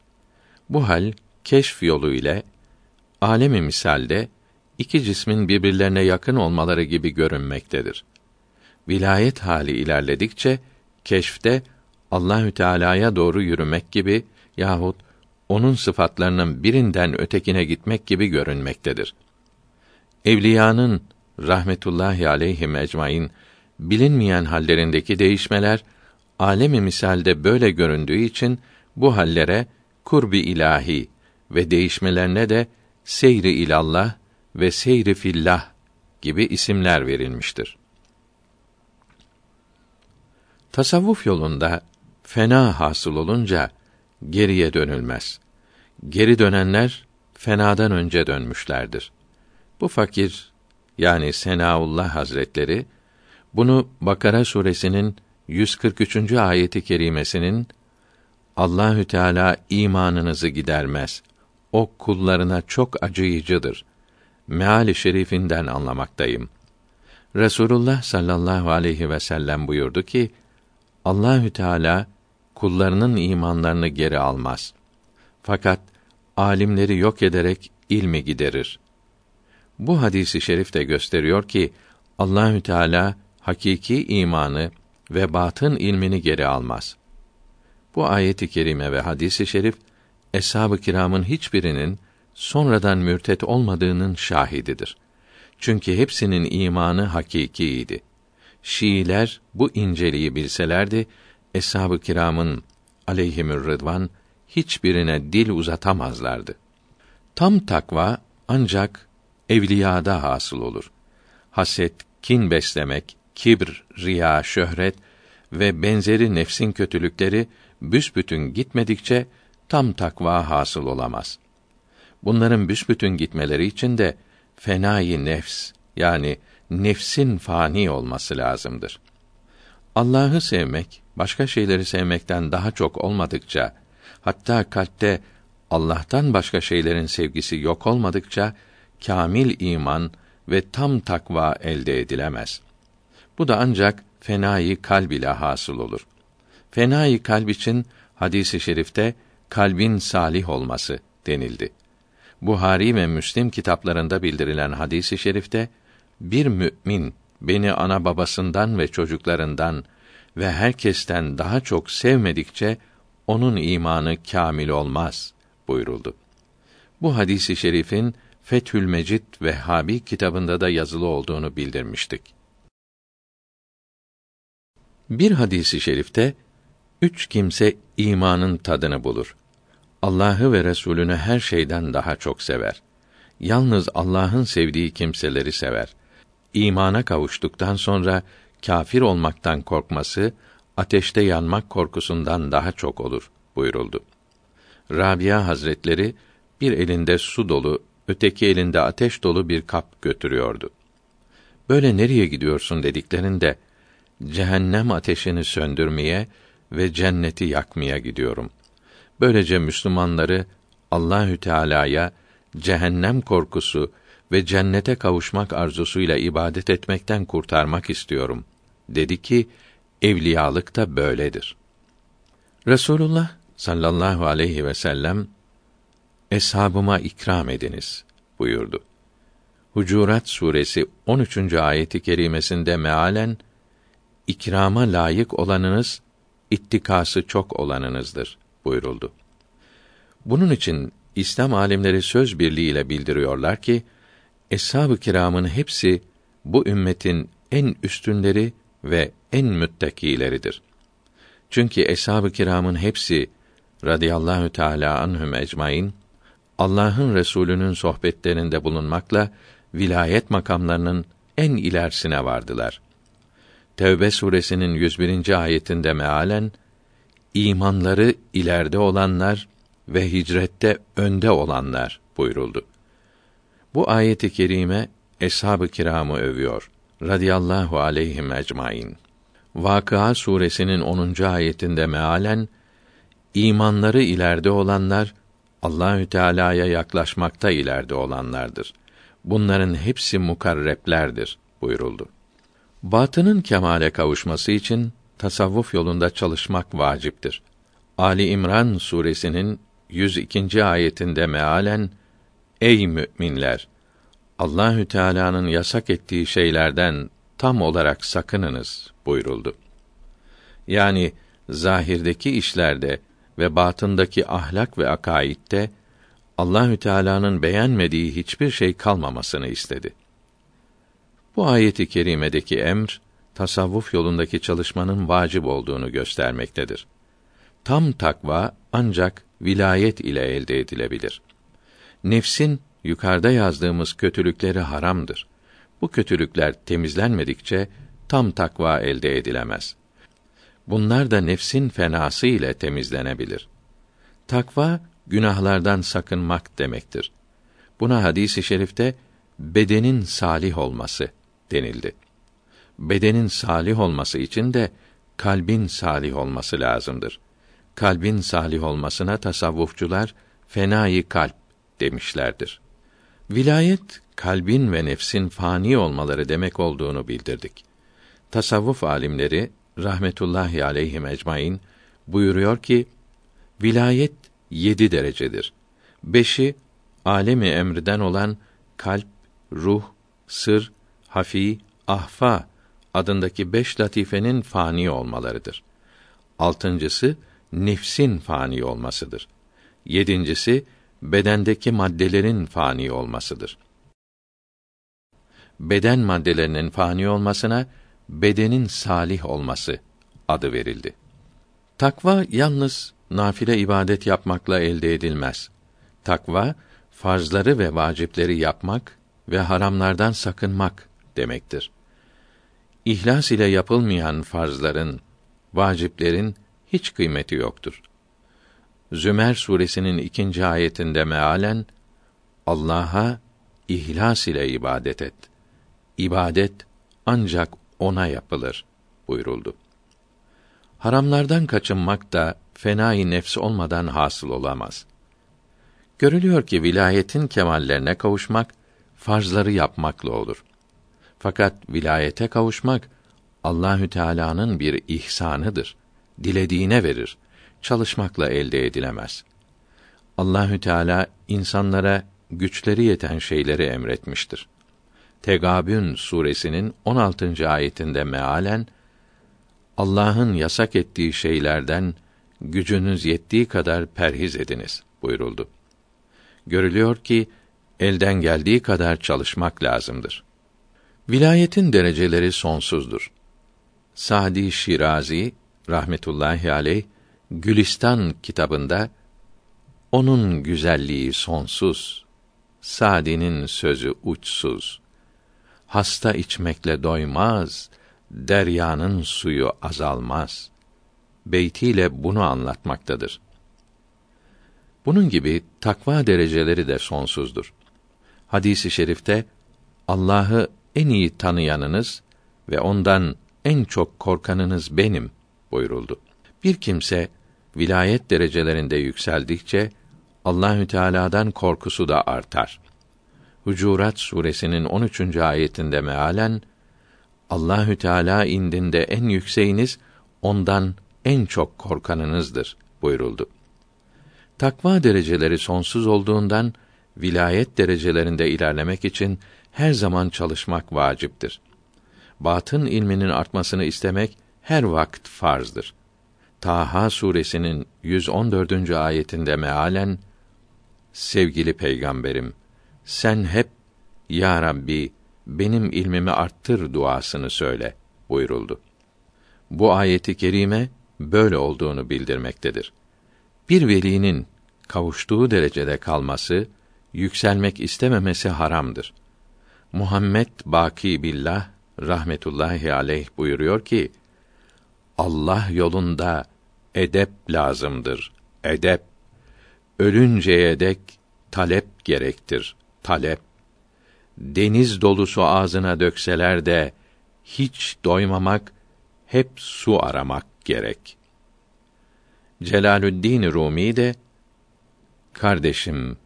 Bu hal keşf yolu ile alemi misalde iki cismin birbirlerine yakın olmaları gibi görünmektedir. Vilayet hali ilerledikçe keşfte Allahü Teala'ya doğru yürümek gibi yahut onun sıfatlarının birinden ötekine gitmek gibi görünmektedir. Evliyanın rahmetullahi aleyhi ecmaîn bilinmeyen hallerindeki değişmeler alemi misalde böyle göründüğü için bu hallere kurbi ilahi ve değişmelerine de seyri ilallah ve seyri fillah gibi isimler verilmiştir. Tasavvuf yolunda fena hasıl olunca geriye dönülmez. Geri dönenler fenadan önce dönmüşlerdir. Bu fakir yani Senaullah Hazretleri bunu Bakara suresinin 143. ayeti kerimesinin Allahü Teala imanınızı gidermez. O kullarına çok acıyıcıdır. Meali şerifinden anlamaktayım. Resulullah sallallahu aleyhi ve sellem buyurdu ki Allahü Teala kullarının imanlarını geri almaz. Fakat alimleri yok ederek ilmi giderir. Bu hadisi şerif de gösteriyor ki Allahü Teala hakiki imanı ve batın ilmini geri almaz. Bu ayeti kerime ve hadisi şerif eshab-ı kiramın hiçbirinin sonradan mürtet olmadığının şahididir. Çünkü hepsinin imanı hakikiydi. Şiiler bu inceliği bilselerdi, eshab-ı kiramın aleyhimür rıdvan hiçbirine dil uzatamazlardı. Tam takva ancak evliyada hasıl olur. Haset, kin beslemek, kibr, riya, şöhret ve benzeri nefsin kötülükleri büsbütün gitmedikçe tam takva hasıl olamaz. Bunların büsbütün gitmeleri için de fenayı nefs yani nefsin fani olması lazımdır. Allah'ı sevmek başka şeyleri sevmekten daha çok olmadıkça hatta kalpte Allah'tan başka şeylerin sevgisi yok olmadıkça kamil iman ve tam takva elde edilemez. Bu da ancak fenayı kalb ile hasıl olur. Fenayı kalb için hadisi i şerifte kalbin salih olması denildi. Buhari ve Müslim kitaplarında bildirilen hadisi i şerifte bir mümin beni ana babasından ve çocuklarından ve herkesten daha çok sevmedikçe onun imanı kamil olmaz buyuruldu. Bu hadisi i şerifin Fethül Mecid Vehhabi kitabında da yazılı olduğunu bildirmiştik. Bir hadisi şerifte üç kimse imanın tadını bulur. Allah'ı ve Resulünü her şeyden daha çok sever. Yalnız Allah'ın sevdiği kimseleri sever. İmana kavuştuktan sonra kafir olmaktan korkması, ateşte yanmak korkusundan daha çok olur buyuruldu. Rabia Hazretleri bir elinde su dolu, öteki elinde ateş dolu bir kap götürüyordu. Böyle nereye gidiyorsun dediklerinde cehennem ateşini söndürmeye ve cenneti yakmaya gidiyorum. Böylece Müslümanları Allahü Teala'ya cehennem korkusu ve cennete kavuşmak arzusuyla ibadet etmekten kurtarmak istiyorum. Dedi ki, evliyalık da böyledir. Resulullah sallallahu aleyhi ve sellem eshabıma ikram ediniz buyurdu. Hucurat suresi 13. ayeti kerimesinde mealen ikrama layık olanınız ittikası çok olanınızdır buyuruldu. Bunun için İslam alimleri söz birliğiyle bildiriyorlar ki eshab-ı kiramın hepsi bu ümmetin en üstünleri ve en müttakileridir. Çünkü eshab-ı kiramın hepsi radıyallahu teala anhum ecmaîn Allah'ın Resulü'nün sohbetlerinde bulunmakla vilayet makamlarının en ilerisine vardılar. Tevbe suresinin 101. ayetinde mealen imanları ileride olanlar ve hicrette önde olanlar buyuruldu. Bu ayeti kerime eshab-ı kiramı övüyor. Radiyallahu aleyhim ecmaîn. Vakıa suresinin 10. ayetinde mealen imanları ileride olanlar Allahü Teala'ya yaklaşmakta ileride olanlardır. Bunların hepsi mukarreplerdir buyuruldu. Batının kemale kavuşması için tasavvuf yolunda çalışmak vaciptir. Ali İmran suresinin 102. ayetinde mealen Ey müminler Allahü Teala'nın yasak ettiği şeylerden tam olarak sakınınız buyuruldu. Yani zahirdeki işlerde ve batındaki ahlak ve akaidde Allahü Teala'nın beğenmediği hiçbir şey kalmamasını istedi. Bu ayeti kerimedeki emr tasavvuf yolundaki çalışmanın vacip olduğunu göstermektedir. Tam takva ancak vilayet ile elde edilebilir. Nefsin yukarıda yazdığımız kötülükleri haramdır. Bu kötülükler temizlenmedikçe tam takva elde edilemez. Bunlar da nefsin fenası ile temizlenebilir. Takva günahlardan sakınmak demektir. Buna hadisi şerifte bedenin salih olması denildi. Bedenin salih olması için de kalbin salih olması lazımdır. Kalbin salih olmasına tasavvufçular fenayı kalp demişlerdir. Vilayet kalbin ve nefsin fani olmaları demek olduğunu bildirdik. Tasavvuf alimleri rahmetullahi aleyhim ecmaîn buyuruyor ki vilayet yedi derecedir. Beşi alemi emriden olan kalp, ruh, sır, hafi, ahfa adındaki beş latifenin fani olmalarıdır. Altıncısı nefsin fani olmasıdır. Yedincisi bedendeki maddelerin fani olmasıdır. Beden maddelerinin fani olmasına bedenin salih olması adı verildi. Takva yalnız nafile ibadet yapmakla elde edilmez. Takva farzları ve vacipleri yapmak ve haramlardan sakınmak demektir. İhlas ile yapılmayan farzların, vaciplerin hiç kıymeti yoktur. Zümer suresinin ikinci ayetinde mealen Allah'a ihlas ile ibadet et. İbadet ancak ona yapılır buyuruldu. Haramlardan kaçınmak da fenai nefs olmadan hasıl olamaz. Görülüyor ki vilayetin kemallerine kavuşmak farzları yapmakla olur. Fakat vilayete kavuşmak Allahü Teala'nın bir ihsanıdır. Dilediğine verir. Çalışmakla elde edilemez. Allahü Teala insanlara güçleri yeten şeyleri emretmiştir. Tegabün suresinin 16. ayetinde mealen Allah'ın yasak ettiği şeylerden gücünüz yettiği kadar perhiz ediniz buyuruldu. Görülüyor ki elden geldiği kadar çalışmak lazımdır. Vilayetin dereceleri sonsuzdur. Sadi Şirazi rahmetullahi aleyh Gülistan kitabında onun güzelliği sonsuz, Sadi'nin sözü uçsuz. Hasta içmekle doymaz, deryanın suyu azalmaz. Beytiyle bunu anlatmaktadır. Bunun gibi takva dereceleri de sonsuzdur. Hadisi i şerifte Allah'ı en iyi tanıyanınız ve ondan en çok korkanınız benim buyuruldu. Bir kimse vilayet derecelerinde yükseldikçe Allahü Teala'dan korkusu da artar. Hucurat suresinin 13. ayetinde mealen Allahü Teala indinde en yükseğiniz ondan en çok korkanınızdır buyuruldu. Takva dereceleri sonsuz olduğundan vilayet derecelerinde ilerlemek için her zaman çalışmak vaciptir. Batın ilminin artmasını istemek her vakit farzdır. Taha suresinin 114. ayetinde mealen Sevgili peygamberim sen hep ya Rabbi benim ilmimi arttır duasını söyle buyuruldu. Bu ayeti kerime böyle olduğunu bildirmektedir. Bir velinin kavuştuğu derecede kalması, yükselmek istememesi haramdır. Muhammed Baki Billah rahmetullahi aleyh buyuruyor ki: Allah yolunda edep lazımdır. Edep ölünceye dek talep gerektir. Talep deniz dolusu ağzına dökseler de hiç doymamak, hep su aramak gerek. Celalüddin Rumi de Kardeşim,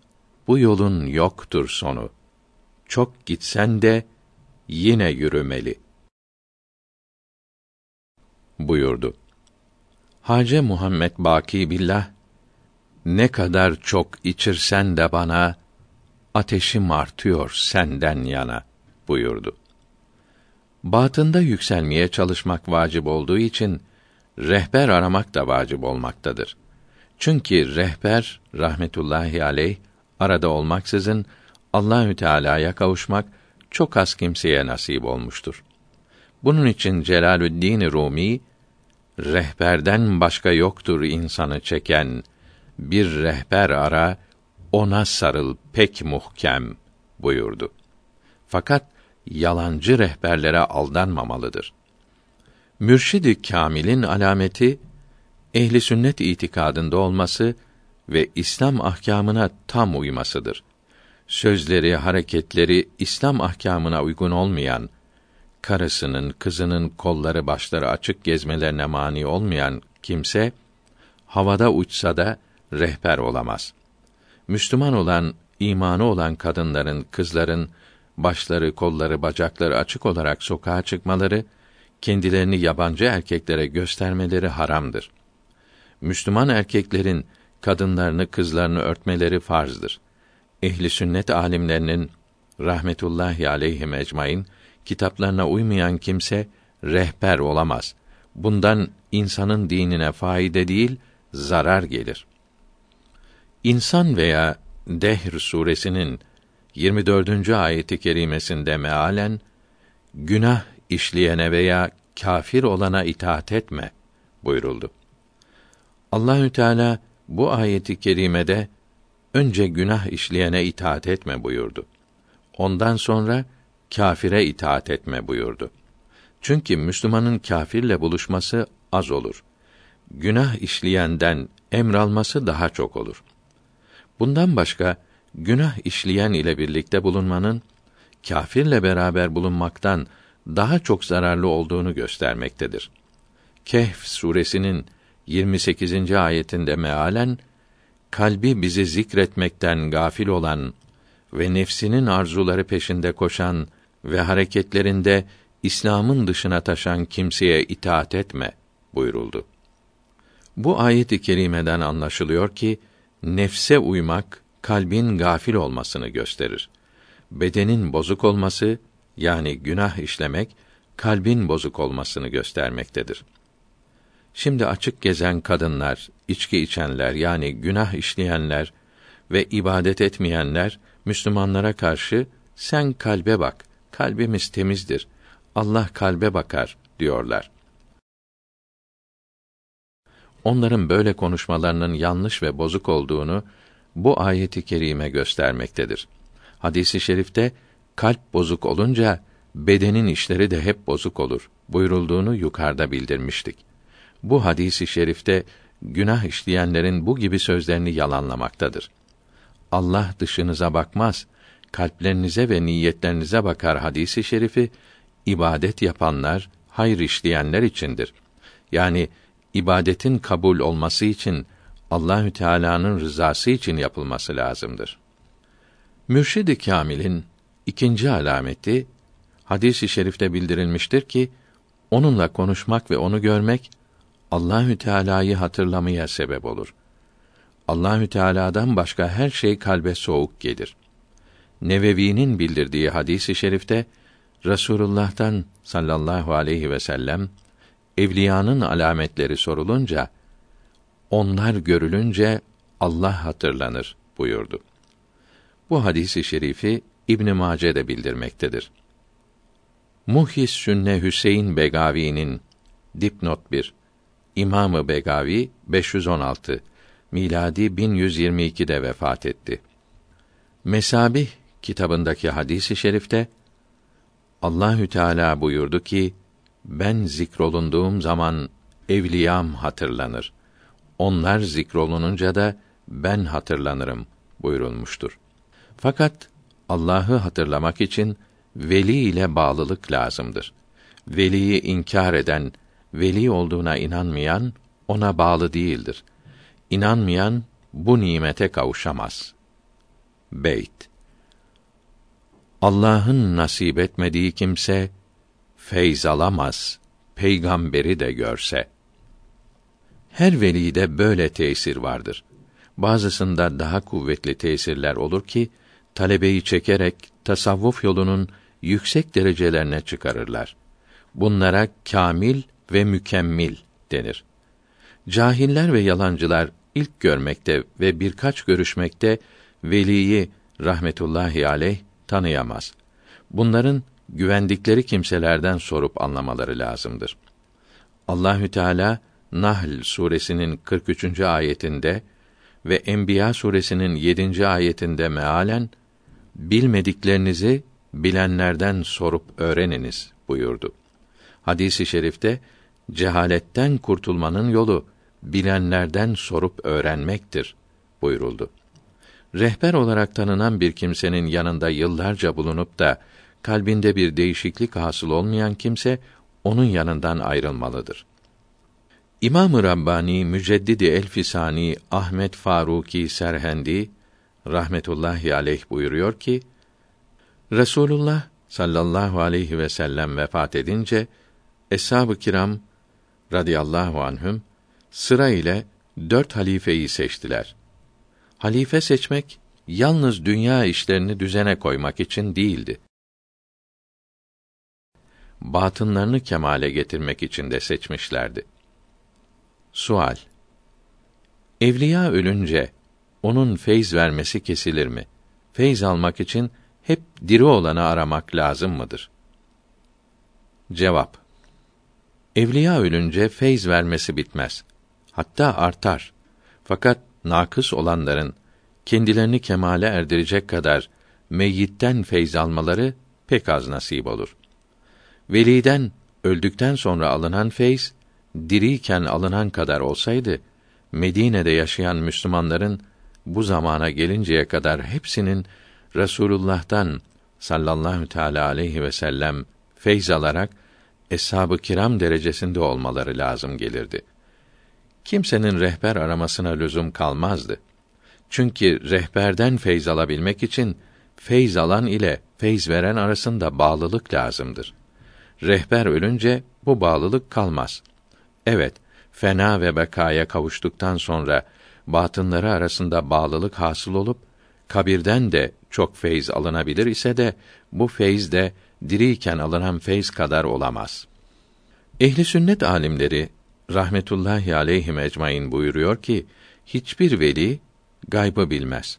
bu yolun yoktur sonu. Çok gitsen de yine yürümeli. buyurdu. Hace Muhammed Baki Billah ne kadar çok içirsen de bana ateşim artıyor senden yana buyurdu. Batında yükselmeye çalışmak vacip olduğu için rehber aramak da vacip olmaktadır. Çünkü rehber rahmetullahi aleyh arada olmaksızın Allahü Teala'ya kavuşmak çok az kimseye nasip olmuştur. Bunun için Celalüddin Rumi rehberden başka yoktur insanı çeken bir rehber ara ona sarıl pek muhkem buyurdu. Fakat yalancı rehberlere aldanmamalıdır. Mürşidi kamilin alameti ehli sünnet itikadında olması ve İslam ahkamına tam uymasıdır. Sözleri, hareketleri İslam ahkamına uygun olmayan, karısının, kızının kolları başları açık gezmelerine mani olmayan kimse havada uçsa da rehber olamaz. Müslüman olan, imanı olan kadınların, kızların başları, kolları, bacakları açık olarak sokağa çıkmaları, kendilerini yabancı erkeklere göstermeleri haramdır. Müslüman erkeklerin kadınlarını, kızlarını örtmeleri farzdır. Ehli sünnet alimlerinin rahmetullahi aleyhi ecmaîn kitaplarına uymayan kimse rehber olamaz. Bundan insanın dinine faide değil, zarar gelir. İnsan veya Dehr suresinin 24. ayeti kerimesinde mealen günah işleyene veya kafir olana itaat etme buyuruldu. Allahü Teala bu ayeti kerimede önce günah işleyene itaat etme buyurdu. Ondan sonra kâfire itaat etme buyurdu. Çünkü Müslümanın kâfirle buluşması az olur. Günah işleyenden emralması daha çok olur. Bundan başka günah işleyen ile birlikte bulunmanın kâfirle beraber bulunmaktan daha çok zararlı olduğunu göstermektedir. Kehf suresinin 28. ayetinde mealen kalbi bizi zikretmekten gafil olan ve nefsinin arzuları peşinde koşan ve hareketlerinde İslam'ın dışına taşan kimseye itaat etme buyuruldu. Bu ayet-i kerimeden anlaşılıyor ki nefse uymak kalbin gafil olmasını gösterir. Bedenin bozuk olması yani günah işlemek kalbin bozuk olmasını göstermektedir. Şimdi açık gezen kadınlar, içki içenler yani günah işleyenler ve ibadet etmeyenler Müslümanlara karşı sen kalbe bak, kalbimiz temizdir. Allah kalbe bakar diyorlar. Onların böyle konuşmalarının yanlış ve bozuk olduğunu bu ayeti kerime göstermektedir. Hadisi şerifte kalp bozuk olunca bedenin işleri de hep bozuk olur buyurulduğunu yukarıda bildirmiştik. Bu hadisi şerifte günah işleyenlerin bu gibi sözlerini yalanlamaktadır. Allah dışınıza bakmaz, kalplerinize ve niyetlerinize bakar hadisi şerifi ibadet yapanlar, hayır işleyenler içindir. Yani ibadetin kabul olması için Allahü Teala'nın rızası için yapılması lazımdır. Mürşid-i Kamil'in ikinci alameti hadis-i şerifte bildirilmiştir ki onunla konuşmak ve onu görmek Allahü Teala'yı hatırlamaya sebep olur. Allahü Teala'dan başka her şey kalbe soğuk gelir. Nevevi'nin bildirdiği hadis-i şerifte Resulullah'tan sallallahu aleyhi ve sellem evliyanın alametleri sorulunca onlar görülünce Allah hatırlanır buyurdu. Bu hadisi şerifi İbn Mace de bildirmektedir. Muhis Sünne Hüseyin Begavi'nin dipnot 1 İmamı Begavi 516 miladi 1122'de vefat etti. Mesabih kitabındaki hadisi şerifte Allahü Teala buyurdu ki ben zikrolunduğum zaman evliyam hatırlanır. Onlar zikrolununca da ben hatırlanırım buyurulmuştur. Fakat Allah'ı hatırlamak için veli ile bağlılık lazımdır. Veliyi inkar eden, veli olduğuna inanmayan ona bağlı değildir. İnanmayan bu nimete kavuşamaz. Beyt Allah'ın nasip etmediği kimse feyz alamaz, peygamberi de görse. Her velide böyle tesir vardır. Bazısında daha kuvvetli tesirler olur ki talebeyi çekerek tasavvuf yolunun yüksek derecelerine çıkarırlar. Bunlara kamil ve mükemmil denir. Cahiller ve yalancılar ilk görmekte ve birkaç görüşmekte veliyi rahmetullahi aleyh tanıyamaz. Bunların güvendikleri kimselerden sorup anlamaları lazımdır. Allahü Teala Nahl suresinin 43. ayetinde ve Enbiya suresinin 7. ayetinde mealen bilmediklerinizi bilenlerden sorup öğreniniz buyurdu. Hadisi i şerifte cehaletten kurtulmanın yolu bilenlerden sorup öğrenmektir buyuruldu. Rehber olarak tanınan bir kimsenin yanında yıllarca bulunup da kalbinde bir değişiklik hasıl olmayan kimse onun yanından ayrılmalıdır. İmam-ı Rabbani Müceddidi Elfisani Ahmet Faruki Serhendi rahmetullahi aleyh buyuruyor ki Resulullah sallallahu aleyhi ve sellem vefat edince eshab-ı kiram radıyallahu anhüm sıra ile dört halifeyi seçtiler. Halife seçmek yalnız dünya işlerini düzene koymak için değildi. Batınlarını kemale getirmek için de seçmişlerdi. Sual Evliya ölünce onun feyz vermesi kesilir mi? Feyz almak için hep diri olanı aramak lazım mıdır? Cevap Evliya ölünce feyz vermesi bitmez. Hatta artar. Fakat nakıs olanların kendilerini kemale erdirecek kadar meyyitten feyz almaları pek az nasip olur. Veliden öldükten sonra alınan feyz diriyken alınan kadar olsaydı Medine'de yaşayan Müslümanların bu zamana gelinceye kadar hepsinin Resulullah'tan sallallahu teala aleyhi ve sellem feyz alarak eshab-ı kiram derecesinde olmaları lazım gelirdi. Kimsenin rehber aramasına lüzum kalmazdı. Çünkü rehberden feyz alabilmek için feyz alan ile feyz veren arasında bağlılık lazımdır. Rehber ölünce bu bağlılık kalmaz. Evet, fena ve bekaya kavuştuktan sonra batınları arasında bağlılık hasıl olup kabirden de çok feyz alınabilir ise de bu feyz de diriyken alınan feyz kadar olamaz. Ehli sünnet alimleri rahmetullahi aleyhi ecmaîn buyuruyor ki hiçbir veli gaybı bilmez.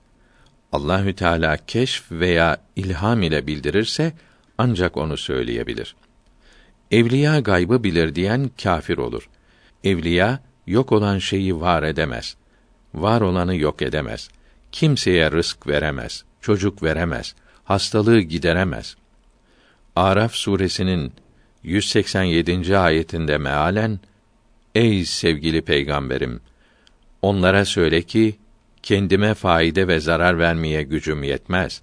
Allahü Teala keşf veya ilham ile bildirirse ancak onu söyleyebilir. Evliya gaybı bilir diyen kâfir olur. Evliya yok olan şeyi var edemez. Var olanı yok edemez. Kimseye rızk veremez, çocuk veremez, hastalığı gideremez. Araf suresinin 187. ayetinde mealen Ey sevgili peygamberim onlara söyle ki kendime faide ve zarar vermeye gücüm yetmez.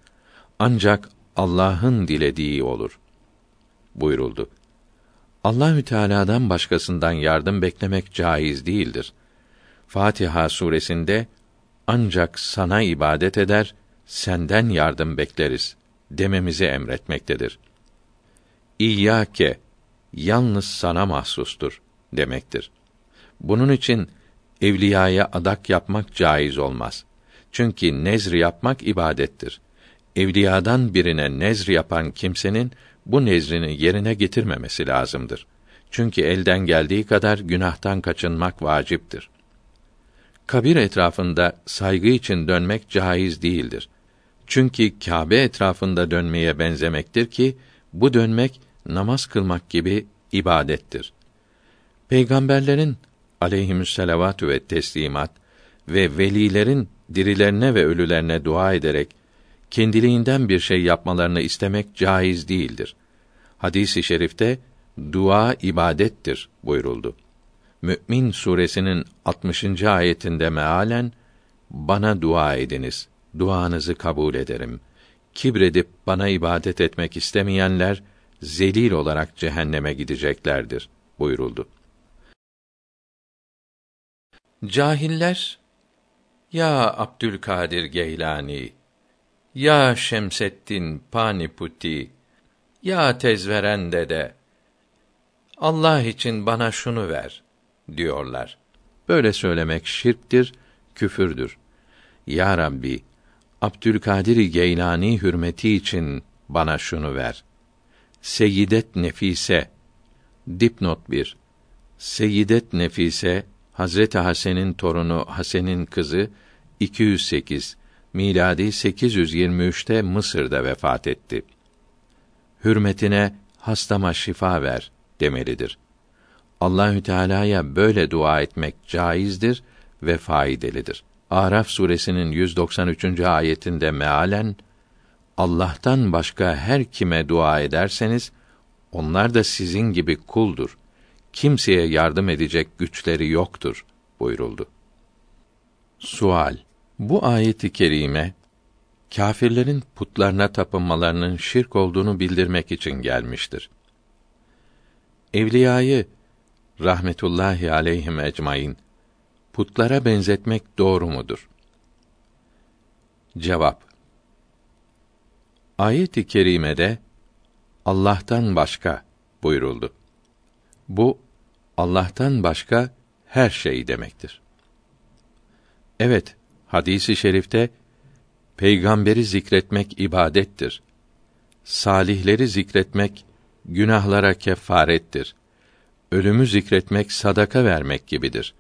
Ancak Allah'ın dilediği olur buyuruldu. Allahü Teala'dan başkasından yardım beklemek caiz değildir. Fatiha suresinde ancak sana ibadet eder, senden yardım bekleriz dememizi emretmektedir. İyyake yalnız sana mahsustur demektir. Bunun için evliyaya adak yapmak caiz olmaz. Çünkü nezr yapmak ibadettir. Evliyadan birine nezr yapan kimsenin bu nezrini yerine getirmemesi lazımdır. Çünkü elden geldiği kadar günahtan kaçınmak vaciptir. Kabir etrafında saygı için dönmek caiz değildir. Çünkü Kâbe etrafında dönmeye benzemektir ki bu dönmek namaz kılmak gibi ibadettir. Peygamberlerin aleyhimüsselavatü ve teslimat ve velilerin dirilerine ve ölülerine dua ederek kendiliğinden bir şey yapmalarını istemek caiz değildir. Hadisi i şerifte dua ibadettir buyuruldu. Mü'min suresinin 60. ayetinde mealen bana dua ediniz. Duanızı kabul ederim. Kibredip bana ibadet etmek istemeyenler zelil olarak cehenneme gideceklerdir buyuruldu. Cahiller ya Abdülkadir Geylani ya Şemseddin Paniputi ya tezveren dede Allah için bana şunu ver diyorlar. Böyle söylemek şirktir, küfürdür. Ya Rabbi, Abdülkadir Geylani hürmeti için bana şunu ver. Seyyidet Nefise Dipnot 1 Seyyidet Nefise Hazreti Hasen'in torunu Hasen'in kızı 208 miladi 823'te Mısır'da vefat etti. Hürmetine hastama şifa ver demelidir. Allahü Teala'ya böyle dua etmek caizdir ve faydalıdır. Araf suresinin 193. ayetinde mealen Allah'tan başka her kime dua ederseniz onlar da sizin gibi kuldur. Kimseye yardım edecek güçleri yoktur buyuruldu. Sual Bu ayeti kerime kâfirlerin putlarına tapınmalarının şirk olduğunu bildirmek için gelmiştir. Evliyayı rahmetullahi aleyhim ecmaîn putlara benzetmek doğru mudur? Cevap Ayet-i kerimede Allah'tan başka buyuruldu. Bu Allah'tan başka her şey demektir. Evet, hadisi şerifte peygamberi zikretmek ibadettir. Salihleri zikretmek günahlara kefarettir. Ölümü zikretmek sadaka vermek gibidir.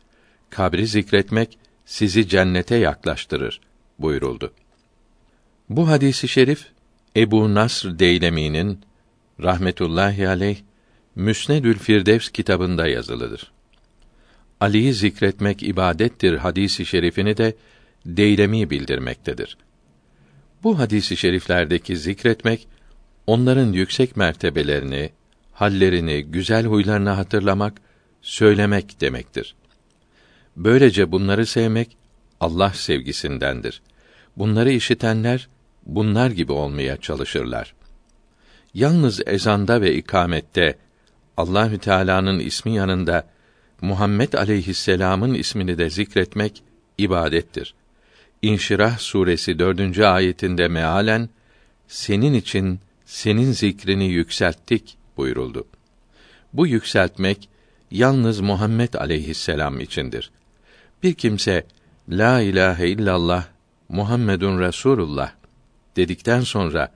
Kabri zikretmek sizi cennete yaklaştırır buyuruldu. Bu hadisi şerif Ebu Nasr Deylemi'nin rahmetullahi aleyh Müsnedül Firdevs kitabında yazılıdır. Ali'yi zikretmek ibadettir hadisi şerifini de Deylemi bildirmektedir. Bu hadisi şeriflerdeki zikretmek onların yüksek mertebelerini, hallerini, güzel huylarını hatırlamak, söylemek demektir. Böylece bunları sevmek Allah sevgisindendir. Bunları işitenler bunlar gibi olmaya çalışırlar. Yalnız ezanda ve ikamette Allahü Teala'nın ismi yanında Muhammed aleyhisselam'ın ismini de zikretmek ibadettir. İnşirah suresi dördüncü ayetinde mealen senin için senin zikrini yükselttik buyuruldu. Bu yükseltmek yalnız Muhammed aleyhisselam içindir. Bir kimse la ilahe illallah Muhammedun Resulullah dedikten sonra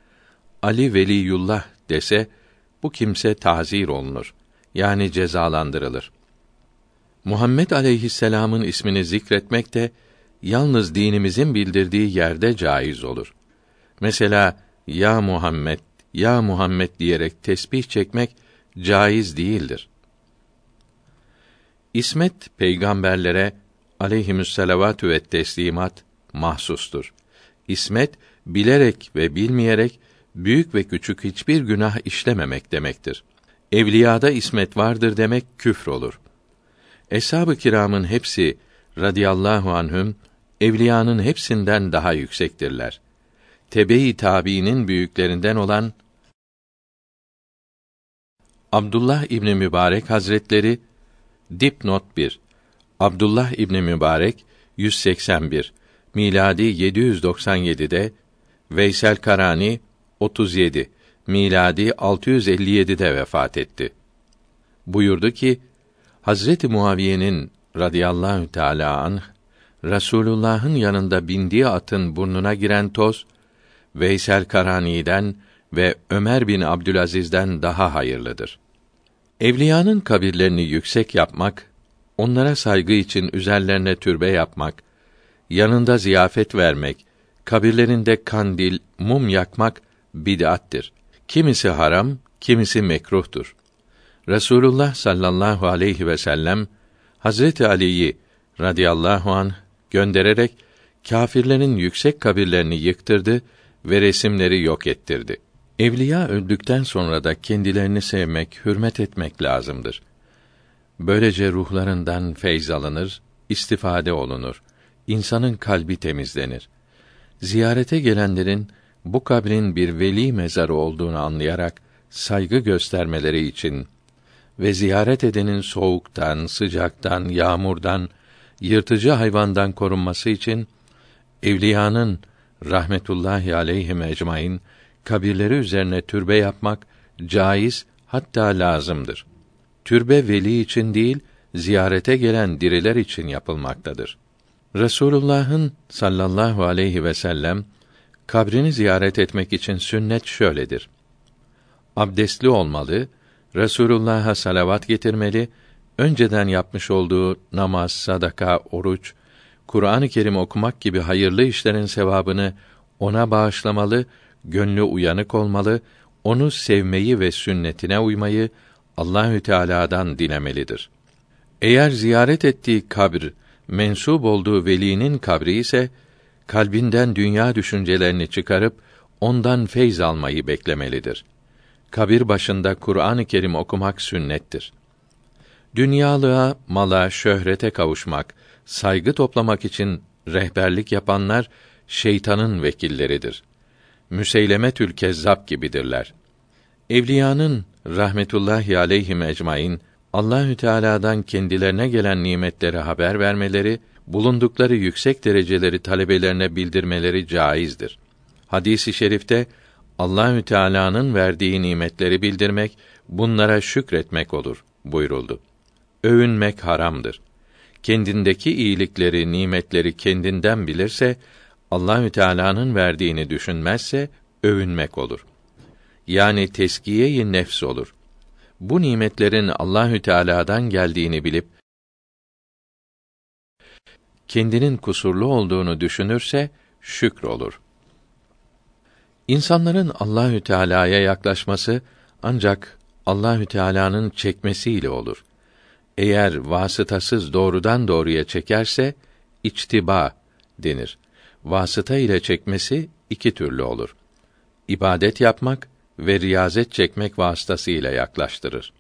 Ali Veliyullah dese bu kimse tazir olunur. Yani cezalandırılır. Muhammed aleyhisselam'ın ismini zikretmek de yalnız dinimizin bildirdiği yerde caiz olur. Mesela ya Muhammed, ya Muhammed diyerek tesbih çekmek caiz değildir. İsmet peygamberlere aleyhimüsselavatü ve teslimat mahsustur. İsmet bilerek ve bilmeyerek büyük ve küçük hiçbir günah işlememek demektir. Evliyada ismet vardır demek küfür olur. Eshab-ı kiramın hepsi radıyallahu anhüm evliyanın hepsinden daha yüksektirler. Tebe-i tabiinin büyüklerinden olan Abdullah İbni Mübarek Hazretleri dipnot 1 Abdullah İbni Mübarek 181 miladi 797'de Veysel Karani 37 miladi 657'de vefat etti. Buyurdu ki Hazreti Muaviye'nin radıyallahu teala anh Resulullah'ın yanında bindiği atın burnuna giren toz Veysel Karani'den ve Ömer bin Abdülaziz'den daha hayırlıdır. Evliyanın kabirlerini yüksek yapmak, onlara saygı için üzerlerine türbe yapmak, yanında ziyafet vermek, kabirlerinde kandil, mum yakmak bid'attir. Kimisi haram, kimisi mekruhtur. Resulullah sallallahu aleyhi ve sellem Hazreti Ali'yi radıyallahu an göndererek kâfirlerin yüksek kabirlerini yıktırdı ve resimleri yok ettirdi. Evliya öldükten sonra da kendilerini sevmek, hürmet etmek lazımdır. Böylece ruhlarından feyz alınır, istifade olunur. İnsanın kalbi temizlenir. Ziyarete gelenlerin bu kabrin bir veli mezarı olduğunu anlayarak saygı göstermeleri için ve ziyaret edenin soğuktan, sıcaktan, yağmurdan, yırtıcı hayvandan korunması için evliyanın rahmetullahi aleyhi ecmaîn kabirleri üzerine türbe yapmak caiz hatta lazımdır. Türbe veli için değil, ziyarete gelen diriler için yapılmaktadır. Resulullah'ın sallallahu aleyhi ve sellem kabrini ziyaret etmek için sünnet şöyledir. Abdestli olmalı, Resulullah'a salavat getirmeli, önceden yapmış olduğu namaz, sadaka, oruç, Kur'an-ı Kerim okumak gibi hayırlı işlerin sevabını ona bağışlamalı, gönlü uyanık olmalı, onu sevmeyi ve sünnetine uymayı Allahü Teala'dan dilemelidir. Eğer ziyaret ettiği kabr mensup olduğu velinin kabri ise kalbinden dünya düşüncelerini çıkarıp ondan feyz almayı beklemelidir. Kabir başında Kur'an-ı Kerim okumak sünnettir. Dünyalığa, mala, şöhrete kavuşmak, saygı toplamak için rehberlik yapanlar şeytanın vekilleridir. Müseylemetül Kezzab gibidirler. Evliyanın rahmetullahi aleyhim ecmaîn Allahü Teala'dan kendilerine gelen nimetleri haber vermeleri, bulundukları yüksek dereceleri talebelerine bildirmeleri caizdir. Hadisi i şerifte Allahü Teala'nın verdiği nimetleri bildirmek, bunlara şükretmek olur buyuruldu. Övünmek haramdır. Kendindeki iyilikleri, nimetleri kendinden bilirse, Allahü Teala'nın verdiğini düşünmezse övünmek olur. Yani teskiye-i nefs olur bu nimetlerin Allahü Teala'dan geldiğini bilip kendinin kusurlu olduğunu düşünürse şükr olur. İnsanların Allahü Teala'ya yaklaşması ancak Allahü Teala'nın çekmesiyle olur. Eğer vasıtasız doğrudan doğruya çekerse içtiba denir. Vasıta ile çekmesi iki türlü olur. İbadet yapmak ve riyazet çekmek vasıtasıyla yaklaştırır.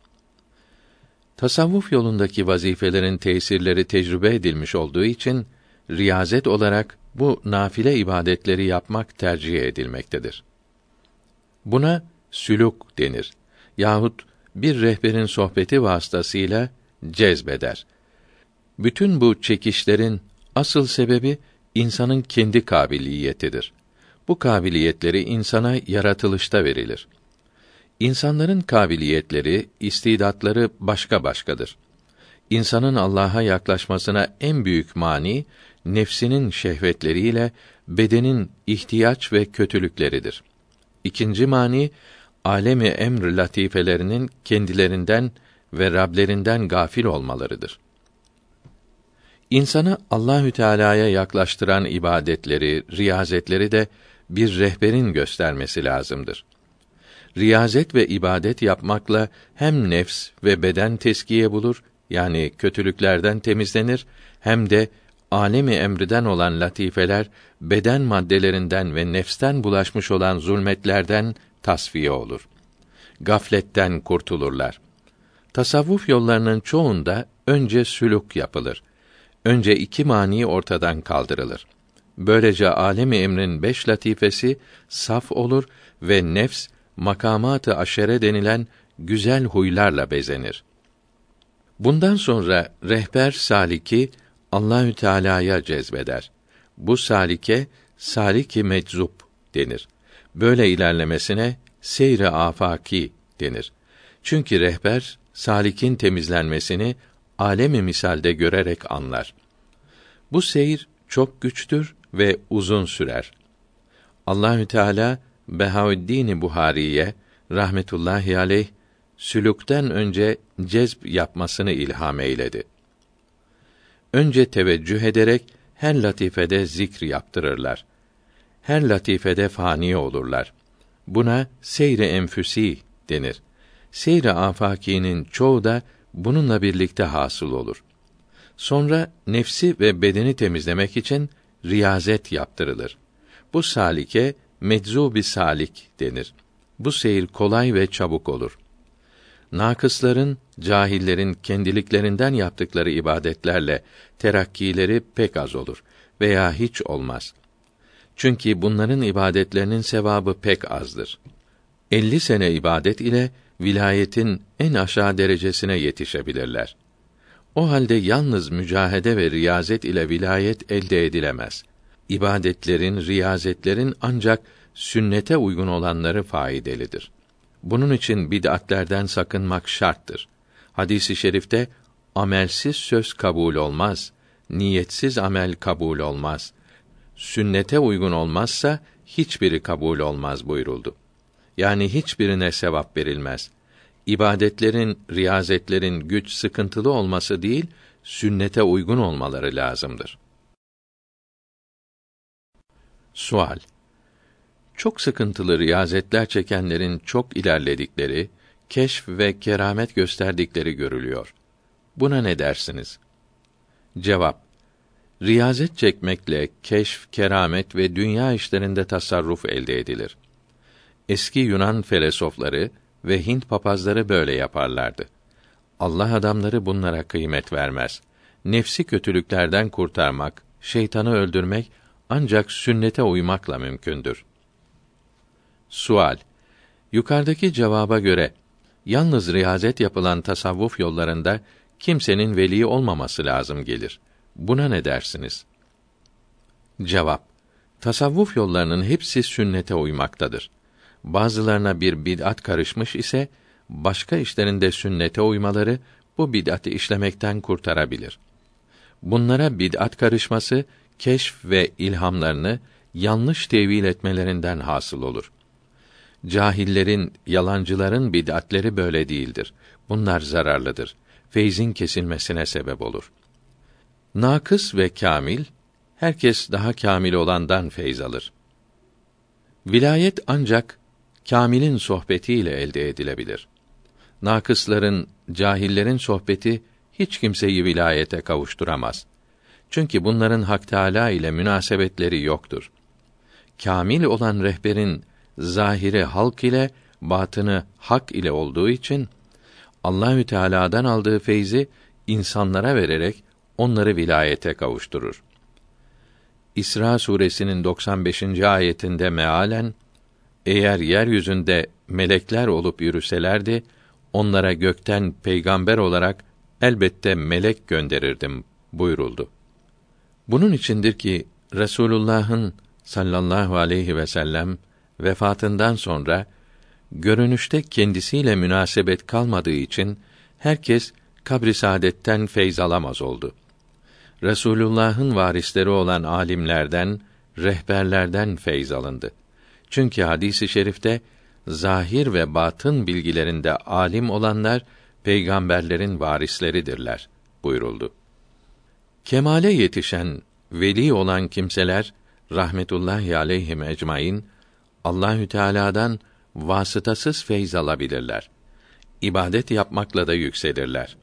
Tasavvuf yolundaki vazifelerin tesirleri tecrübe edilmiş olduğu için riyazet olarak bu nafile ibadetleri yapmak tercih edilmektedir. Buna süluk denir yahut bir rehberin sohbeti vasıtasıyla cezbeder. Bütün bu çekişlerin asıl sebebi insanın kendi kabiliyetidir. Bu kabiliyetleri insana yaratılışta verilir. İnsanların kabiliyetleri, istidatları başka başkadır. İnsanın Allah'a yaklaşmasına en büyük mani nefsinin şehvetleriyle bedenin ihtiyaç ve kötülükleridir. İkinci mani alemi emr latifelerinin kendilerinden ve Rablerinden gafil olmalarıdır. İnsanı Allahü Teala'ya yaklaştıran ibadetleri, riyazetleri de bir rehberin göstermesi lazımdır. Riyazet ve ibadet yapmakla hem nefs ve beden teskiye bulur, yani kötülüklerden temizlenir, hem de alemi emriden olan latifeler beden maddelerinden ve nefsten bulaşmış olan zulmetlerden tasfiye olur. Gafletten kurtulurlar. Tasavvuf yollarının çoğunda önce sülük yapılır. Önce iki mani ortadan kaldırılır. Böylece alemi emrin beş latifesi saf olur ve nefs makamatı aşere denilen güzel huylarla bezenir. Bundan sonra rehber saliki Allahü Teala'ya cezbeder. Bu salike saliki meczup denir. Böyle ilerlemesine seyre afaki denir. Çünkü rehber salikin temizlenmesini alemi misalde görerek anlar. Bu seyir çok güçtür ve uzun sürer. Allahü Teala Behaüddin Buhari'ye rahmetullahi aleyh sülükten önce cezb yapmasını ilham eyledi. Önce teveccüh ederek her latifede zikr yaptırırlar. Her latifede fani olurlar. Buna seyre enfüsi denir. Seyre afakinin çoğu da bununla birlikte hasıl olur. Sonra nefsi ve bedeni temizlemek için riyazet yaptırılır. Bu salike medzubi salik denir. Bu seyir kolay ve çabuk olur. Nakısların, cahillerin kendiliklerinden yaptıkları ibadetlerle terakkileri pek az olur veya hiç olmaz. Çünkü bunların ibadetlerinin sevabı pek azdır. 50 sene ibadet ile vilayetin en aşağı derecesine yetişebilirler. O halde yalnız mücahede ve riyazet ile vilayet elde edilemez. İbadetlerin, riyazetlerin ancak sünnete uygun olanları faydalıdır. Bunun için bid'atlerden sakınmak şarttır. Hadisi i şerifte amelsiz söz kabul olmaz, niyetsiz amel kabul olmaz. Sünnete uygun olmazsa hiçbiri kabul olmaz buyuruldu. Yani hiçbirine sevap verilmez. ibadetlerin, riyazetlerin güç sıkıntılı olması değil, sünnete uygun olmaları lazımdır. Sual Çok sıkıntılı riyazetler çekenlerin çok ilerledikleri, keşf ve keramet gösterdikleri görülüyor. Buna ne dersiniz? Cevap Riyazet çekmekle keşf, keramet ve dünya işlerinde tasarruf elde edilir. Eski Yunan felsefeleri ve Hint papazları böyle yaparlardı. Allah adamları bunlara kıymet vermez. Nefsi kötülüklerden kurtarmak, şeytanı öldürmek ancak sünnete uymakla mümkündür. Sual: Yukarıdaki cevaba göre yalnız riyazet yapılan tasavvuf yollarında kimsenin veli olmaması lazım gelir. Buna ne dersiniz? Cevap: Tasavvuf yollarının hepsi sünnete uymaktadır. Bazılarına bir bid'at karışmış ise başka işlerinde sünnete uymaları bu bid'atı işlemekten kurtarabilir. Bunlara bid'at karışması keşf ve ilhamlarını yanlış tevil etmelerinden hasıl olur. Cahillerin, yalancıların bid'atleri böyle değildir. Bunlar zararlıdır. Feyzin kesilmesine sebep olur. Nakıs ve kamil, herkes daha kamil olandan feyz alır. Vilayet ancak kamilin sohbetiyle elde edilebilir. Nakısların, cahillerin sohbeti hiç kimseyi vilayete kavuşturamaz. Çünkü bunların Hak Teâlâ ile münasebetleri yoktur. Kamil olan rehberin zahiri halk ile batını hak ile olduğu için Allahü Teala'dan aldığı feyzi insanlara vererek onları vilayete kavuşturur. İsra suresinin 95. ayetinde mealen eğer yeryüzünde melekler olup yürüselerdi onlara gökten peygamber olarak elbette melek gönderirdim buyuruldu. Bunun içindir ki Resulullah'ın sallallahu aleyhi ve sellem vefatından sonra görünüşte kendisiyle münasebet kalmadığı için herkes kabri saadetten feyz alamaz oldu. Resulullah'ın varisleri olan alimlerden, rehberlerden feyz alındı. Çünkü hadisi i şerifte zahir ve batın bilgilerinde alim olanlar peygamberlerin varisleridirler buyuruldu. Kemale yetişen veli olan kimseler rahmetullahi aleyhim ecmaîn Allahü Teala'dan vasıtasız feyz alabilirler. İbadet yapmakla da yükselirler.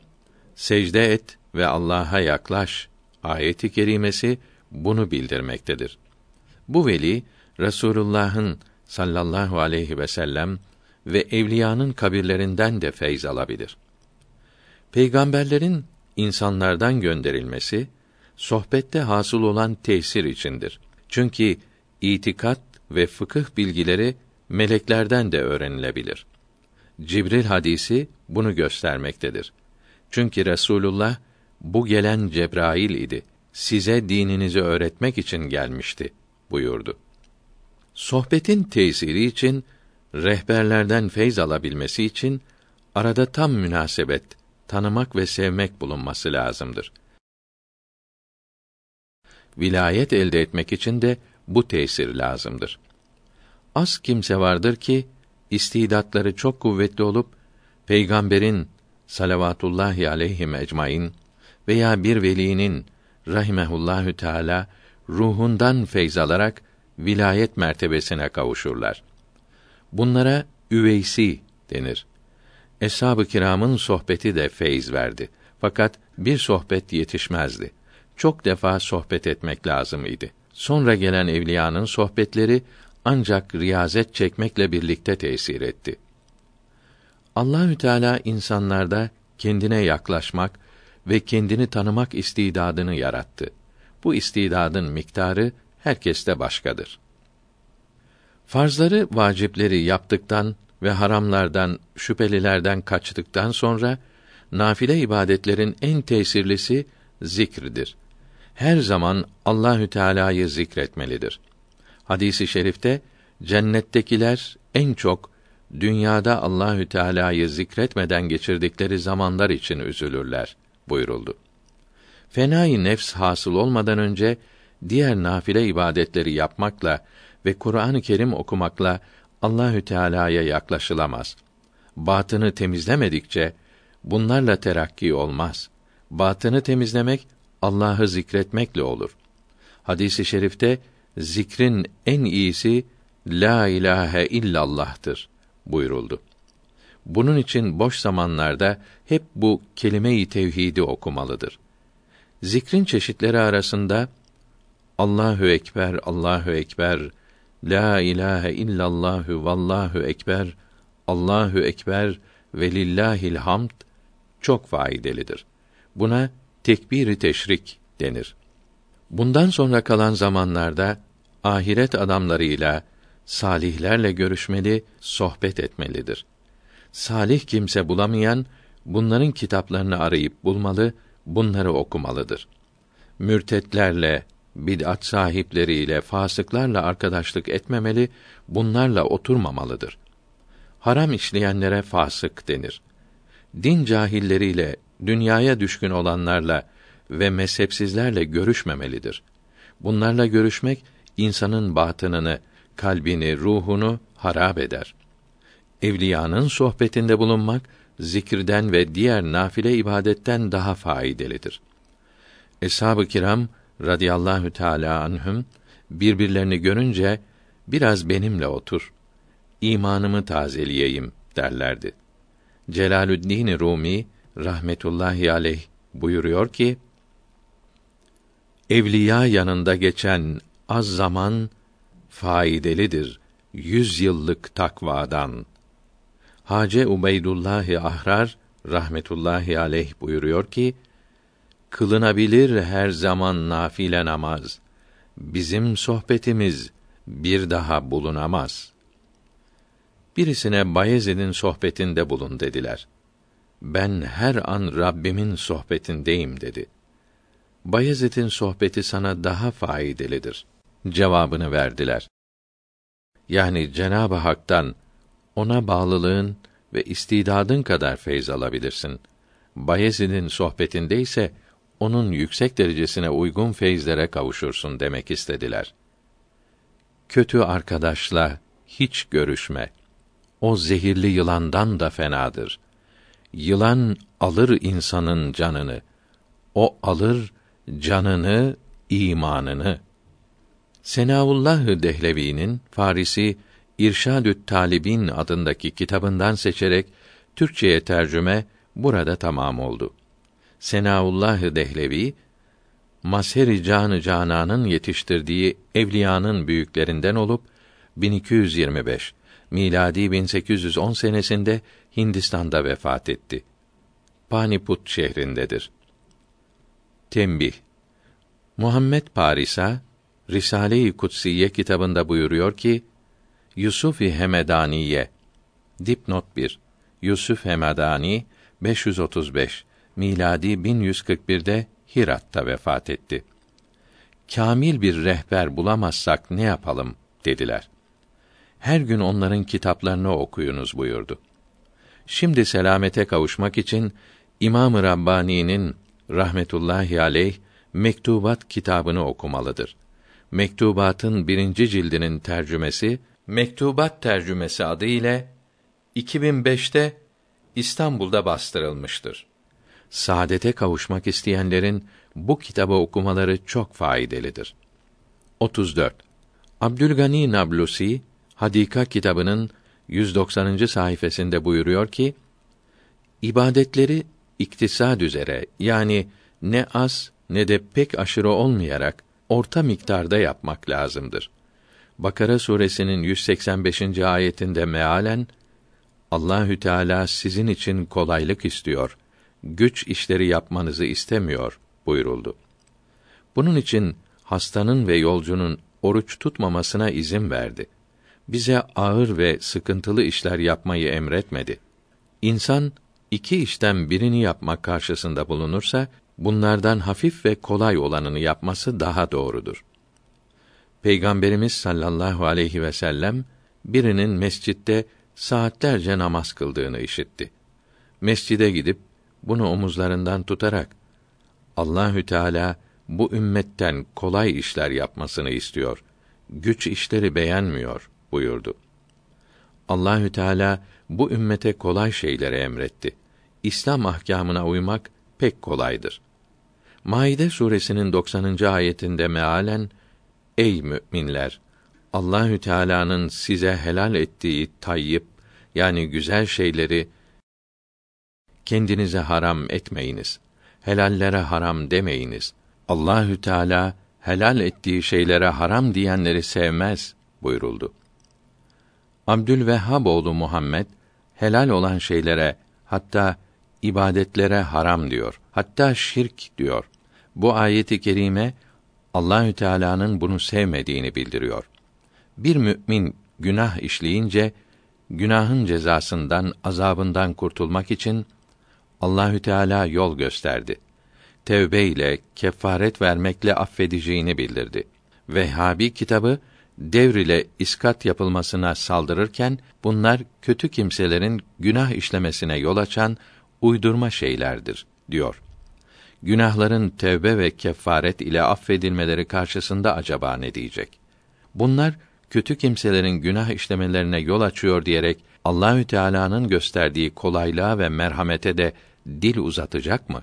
Secde et ve Allah'a yaklaş ayeti kerimesi bunu bildirmektedir. Bu veli Resulullah'ın sallallahu aleyhi ve sellem ve evliyanın kabirlerinden de feyz alabilir. Peygamberlerin insanlardan gönderilmesi sohbette hasıl olan tesir içindir. Çünkü itikat ve fıkıh bilgileri meleklerden de öğrenilebilir. Cibril hadisi bunu göstermektedir. Çünkü Resulullah bu gelen Cebrail idi. Size dininizi öğretmek için gelmişti buyurdu. Sohbetin tesiri için rehberlerden feyz alabilmesi için arada tam münasebet, tanımak ve sevmek bulunması lazımdır. Vilayet elde etmek için de bu tesir lazımdır. Az kimse vardır ki istidatları çok kuvvetli olup peygamberin salavatullahi aleyhi ecmaîn veya bir velinin rahimehullahü teala ruhundan feyz alarak vilayet mertebesine kavuşurlar. Bunlara üveysi denir. Eshab-ı kiramın sohbeti de feyz verdi. Fakat bir sohbet yetişmezdi. Çok defa sohbet etmek lazım idi. Sonra gelen evliyanın sohbetleri ancak riyazet çekmekle birlikte tesir etti. Allahü Teala insanlarda kendine yaklaşmak ve kendini tanımak istidadını yarattı. Bu istidadın miktarı herkeste başkadır. Farzları, vacipleri yaptıktan ve haramlardan, şüphelilerden kaçtıktan sonra nafile ibadetlerin en tesirlisi zikridir. Her zaman Allahü Teala'yı zikretmelidir. Hadisi şerifte cennettekiler en çok dünyada Allahü Teala'yı zikretmeden geçirdikleri zamanlar için üzülürler buyuruldu. Fenai nefs hasıl olmadan önce diğer nafile ibadetleri yapmakla ve Kur'an-ı Kerim okumakla Allahü Teala'ya yaklaşılamaz. batını temizlemedikçe bunlarla terakki olmaz. Batını temizlemek Allah'ı zikretmekle olur. Hadisi i şerifte zikrin en iyisi la ilahe illallah'tır buyuruldu. Bunun için boş zamanlarda hep bu kelime-i tevhidi okumalıdır. Zikrin çeşitleri arasında Allahu ekber, Allahu ekber, la ilahe illallahu vallahu ekber, Allahu ekber ve lillahil hamd çok faydalıdır. Buna tekbir-i teşrik denir. Bundan sonra kalan zamanlarda ahiret adamlarıyla, salihlerle görüşmeli, sohbet etmelidir. Salih kimse bulamayan bunların kitaplarını arayıp bulmalı, bunları okumalıdır. Mürtetlerle, bid'at sahipleriyle, fasıklarla arkadaşlık etmemeli, bunlarla oturmamalıdır. Haram işleyenlere fasık denir. Din cahilleriyle, dünyaya düşkün olanlarla ve mezhepsizlerle görüşmemelidir. Bunlarla görüşmek insanın batınını, kalbini, ruhunu harap eder. Evliyanın sohbetinde bulunmak zikirden ve diğer nafile ibadetten daha faydalıdır. Eshab-ı kiram radıyallahu teala anhüm birbirlerini görünce biraz benimle otur. imanımı tazeleyeyim derlerdi. Celalüddin Rumi rahmetullahi aleyh buyuruyor ki Evliya yanında geçen az zaman faidelidir yüz yıllık takvadan. Hace Ubeydullahi Ahrar rahmetullahi aleyh buyuruyor ki kılınabilir her zaman nafile namaz. Bizim sohbetimiz bir daha bulunamaz. Birisine Bayezid'in sohbetinde bulun dediler. Ben her an Rabbimin sohbetindeyim dedi. Bayezid'in sohbeti sana daha faydalıdır cevabını verdiler. Yani Cenab-ı Hak'tan ona bağlılığın ve istidadın kadar feyz alabilirsin. Bayezid'in sohbetinde ise onun yüksek derecesine uygun feyzlere kavuşursun demek istediler. Kötü arkadaşla hiç görüşme. O zehirli yılandan da fenadır. Yılan alır insanın canını. O alır canını, imanını. Senaullah Dehlevi'nin Farisi İrşadü't Talibin adındaki kitabından seçerek Türkçeye tercüme burada tamam oldu. Senaullah Dehlevi Maseri Canı Canan'ın yetiştirdiği evliyanın büyüklerinden olup 1225 miladi 1810 senesinde Hindistan'da vefat etti. Paniput şehrindedir. Tembih Muhammed Parisa Risale-i Kutsiye kitabında buyuruyor ki Yusuf-i Hemedaniye dipnot 1 Yusuf Hemedani 535 miladi 1141'de Hirat'ta vefat etti. Kamil bir rehber bulamazsak ne yapalım dediler. Her gün onların kitaplarını okuyunuz buyurdu. Şimdi selamete kavuşmak için İmam-ı Rabbani'nin rahmetullahi aleyh Mektubat kitabını okumalıdır. Mektubatın birinci cildinin tercümesi Mektubat tercümesi adı ile 2005'te İstanbul'da bastırılmıştır. Saadete kavuşmak isteyenlerin bu kitabı okumaları çok faydalıdır. 34. Abdülgani Nablusi Hadika kitabının 190. sayfasında buyuruyor ki: İbadetleri iktisad üzere yani ne az ne de pek aşırı olmayarak orta miktarda yapmak lazımdır. Bakara suresinin 185. ayetinde mealen Allahü Teala sizin için kolaylık istiyor. Güç işleri yapmanızı istemiyor buyuruldu. Bunun için hastanın ve yolcunun oruç tutmamasına izin verdi. Bize ağır ve sıkıntılı işler yapmayı emretmedi. İnsan iki işten birini yapmak karşısında bulunursa bunlardan hafif ve kolay olanını yapması daha doğrudur. Peygamberimiz sallallahu aleyhi ve sellem birinin mescitte saatlerce namaz kıldığını işitti. Mescide gidip bunu omuzlarından tutarak Allahü Teala bu ümmetten kolay işler yapmasını istiyor. Güç işleri beğenmiyor buyurdu. Allahü Teala bu ümmete kolay şeyleri emretti. İslam ahkamına uymak pek kolaydır. Maide suresinin 90. ayetinde mealen Ey müminler Allahü Teala'nın size helal ettiği tayyip yani güzel şeyleri kendinize haram etmeyiniz. Helallere haram demeyiniz. Allahü Teala helal ettiği şeylere haram diyenleri sevmez buyuruldu. Abdülvehhab oğlu Muhammed helal olan şeylere hatta ibadetlere haram diyor. Hatta şirk diyor. Bu ayeti kerime Allahü Teala'nın bunu sevmediğini bildiriyor. Bir mümin günah işleyince günahın cezasından, azabından kurtulmak için Allahü Teala yol gösterdi. Tevbe ile kefaret vermekle affedeceğini bildirdi. Vehhabi kitabı devr ile iskat yapılmasına saldırırken bunlar kötü kimselerin günah işlemesine yol açan uydurma şeylerdir diyor. Günahların tevbe ve kefaret ile affedilmeleri karşısında acaba ne diyecek? Bunlar kötü kimselerin günah işlemelerine yol açıyor diyerek Allahü Teala'nın gösterdiği kolaylığa ve merhamete de dil uzatacak mı?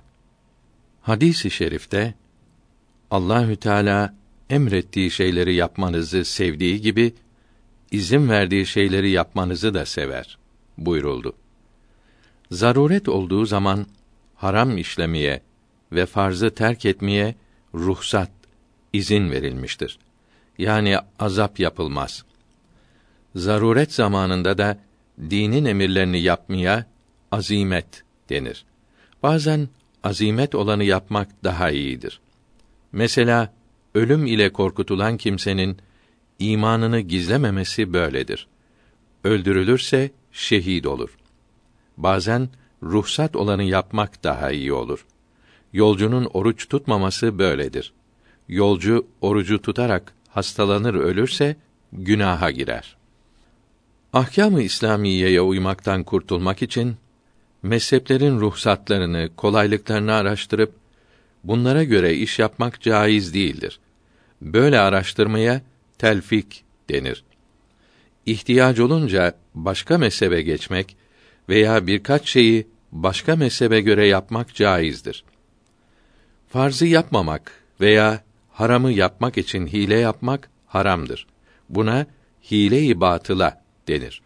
Hadisi şerifte Allahü Teala emrettiği şeyleri yapmanızı sevdiği gibi izin verdiği şeyleri yapmanızı da sever buyuruldu. Zaruret olduğu zaman haram işlemeye ve farzı terk etmeye ruhsat, izin verilmiştir. Yani azap yapılmaz. Zaruret zamanında da dinin emirlerini yapmaya azimet denir. Bazen azimet olanı yapmak daha iyidir. Mesela ölüm ile korkutulan kimsenin imanını gizlememesi böyledir. Öldürülürse şehit olur. Bazen ruhsat olanı yapmak daha iyi olur. Yolcunun oruç tutmaması böyledir. Yolcu orucu tutarak hastalanır ölürse günaha girer. Ahkâm-ı İslamiyeye uymaktan kurtulmak için mezheplerin ruhsatlarını, kolaylıklarını araştırıp bunlara göre iş yapmak caiz değildir. Böyle araştırmaya telfik denir. İhtiyaç olunca başka mezhebe geçmek veya birkaç şeyi başka mezhebe göre yapmak caizdir. Farzı yapmamak veya haramı yapmak için hile yapmak haramdır. Buna hile-i batıla denir.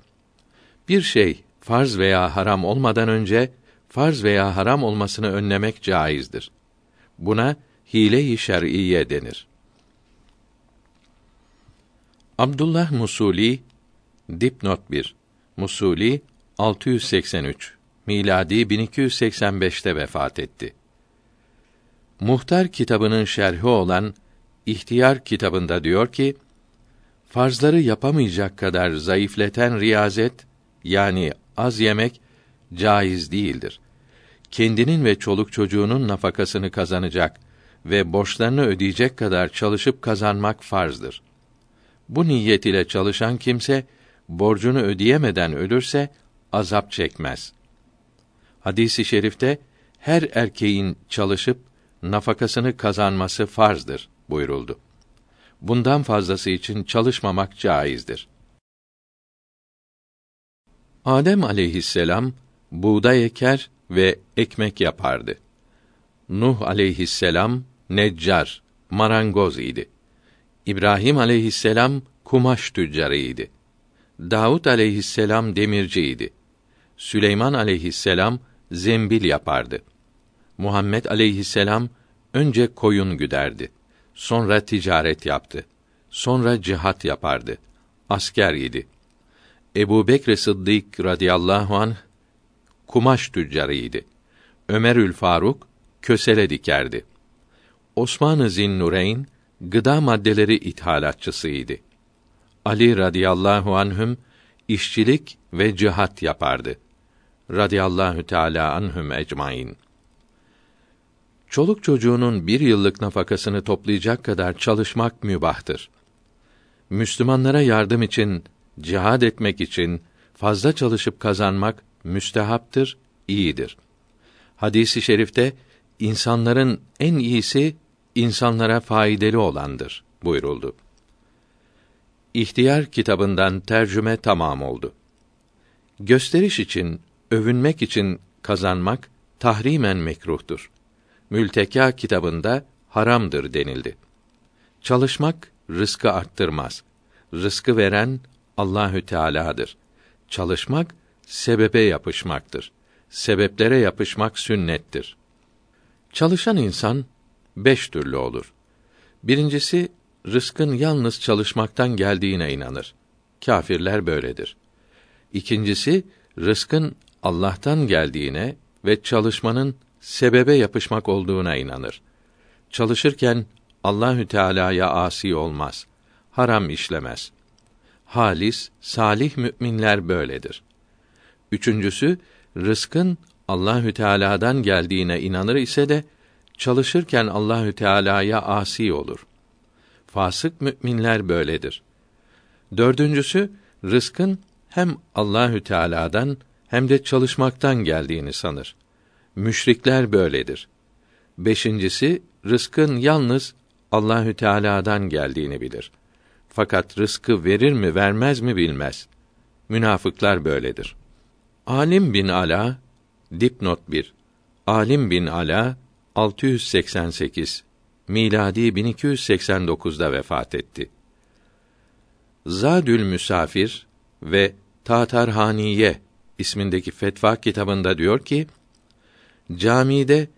Bir şey farz veya haram olmadan önce farz veya haram olmasını önlemek caizdir. Buna hile-i şer'iye denir. Abdullah Musuli dipnot 1 Musuli 683 miladi 1285'te vefat etti. Muhtar kitabının şerhi olan İhtiyar kitabında diyor ki, farzları yapamayacak kadar zayıfleten riyazet yani az yemek caiz değildir. Kendinin ve çoluk çocuğunun nafakasını kazanacak ve borçlarını ödeyecek kadar çalışıp kazanmak farzdır. Bu niyet ile çalışan kimse borcunu ödeyemeden ölürse azap çekmez. Hadisi şerifte her erkeğin çalışıp nafakasını kazanması farzdır buyuruldu. Bundan fazlası için çalışmamak caizdir. Adem aleyhisselam buğday eker ve ekmek yapardı. Nuh aleyhisselam neccar, marangoz idi. İbrahim aleyhisselam kumaş tüccarıydı. Davud aleyhisselam demirciydi. Süleyman aleyhisselam zembil yapardı. Muhammed aleyhisselam önce koyun güderdi. Sonra ticaret yaptı. Sonra cihat yapardı. Asker idi. Ebu Bekr Sıddık radıyallahu anh kumaş tüccarıydı. Ömerül Faruk kösele dikerdi. Osman-ı Zinnureyn gıda maddeleri ithalatçısıydı. Ali radıyallahu anhüm işçilik ve cihat yapardı. Radıyallahu teala anhüm ecmaîn. Çoluk çocuğunun bir yıllık nafakasını toplayacak kadar çalışmak mübahtır. Müslümanlara yardım için, cihad etmek için fazla çalışıp kazanmak müstehaptır, iyidir. Hadisi i şerifte insanların en iyisi insanlara faydalı olandır buyuruldu. İhtiyar kitabından tercüme tamam oldu. Gösteriş için, övünmek için kazanmak tahrimen mekruhtur. Mülteka kitabında haramdır denildi. Çalışmak rızkı arttırmaz. Rızkı veren Allahü Teala'dır. Çalışmak sebebe yapışmaktır. Sebeplere yapışmak sünnettir. Çalışan insan beş türlü olur. Birincisi, rızkın yalnız çalışmaktan geldiğine inanır. Kâfirler böyledir. İkincisi, rızkın Allah'tan geldiğine ve çalışmanın sebebe yapışmak olduğuna inanır. Çalışırken Allahü Teala'ya asi olmaz. Haram işlemez. Halis, salih müminler böyledir. Üçüncüsü, rızkın Allahü Teala'dan geldiğine inanır ise de çalışırken Allahü Teala'ya asi olur. Fasık müminler böyledir. Dördüncüsü, rızkın hem Allahü Teala'dan hem de çalışmaktan geldiğini sanır. Müşrikler böyledir. Beşincisi, rızkın yalnız Allahü Teala'dan geldiğini bilir. Fakat rızkı verir mi vermez mi bilmez. Münafıklar böyledir. Alim bin Ala dipnot 1. Alim bin Ala 688 miladi 1289'da vefat etti. Zadül Müsafir ve Tatarhaniye ismindeki fetva kitabında diyor ki, camide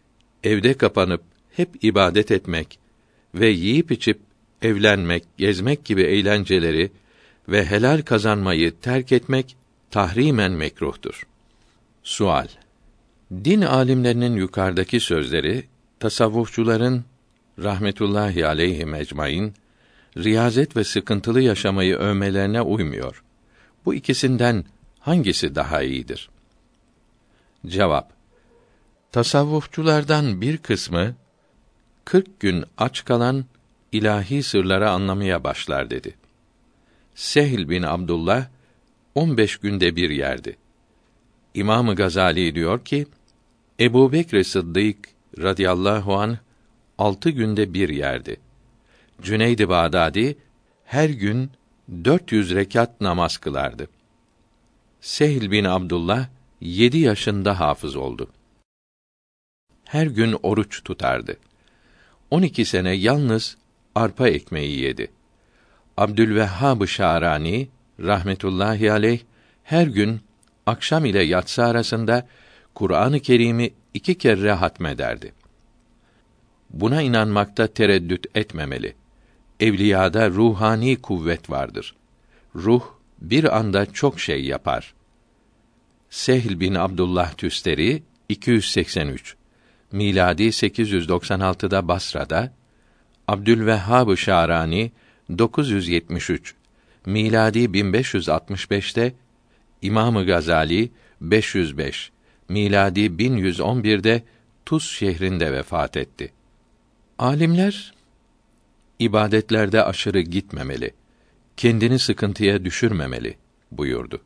evde kapanıp hep ibadet etmek ve yiyip içip evlenmek, gezmek gibi eğlenceleri ve helal kazanmayı terk etmek tahrimen mekruhtur. Sual Din alimlerinin yukarıdaki sözleri tasavvufçuların rahmetullahi aleyhi ecmaîn riyazet ve sıkıntılı yaşamayı övmelerine uymuyor. Bu ikisinden hangisi daha iyidir? Cevap Tasavvufçulardan bir kısmı 40 gün aç kalan ilahi sırları anlamaya başlar dedi. Sehl bin Abdullah 15 günde bir yerdi. İmam Gazali diyor ki Ebu Bekr Sıddık radıyallahu an altı günde bir yerdi. Cüneyd-i Bağdadi her gün 400 rekat namaz kılardı. Sehl bin Abdullah yedi yaşında hafız oldu. Her gün oruç tutardı. 12 sene yalnız arpa ekmeği yedi. Abdülvehhab Şarani rahmetullahi aleyh her gün akşam ile yatsı arasında Kur'an-ı Kerim'i iki kere hatmederdi. Buna inanmakta tereddüt etmemeli. Evliyada ruhani kuvvet vardır. Ruh bir anda çok şey yapar. Sehl bin Abdullah Tüsteri 283 miladi 896'da Basra'da Abdülvehhab Şarani 973 miladi 1565'te İmamı Gazali 505 miladi 1111'de Tuz şehrinde vefat etti. Alimler ibadetlerde aşırı gitmemeli, kendini sıkıntıya düşürmemeli buyurdu.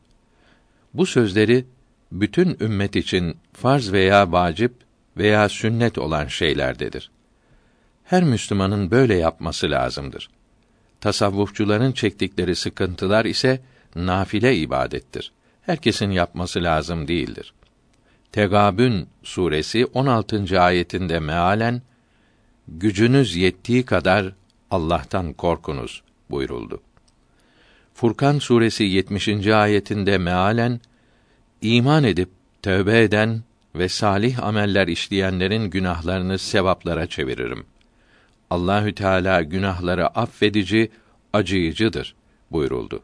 Bu sözleri bütün ümmet için farz veya vacip veya sünnet olan şeylerdedir. Her Müslümanın böyle yapması lazımdır. Tasavvufçuların çektikleri sıkıntılar ise nafile ibadettir. Herkesin yapması lazım değildir. Tegabün suresi 16. ayetinde mealen gücünüz yettiği kadar Allah'tan korkunuz buyuruldu. Furkan suresi 70. ayetinde mealen iman edip tövbe eden ve salih ameller işleyenlerin günahlarını sevaplara çeviririm. Allahü Teala günahları affedici, acıyıcıdır buyuruldu.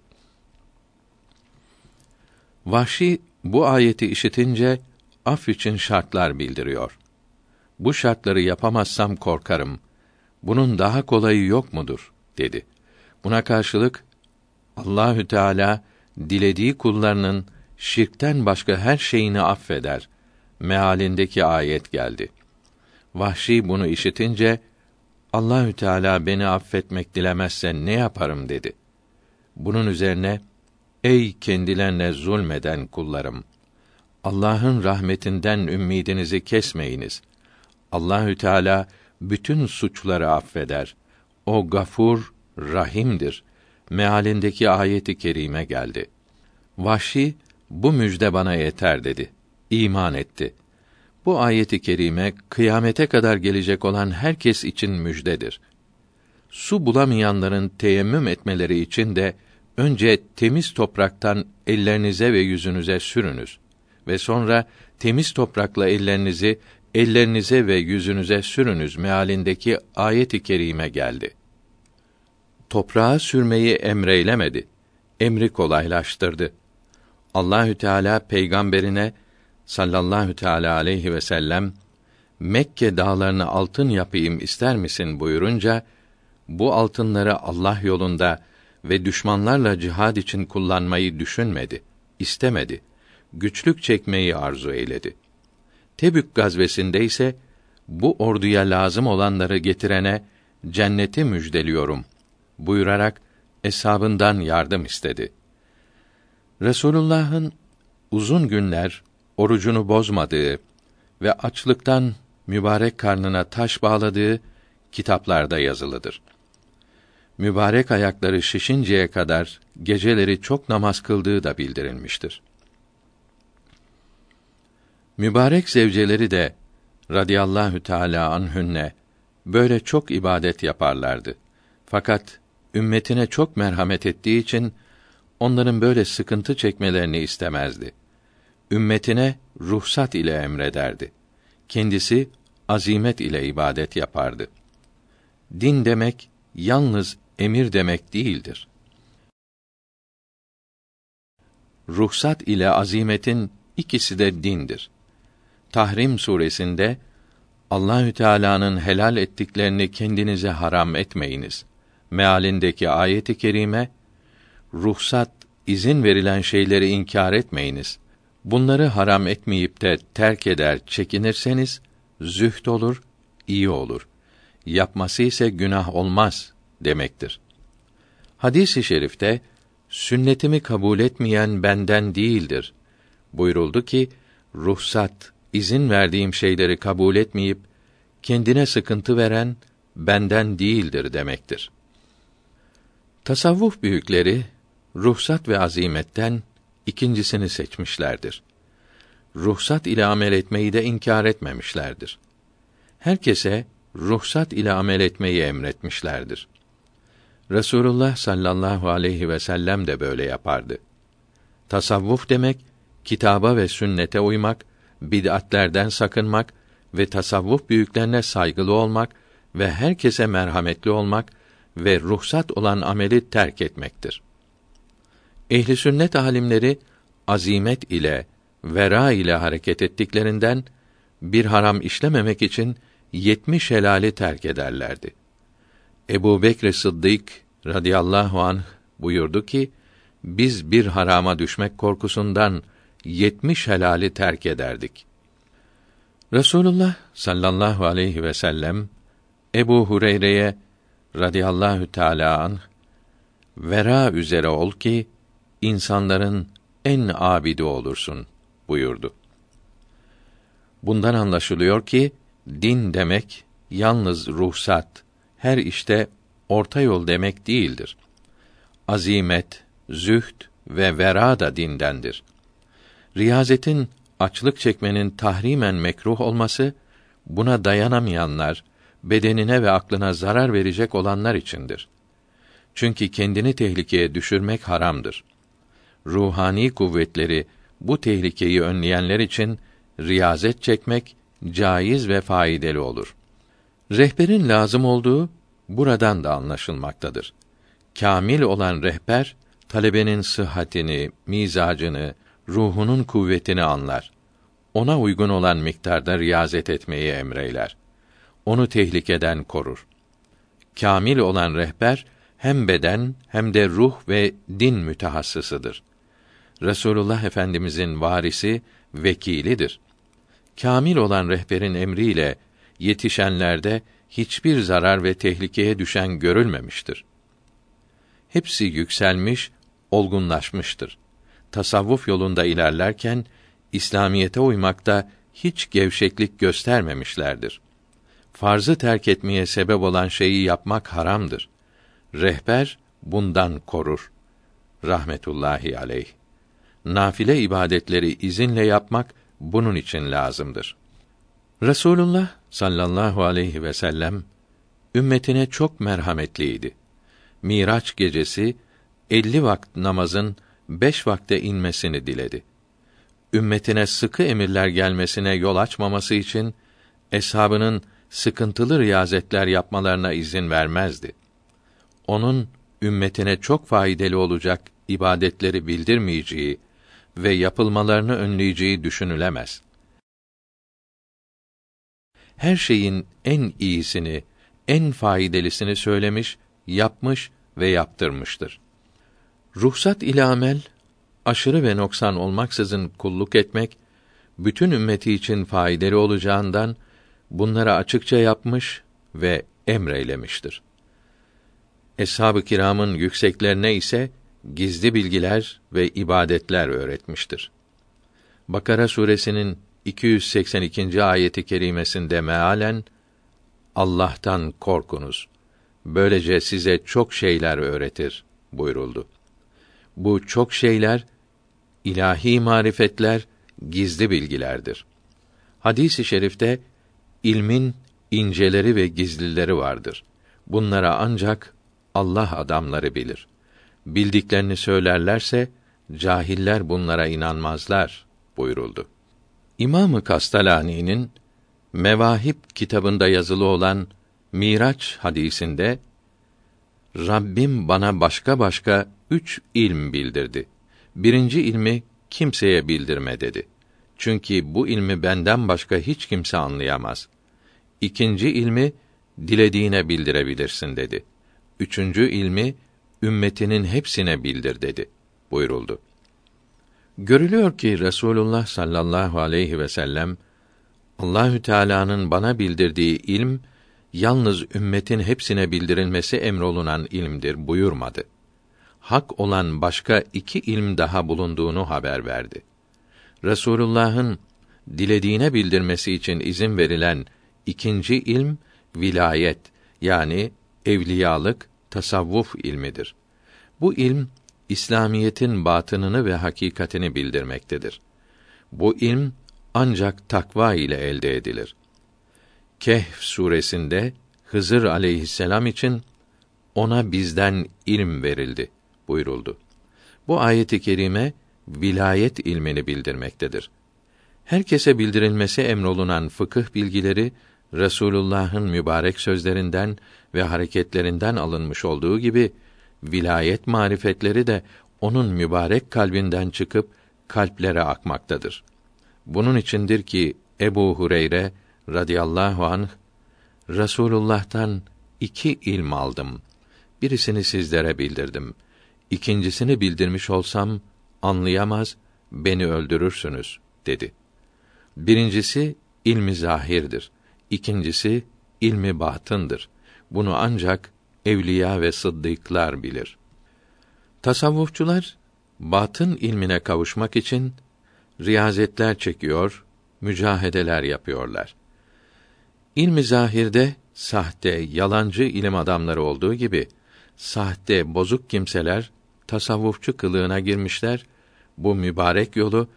Vahşi bu ayeti işitince af için şartlar bildiriyor. Bu şartları yapamazsam korkarım. Bunun daha kolayı yok mudur? dedi. Buna karşılık Allahü Teala dilediği kullarının şirkten başka her şeyini affeder. Mealindeki ayet geldi. Vahşi bunu işitince Allahü Teala beni affetmek dilemezse ne yaparım dedi. Bunun üzerine ey kendilerine zulmeden kullarım Allah'ın rahmetinden ümidinizi kesmeyiniz. Allahü Teala bütün suçları affeder. O gafur, rahimdir. Mealindeki ayeti kerime geldi. Vahşi Bu müjde bana yeter dedi. İman etti. Bu ayeti kerime kıyamete kadar gelecek olan herkes için müjdedir. Su bulamayanların teyemmüm etmeleri için de önce temiz topraktan ellerinize ve yüzünüze sürünüz ve sonra temiz toprakla ellerinizi ellerinize ve yüzünüze sürünüz mealindeki ayet-i kerime geldi. Toprağa sürmeyi emreylemedi. Emri kolaylaştırdı. Allahü Teala peygamberine sallallahu teala aleyhi ve sellem Mekke dağlarını altın yapayım ister misin buyurunca bu altınları Allah yolunda ve düşmanlarla cihad için kullanmayı düşünmedi, istemedi. Güçlük çekmeyi arzu eyledi. Tebük gazvesinde ise bu orduya lazım olanları getirene cenneti müjdeliyorum buyurarak eshabından yardım istedi. Resulullah'ın uzun günler orucunu bozmadığı ve açlıktan mübarek karnına taş bağladığı kitaplarda yazılıdır. Mübarek ayakları şişinceye kadar geceleri çok namaz kıldığı da bildirilmiştir. Mübarek zevceleri de radıyallahu teala anhünne böyle çok ibadet yaparlardı. Fakat ümmetine çok merhamet ettiği için onların böyle sıkıntı çekmelerini istemezdi. Ümmetine ruhsat ile emrederdi. Kendisi azimet ile ibadet yapardı. Din demek yalnız emir demek değildir. Ruhsat ile azimetin ikisi de dindir. Tahrim suresinde Allahü Teala'nın helal ettiklerini kendinize haram etmeyiniz. Mealindeki ayeti kerime ruhsat izin verilen şeyleri inkar etmeyiniz. Bunları haram etmeyip de terk eder, çekinirseniz zühd olur, iyi olur. Yapması ise günah olmaz demektir. Hadis-i şerifte sünnetimi kabul etmeyen benden değildir buyuruldu ki ruhsat izin verdiğim şeyleri kabul etmeyip kendine sıkıntı veren benden değildir demektir. Tasavvuf büyükleri ruhsat ve azimetten ikincisini seçmişlerdir. Ruhsat ile amel etmeyi de inkar etmemişlerdir. Herkese ruhsat ile amel etmeyi emretmişlerdir. Resulullah sallallahu aleyhi ve sellem de böyle yapardı. Tasavvuf demek kitaba ve sünnete uymak, bid'atlerden sakınmak ve tasavvuf büyüklerine saygılı olmak ve herkese merhametli olmak ve ruhsat olan ameli terk etmektir. Ehli sünnet alimleri azimet ile vera ile hareket ettiklerinden bir haram işlememek için yetmiş helali terk ederlerdi. Ebu Bekr Sıddık radıyallahu anh buyurdu ki, biz bir harama düşmek korkusundan yetmiş helali terk ederdik. Resulullah sallallahu aleyhi ve sellem Ebu Hureyre'ye radıyallahu teala anh vera üzere ol ki insanların en abidi olursun buyurdu. Bundan anlaşılıyor ki din demek yalnız ruhsat, her işte orta yol demek değildir. Azimet, zühd ve vera da dindendir. Riyazetin açlık çekmenin tahrimen mekruh olması buna dayanamayanlar, bedenine ve aklına zarar verecek olanlar içindir. Çünkü kendini tehlikeye düşürmek haramdır. Ruhani kuvvetleri bu tehlikeyi önleyenler için riyazet çekmek caiz ve faydalı olur. Rehberin lazım olduğu buradan da anlaşılmaktadır. Kamil olan rehber talebenin sıhhatini, mizacını, ruhunun kuvvetini anlar. Ona uygun olan miktarda riyazet etmeyi emreyler. Onu tehlikeden korur. Kamil olan rehber hem beden hem de ruh ve din mütehassısıdır. Resulullah Efendimizin varisi vekilidir. Kamil olan rehberin emriyle yetişenlerde hiçbir zarar ve tehlikeye düşen görülmemiştir. Hepsi yükselmiş, olgunlaşmıştır. Tasavvuf yolunda ilerlerken İslamiyete uymakta hiç gevşeklik göstermemişlerdir. Farzı terk etmeye sebep olan şeyi yapmak haramdır. Rehber bundan korur. Rahmetullahi aleyh. Nafile ibadetleri izinle yapmak bunun için lazımdır. Resulullah sallallahu aleyhi ve sellem ümmetine çok merhametliydi. Miraç gecesi elli vakit namazın beş vakte inmesini diledi. Ümmetine sıkı emirler gelmesine yol açmaması için eshabının sıkıntılı riyazetler yapmalarına izin vermezdi. Onun ümmetine çok faydalı olacak ibadetleri bildirmeyeceği ve yapılmalarını önleyeceği düşünülemez. Her şeyin en iyisini, en faydalısını söylemiş, yapmış ve yaptırmıştır. Ruhsat ile amel, aşırı ve noksan olmaksızın kulluk etmek, bütün ümmeti için faydalı olacağından bunları açıkça yapmış ve emreylemiştir. Eshab-ı kiramın yükseklerine ise gizli bilgiler ve ibadetler öğretmiştir. Bakara suresinin 282. ayeti kerimesinde mealen Allah'tan korkunuz. Böylece size çok şeyler öğretir buyuruldu. Bu çok şeyler ilahi marifetler, gizli bilgilerdir. Hadis-i şerifte ilmin inceleri ve gizlileri vardır. Bunlara ancak Allah adamları bilir. Bildiklerini söylerlerse cahiller bunlara inanmazlar buyuruldu. İmamı Kastalani'nin Mevahip kitabında yazılı olan Miraç hadisinde Rabbim bana başka başka üç ilm bildirdi. Birinci ilmi kimseye bildirme dedi. Çünkü bu ilmi benden başka hiç kimse anlayamaz. İkinci ilmi dilediğine bildirebilirsin dedi. Üçüncü ilmi ümmetinin hepsine bildir dedi buyuruldu. Görülüyor ki Resulullah sallallahu aleyhi ve sellem Allahü Teala'nın bana bildirdiği ilm yalnız ümmetin hepsine bildirilmesi emrolunan ilmdir buyurmadı. Hak olan başka iki ilm daha bulunduğunu haber verdi. Resulullah'ın dilediğine bildirmesi için izin verilen ikinci ilm vilayet yani evliyalık, tasavvuf ilmidir. Bu ilm İslamiyetin batınını ve hakikatini bildirmektedir. Bu ilm ancak takva ile elde edilir. Kehf suresinde Hızır aleyhisselam için ona bizden ilm verildi buyuruldu. Bu ayeti kerime vilayet ilmini bildirmektedir. Herkese bildirilmesi emrolunan fıkıh bilgileri Resulullah'ın mübarek sözlerinden ve hareketlerinden alınmış olduğu gibi vilayet marifetleri de onun mübarek kalbinden çıkıp kalplere akmaktadır. Bunun içindir ki Ebu Hureyre radıyallahu anh Resulullah'tan iki ilm aldım. Birisini sizlere bildirdim. İkincisini bildirmiş olsam anlayamaz, beni öldürürsünüz dedi. Birincisi ilmi zahirdir. İkincisi ilmi batındır. Bunu ancak evliya ve sıddıklar bilir. Tasavvufçular batın ilmine kavuşmak için riyazetler çekiyor, mücahedeler yapıyorlar. İlmi zahirde sahte, yalancı ilim adamları olduğu gibi sahte, bozuk kimseler tasavvufçu kılığına girmişler. Bu mübarek yolu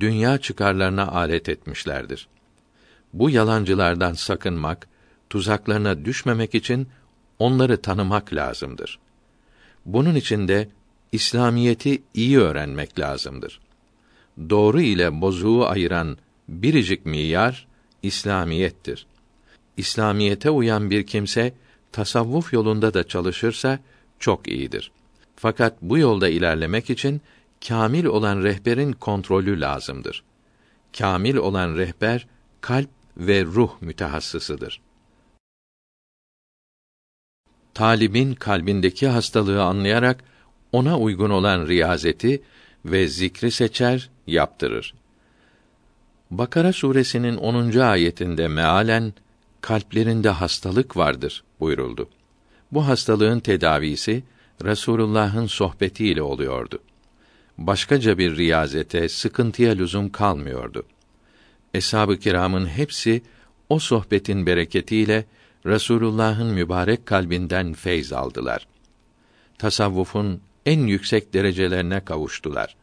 dünya çıkarlarına alet etmişlerdir. Bu yalancılardan sakınmak, tuzaklarına düşmemek için onları tanımak lazımdır. Bunun için de İslamiyeti iyi öğrenmek lazımdır. Doğru ile bozuğu ayıran biricik miyar İslamiyettir. İslamiyete uyan bir kimse tasavvuf yolunda da çalışırsa çok iyidir. Fakat bu yolda ilerlemek için kamil olan rehberin kontrolü lazımdır. Kamil olan rehber kalp ve ruh mütehassısıdır. Talibin kalbindeki hastalığı anlayarak ona uygun olan riyazeti ve zikri seçer, yaptırır. Bakara suresinin 10. ayetinde mealen kalplerinde hastalık vardır buyuruldu. Bu hastalığın tedavisi Resulullah'ın sohbetiyle oluyordu. Başkaca bir riyazete, sıkıntıya lüzum kalmıyordu. Eshab-ı kiramın hepsi o sohbetin bereketiyle Resulullah'ın mübarek kalbinden feyz aldılar. Tasavvufun en yüksek derecelerine kavuştular.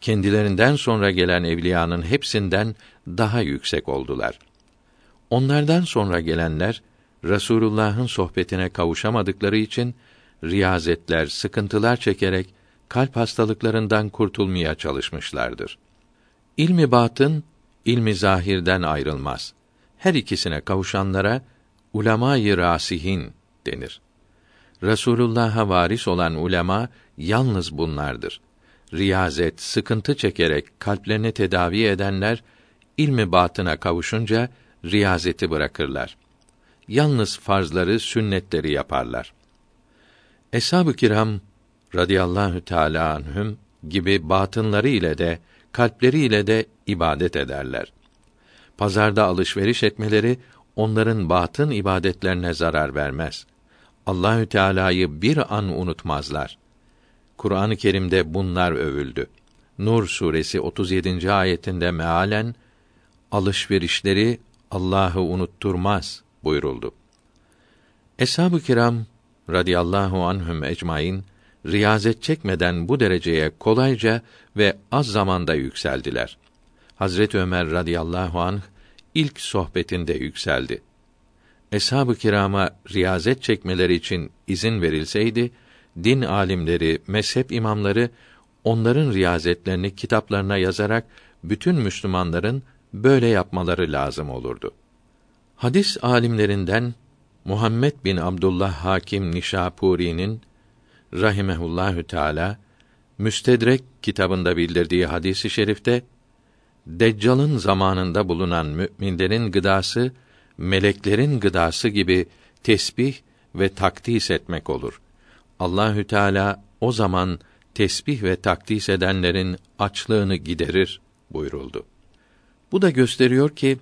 kendilerinden sonra gelen evliyanın hepsinden daha yüksek oldular. Onlardan sonra gelenler Resulullah'ın sohbetine kavuşamadıkları için riyazetler, sıkıntılar çekerek kalp hastalıklarından kurtulmaya çalışmışlardır. İlmi batın ilmi zahirden ayrılmaz. Her ikisine kavuşanlara ulema-i rasihin denir. Resulullah'a varis olan ulema yalnız bunlardır. Riyazet, sıkıntı çekerek kalplerini tedavi edenler ilmi batına kavuşunca riyazeti bırakırlar. Yalnız farzları, sünnetleri yaparlar. Eshab-ı kiram radıyallahu teala anhüm gibi batınları ile de kalpleri ile de ibadet ederler. Pazarda alışveriş etmeleri onların batın ibadetlerine zarar vermez. Allahü Teala'yı bir an unutmazlar. Kur'an-ı Kerim'de bunlar övüldü. Nur suresi 37. ayetinde mealen alışverişleri Allah'ı unutturmaz buyuruldu. Eshab-ı kiram radıyallahu anhum ecmaîn riyazet çekmeden bu dereceye kolayca ve az zamanda yükseldiler. Hazret Ömer radıyallahu anh ilk sohbetinde yükseldi. Eshab-ı kirama riyazet çekmeleri için izin verilseydi, din alimleri, mezhep imamları onların riyazetlerini kitaplarına yazarak bütün Müslümanların böyle yapmaları lazım olurdu. Hadis alimlerinden Muhammed bin Abdullah Hakim Nişapuri'nin rahimehullahü teala Müstedrek kitabında bildirdiği hadisi i şerifte Deccal'ın zamanında bulunan müminlerin gıdası meleklerin gıdası gibi tesbih ve takdis etmek olur. Allahü Teala o zaman tesbih ve takdis edenlerin açlığını giderir buyuruldu. Bu da gösteriyor ki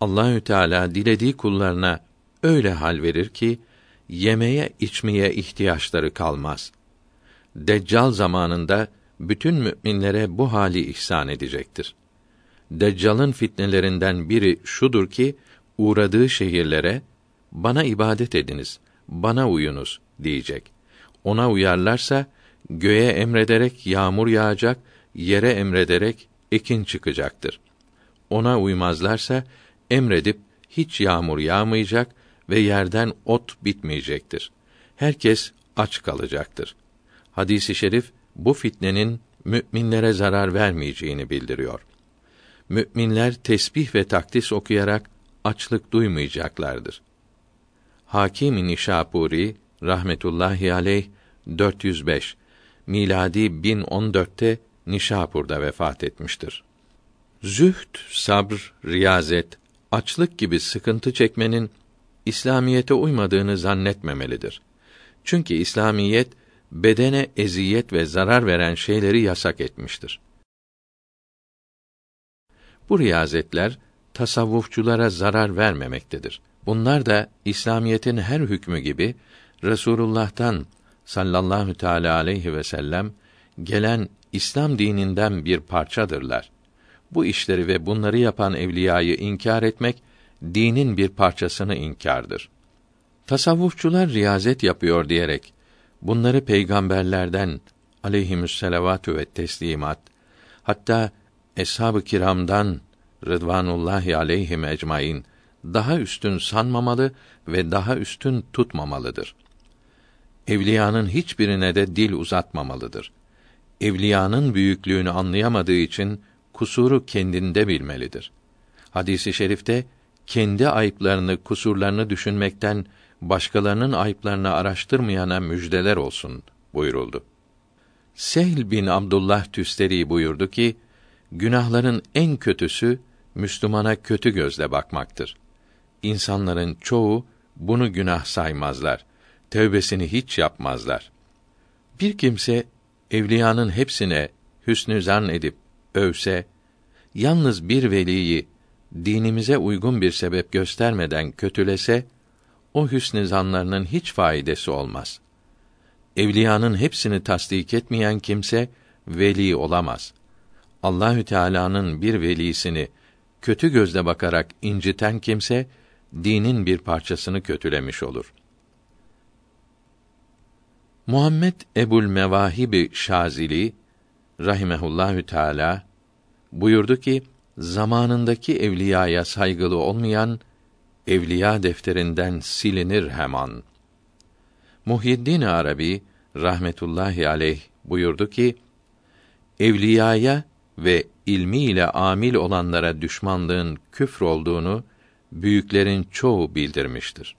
Allahü Teala dilediği kullarına öyle hal verir ki yemeye içmeye ihtiyaçları kalmaz. Deccal zamanında bütün müminlere bu hali ihsan edecektir. Deccal'ın fitnelerinden biri şudur ki uğradığı şehirlere bana ibadet ediniz, bana uyunuz diyecek. Ona uyarlarsa göğe emrederek yağmur yağacak, yere emrederek ekin çıkacaktır. Ona uymazlarsa emredip hiç yağmur yağmayacak ve yerden ot bitmeyecektir. Herkes aç kalacaktır. Hadisi i şerif bu fitnenin müminlere zarar vermeyeceğini bildiriyor. Müminler tesbih ve takdis okuyarak açlık duymayacaklardır. Hakim Nişapuri rahmetullahi aleyh 405 miladi 1014'te Nişapur'da vefat etmiştir. Zühd, sabr, riyazet, açlık gibi sıkıntı çekmenin İslamiyete uymadığını zannetmemelidir. Çünkü İslamiyet bedene eziyet ve zarar veren şeyleri yasak etmiştir. Bu riyazetler tasavvufçulara zarar vermemektedir. Bunlar da İslamiyetin her hükmü gibi Resulullah'tan sallallahu teala aleyhi ve sellem gelen İslam dininden bir parçadırlar. Bu işleri ve bunları yapan evliyayı inkar etmek dinin bir parçasını inkardır. Tasavvufçular riyazet yapıyor diyerek bunları peygamberlerden aleyhimüsselavatü ve teslimat hatta eshab-ı kiramdan rıdvanullahi aleyhim ecmaîn daha üstün sanmamalı ve daha üstün tutmamalıdır. Evliyanın hiçbirine de dil uzatmamalıdır. Evliyanın büyüklüğünü anlayamadığı için kusuru kendinde bilmelidir. Hadisi şerifte kendi ayıplarını, kusurlarını düşünmekten başkalarının ayıplarını araştırmayana müjdeler olsun buyuruldu. Sehl bin Abdullah Tüsteri buyurdu ki, günahların en kötüsü Müslümana kötü gözle bakmaktır. İnsanların çoğu bunu günah saymazlar. Tövbesini hiç yapmazlar. Bir kimse evliyanın hepsine hüsnü zan edip övse, yalnız bir veliyi dinimize uygun bir sebep göstermeden kötülese, o hüsnü zanlarının hiç faydası olmaz. Evliyanın hepsini tasdik etmeyen kimse veli olamaz. Allahü Teala'nın bir velisini kötü gözle bakarak inciten kimse dinin bir parçasını kötülemiş olur. Muhammed Ebul Mevahibi Şazili rahimehullahü teala buyurdu ki zamanındaki evliyaya saygılı olmayan evliya defterinden silinir hemen. Muhyiddin Arabi rahmetullahi aleyh buyurdu ki evliyaya ve ilmi ile amil olanlara düşmanlığın küfr olduğunu büyüklerin çoğu bildirmiştir.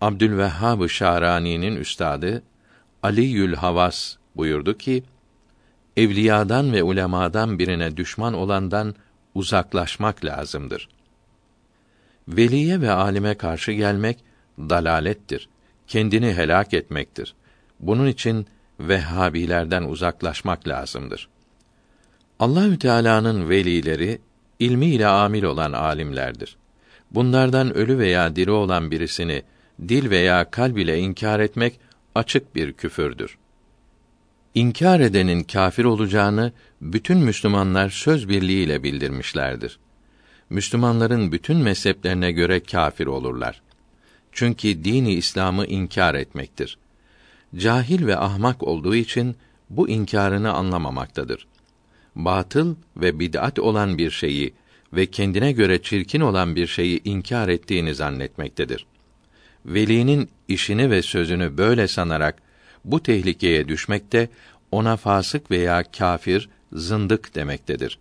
Abdülvehhab Şarani'nin üstadı Aliül Havas buyurdu ki evliyadan ve ulemadan birine düşman olandan uzaklaşmak lazımdır. Veliye ve alime karşı gelmek dalalettir. Kendini helak etmektir. Bunun için Vehhabilerden uzaklaşmak lazımdır. Allahü Teala'nın velileri ilmi ile amil olan alimlerdir. Bunlardan ölü veya diri olan birisini dil veya kalb ile inkar etmek açık bir küfürdür. İnkar edenin kafir olacağını bütün Müslümanlar söz birliğiyle bildirmişlerdir. Müslümanların bütün mezheplerine göre kafir olurlar. Çünkü dini İslam'ı inkar etmektir. Cahil ve ahmak olduğu için bu inkarını anlamamaktadır. Batıl ve bid'at olan bir şeyi ve kendine göre çirkin olan bir şeyi inkar ettiğini zannetmektedir. Velinin işini ve sözünü böyle sanarak bu tehlikeye düşmekte ona fasık veya kafir, zındık demektedir.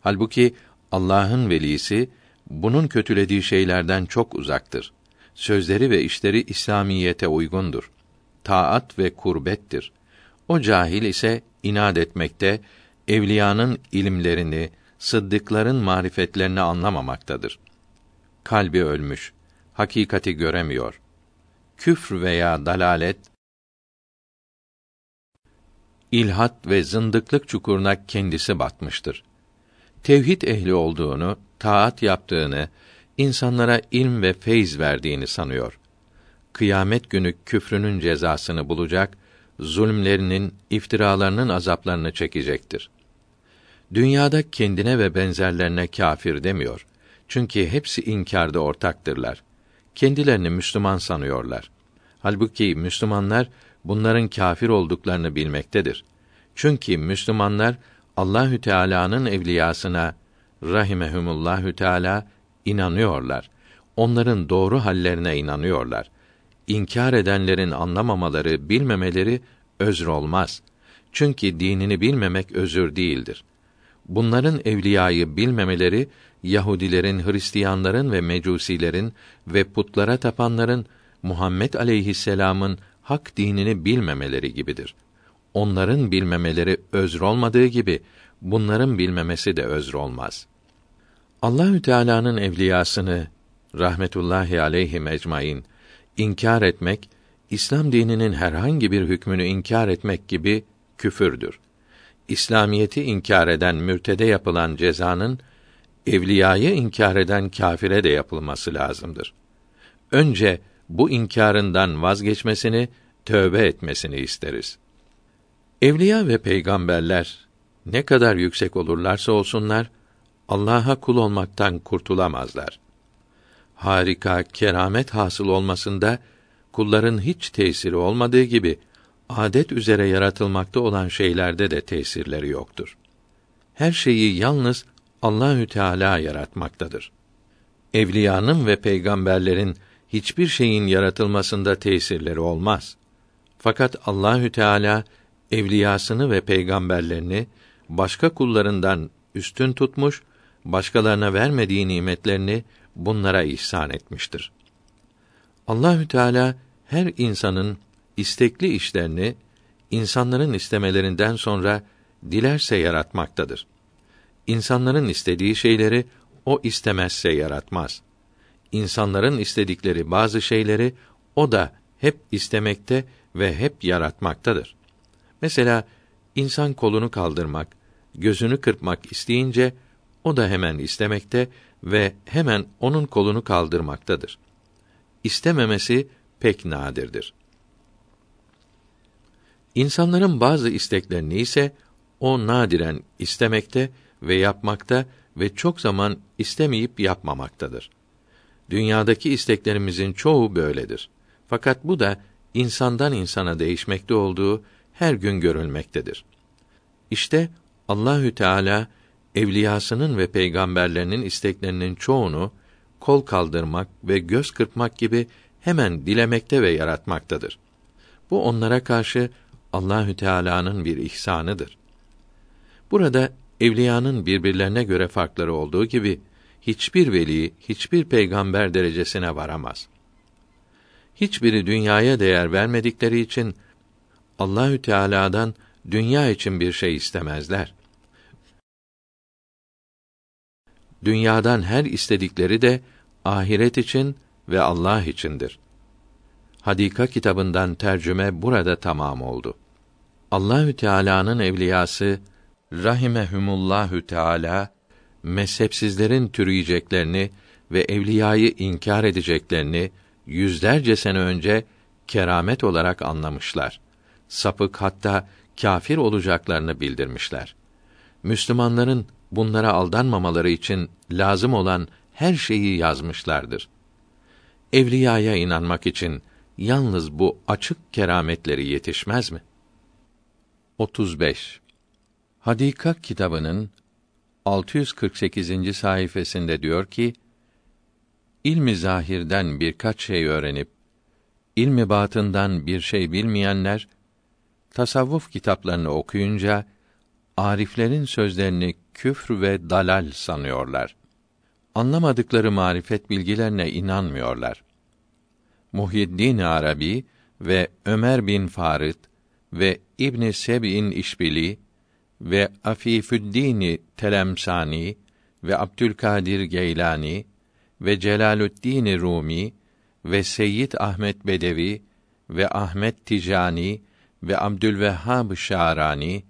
Halbuki Allah'ın velisi bunun kötülediği şeylerden çok uzaktır. Sözleri ve işleri İslamiyete uygundur. Taat ve kurbettir. O cahil ise inat etmekte, evliyanın ilimlerini, sıddıkların marifetlerini anlamamaktadır. Kalbi ölmüş, hakikati göremiyor. Küfr veya dalalet ilhat ve zındıklık çukuruna kendisi batmıştır. Tevhid ehli olduğunu, taat yaptığını, insanlara ilm ve feyz verdiğini sanıyor. Kıyamet günü küfrünün cezasını bulacak, zulmlerinin, iftiralarının azaplarını çekecektir. Dünyada kendine ve benzerlerine kafir demiyor. Çünkü hepsi inkarda ortaktırlar. Kendilerini Müslüman sanıyorlar. Halbuki Müslümanlar bunların kâfir olduklarını bilmektedir. Çünkü Müslümanlar Allahü Teala'nın evliyasına rahimehumullahü Teala inanıyorlar. Onların doğru hallerine inanıyorlar. İnkar edenlerin anlamamaları, bilmemeleri özür olmaz. Çünkü dinini bilmemek özür değildir. Bunların evliyayı bilmemeleri Yahudilerin, Hristiyanların ve Mecusilerin ve putlara tapanların Muhammed aleyhisselam'ın hak dinini bilmemeleri gibidir. Onların bilmemeleri özr olmadığı gibi bunların bilmemesi de özr olmaz. Allahü Teala'nın evliyasını rahmetullahi aleyhi mecmain inkar etmek İslam dininin herhangi bir hükmünü inkar etmek gibi küfürdür. İslamiyeti inkar eden mürtede yapılan cezanın evliyayı inkar eden kâfire de yapılması lazımdır. Önce bu inkarından vazgeçmesini, tövbe etmesini isteriz. Evliya ve peygamberler ne kadar yüksek olurlarsa olsunlar Allah'a kul olmaktan kurtulamazlar. Harika, keramet hasıl olmasında kulların hiç tesiri olmadığı gibi adet üzere yaratılmakta olan şeylerde de tesirleri yoktur. Her şeyi yalnız Allahü Teala yaratmaktadır. Evliyanın ve peygamberlerin hiçbir şeyin yaratılmasında tesirleri olmaz. Fakat Allahü Teala evliyasını ve peygamberlerini başka kullarından üstün tutmuş, başkalarına vermediği nimetlerini bunlara ihsan etmiştir. Allahü Teala her insanın istekli işlerini insanların istemelerinden sonra dilerse yaratmaktadır. İnsanların istediği şeyleri o istemezse yaratmaz insanların istedikleri bazı şeyleri o da hep istemekte ve hep yaratmaktadır. Mesela insan kolunu kaldırmak, gözünü kırpmak isteyince o da hemen istemekte ve hemen onun kolunu kaldırmaktadır. İstememesi pek nadirdir. İnsanların bazı isteklerini ise o nadiren istemekte ve yapmakta ve çok zaman istemeyip yapmamaktadır. Dünyadaki isteklerimizin çoğu böyledir. Fakat bu da insandan insana değişmekte olduğu her gün görülmektedir. İşte Allahü Teala evliyasının ve peygamberlerinin isteklerinin çoğunu kol kaldırmak ve göz kırpmak gibi hemen dilemekte ve yaratmaktadır. Bu onlara karşı Allahü Teala'nın bir ihsanıdır. Burada evliyanın birbirlerine göre farkları olduğu gibi hiçbir veli, hiçbir peygamber derecesine varamaz. Hiçbiri dünyaya değer vermedikleri için Allahü Teala'dan dünya için bir şey istemezler. Dünyadan her istedikleri de ahiret için ve Allah içindir. Hadika kitabından tercüme burada tamam oldu. Allahü Teala'nın evliyası rahimehumullahü Teala mezhepsizlerin türüyeceklerini ve evliyayı inkar edeceklerini yüzlerce sene önce keramet olarak anlamışlar. Sapık hatta kafir olacaklarını bildirmişler. Müslümanların bunlara aldanmamaları için lazım olan her şeyi yazmışlardır. Evliyaya inanmak için yalnız bu açık kerametleri yetişmez mi? 35. Hadika kitabının 648. sayfasında diyor ki: İlmi zahirden birkaç şey öğrenip ilmi batından bir şey bilmeyenler tasavvuf kitaplarını okuyunca ariflerin sözlerini küfr ve dalal sanıyorlar. Anlamadıkları marifet bilgilerine inanmıyorlar. Muhyiddin Arabi ve Ömer bin Farid ve İbn Seb'in İşbili ve Afifüddin Telemsani ve Abdülkadir Geylani ve Celalüddin Rumi ve Seyyid Ahmet Bedevi ve Ahmet Ticani ve Abdülvehhab Şarani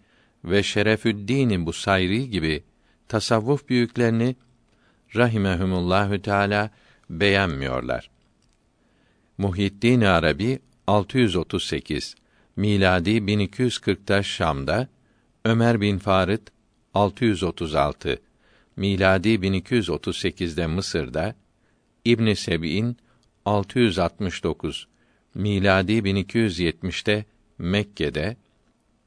ve Şerefüddin Busayri gibi tasavvuf büyüklerini rahimehumullahü teala beğenmiyorlar. Muhyiddin Arabi 638 miladi 1240'ta Şam'da Ömer bin Farid 636 miladi 1238'de Mısır'da İbn Seb'in 669 miladi 1270'te Mekke'de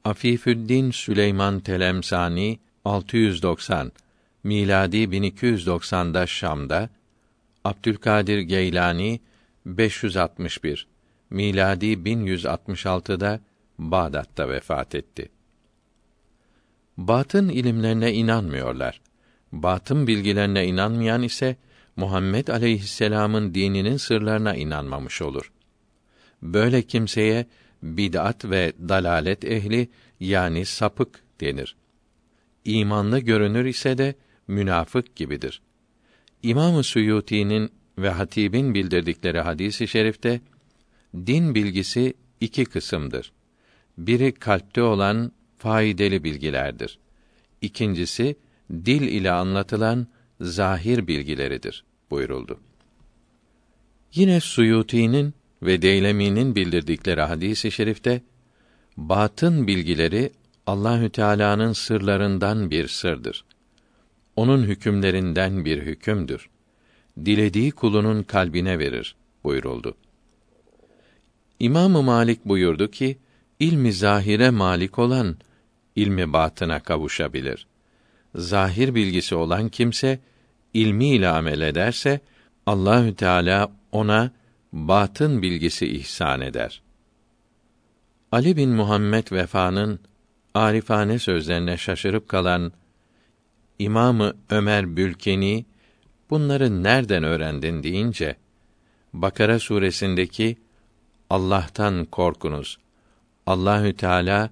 Afifüddin Süleyman Telemsani 690 miladi 1290'da Şam'da Abdülkadir Geylani 561 miladi 1166'da Bağdat'ta vefat etti. Batın ilimlerine inanmıyorlar. Batın bilgilerine inanmayan ise Muhammed aleyhisselam'ın dininin sırlarına inanmamış olur. Böyle kimseye bid'at ve dalalet ehli yani sapık denir. İmanlı görünür ise de münafık gibidir. İmam-ı Suyuti'nin ve Hatib'in bildirdikleri hadisi i şerifte din bilgisi iki kısımdır. Biri kalpte olan faydalı bilgilerdir. İkincisi dil ile anlatılan zahir bilgileridir buyuruldu. Yine Suyuti'nin ve Deylemi'nin bildirdikleri hadisi şerifte batın bilgileri Allahü Teala'nın sırlarından bir sırdır. Onun hükümlerinden bir hükümdür. Dilediği kulunun kalbine verir buyuruldu. İmam Malik buyurdu ki, ilmi zahire malik olan ilmi batına kavuşabilir. Zahir bilgisi olan kimse ilmi ile amel ederse Allahü Teala ona batın bilgisi ihsan eder. Ali bin Muhammed Vefa'nın arifane sözlerine şaşırıp kalan İmamı Ömer Bülkeni bunları nereden öğrendin deyince Bakara suresindeki Allah'tan korkunuz. Allahü Teala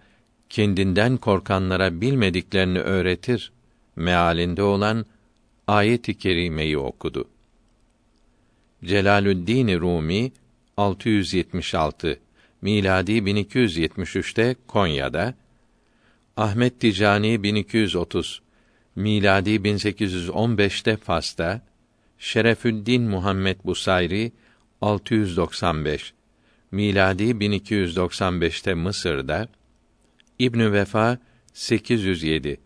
kendinden korkanlara bilmediklerini öğretir mealinde olan ayet-i kerimeyi okudu. Celalüddin Rumi 676 miladi 1273'te Konya'da Ahmet Ticani 1230 miladi 1815'te Fas'ta Şerefüddin Muhammed Busayri 695 miladi 1295'te Mısır'da İbn Vefa 807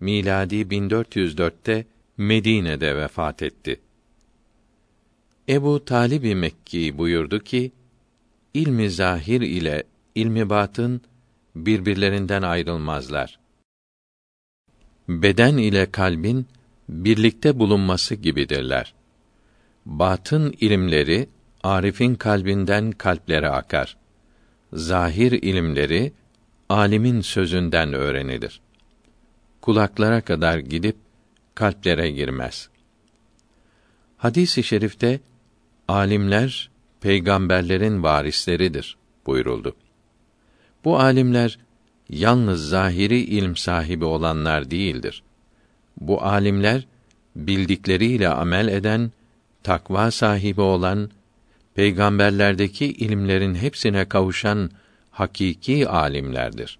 miladi 1404'te Medine'de vefat etti. Ebu Talib Mekki buyurdu ki, ilmi zahir ile ilmi batın birbirlerinden ayrılmazlar. beden ile kalbin birlikte bulunması gibidirler. Batın ilimleri arifin kalbinden kalplere akar. Zahir ilimleri alimin sözünden öğrenilir. Kulaklara kadar gidip kalplere girmez. Hadis-i şerifte alimler peygamberlerin varisleridir buyuruldu. Bu alimler yalnız zahiri ilm sahibi olanlar değildir. Bu alimler bildikleriyle amel eden, takva sahibi olan, peygamberlerdeki ilimlerin hepsine kavuşan hakiki alimlerdir.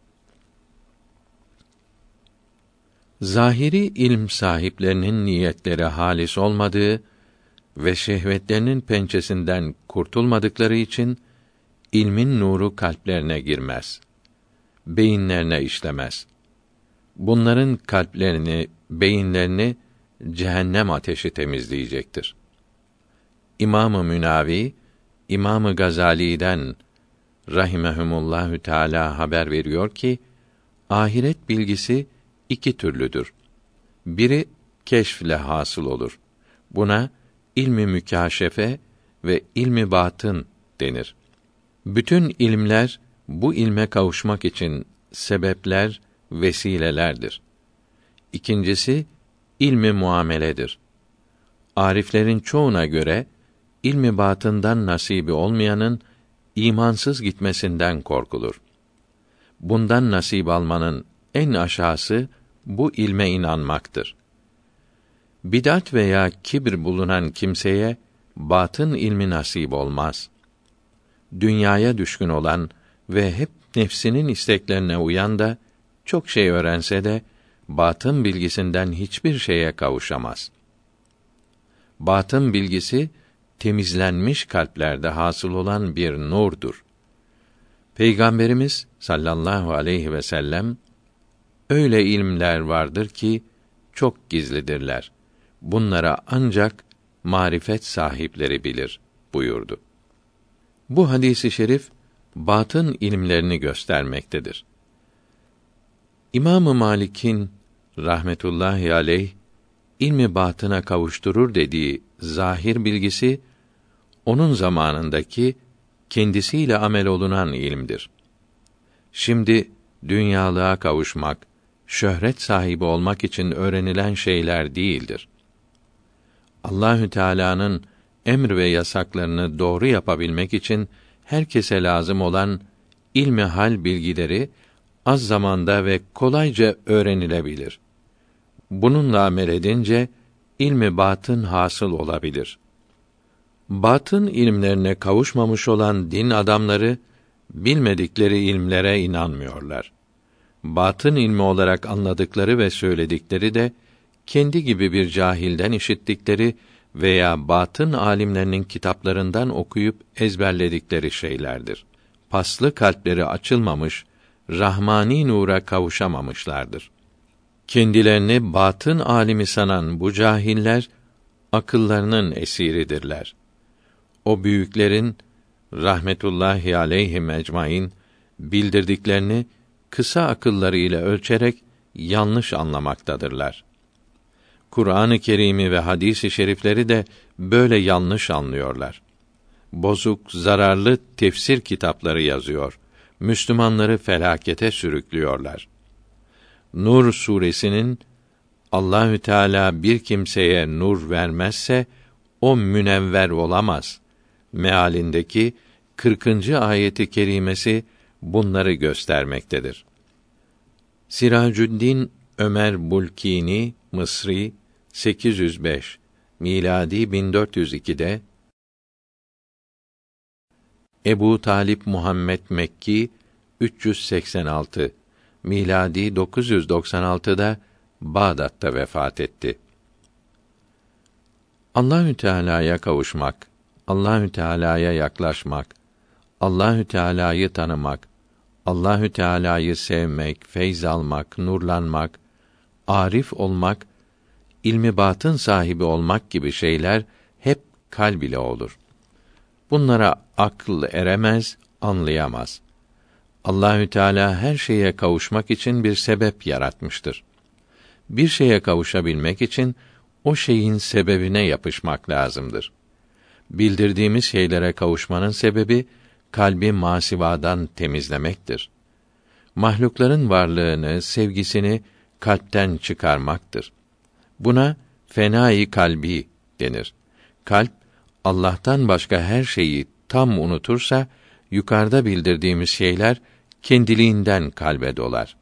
Zahiri ilm sahiplerinin niyetleri halis olmadığı ve şehvetlerinin pençesinden kurtulmadıkları için ilmin nuru kalplerine girmez. Beyinlerine işlemez. Bunların kalplerini, beyinlerini cehennem ateşi temizleyecektir. İmamı Münavi, İmamı Gazali'den rahimehumullahü teala haber veriyor ki ahiret bilgisi iki türlüdür. Biri keşfle hasıl olur. Buna ilmi mükaşefe ve ilmi batın denir. Bütün ilimler bu ilme kavuşmak için sebepler, vesilelerdir. İkincisi ilmi muameledir. Ariflerin çoğuna göre ilmi batından nasibi olmayanın imansız gitmesinden korkulur. Bundan nasip almanın en aşağısı bu ilme inanmaktır. Bidat veya kibir bulunan kimseye batın ilmi nasip olmaz. Dünyaya düşkün olan ve hep nefsinin isteklerine uyan da çok şey öğrense de batın bilgisinden hiçbir şeye kavuşamaz. Batın bilgisi temizlenmiş kalplerde hasıl olan bir nurdur. Peygamberimiz sallallahu aleyhi ve sellem öyle ilimler vardır ki çok gizlidirler. Bunlara ancak marifet sahipleri bilir buyurdu. Bu hadisi şerif batın ilimlerini göstermektedir. İmamı Malik'in rahmetullahi aleyh ilmi batına kavuşturur dediği zahir bilgisi onun zamanındaki kendisiyle amel olunan ilimdir. Şimdi dünyalığa kavuşmak, şöhret sahibi olmak için öğrenilen şeyler değildir. Allahü Teala'nın emr ve yasaklarını doğru yapabilmek için herkese lazım olan ilmi hal bilgileri az zamanda ve kolayca öğrenilebilir. Bununla amel edince ilmi batın hasıl olabilir. Batın ilimlerine kavuşmamış olan din adamları bilmedikleri ilmlere inanmıyorlar. Batın ilmi olarak anladıkları ve söyledikleri de kendi gibi bir cahilden işittikleri veya batın alimlerinin kitaplarından okuyup ezberledikleri şeylerdir. Paslı kalpleri açılmamış, rahmani nura kavuşamamışlardır. Kendilerini batın alimi sanan bu cahiller akıllarının esiridirler. O büyüklerin rahmetullahi aleyhi ecmaîn bildirdiklerini kısa akılları ile ölçerek yanlış anlamaktadırlar. Kur'an-ı Kerim'i ve hadis-i şerifleri de böyle yanlış anlıyorlar. Bozuk, zararlı tefsir kitapları yazıyor. Müslümanları felakete sürüklüyorlar. Nur suresinin Allahü Teala bir kimseye nur vermezse o münevver olamaz. Mealindeki 40. ayeti kerimesi bunları göstermektedir. Siracüddin Ömer Bulkini Mısri 805 miladi 1402'de Ebu Talip Muhammed Mekki 386 miladi 996'da Bağdat'ta vefat etti. Allahü Teala'ya kavuşmak, Allahü Teala'ya yaklaşmak, Allahü Teala'yı tanımak, Allahü Teala'yı sevmek, feyz almak, nurlanmak, arif olmak, ilmi batın sahibi olmak gibi şeyler hep kalb ile olur. Bunlara akıl eremez, anlayamaz. Allahü Teala her şeye kavuşmak için bir sebep yaratmıştır. Bir şeye kavuşabilmek için o şeyin sebebine yapışmak lazımdır. Bildirdiğimiz şeylere kavuşmanın sebebi kalbi masivadan temizlemektir. Mahlukların varlığını, sevgisini kalpten çıkarmaktır. Buna fenai kalbi denir. Kalp Allah'tan başka her şeyi tam unutursa yukarıda bildirdiğimiz şeyler kendiliğinden kalbe dolar.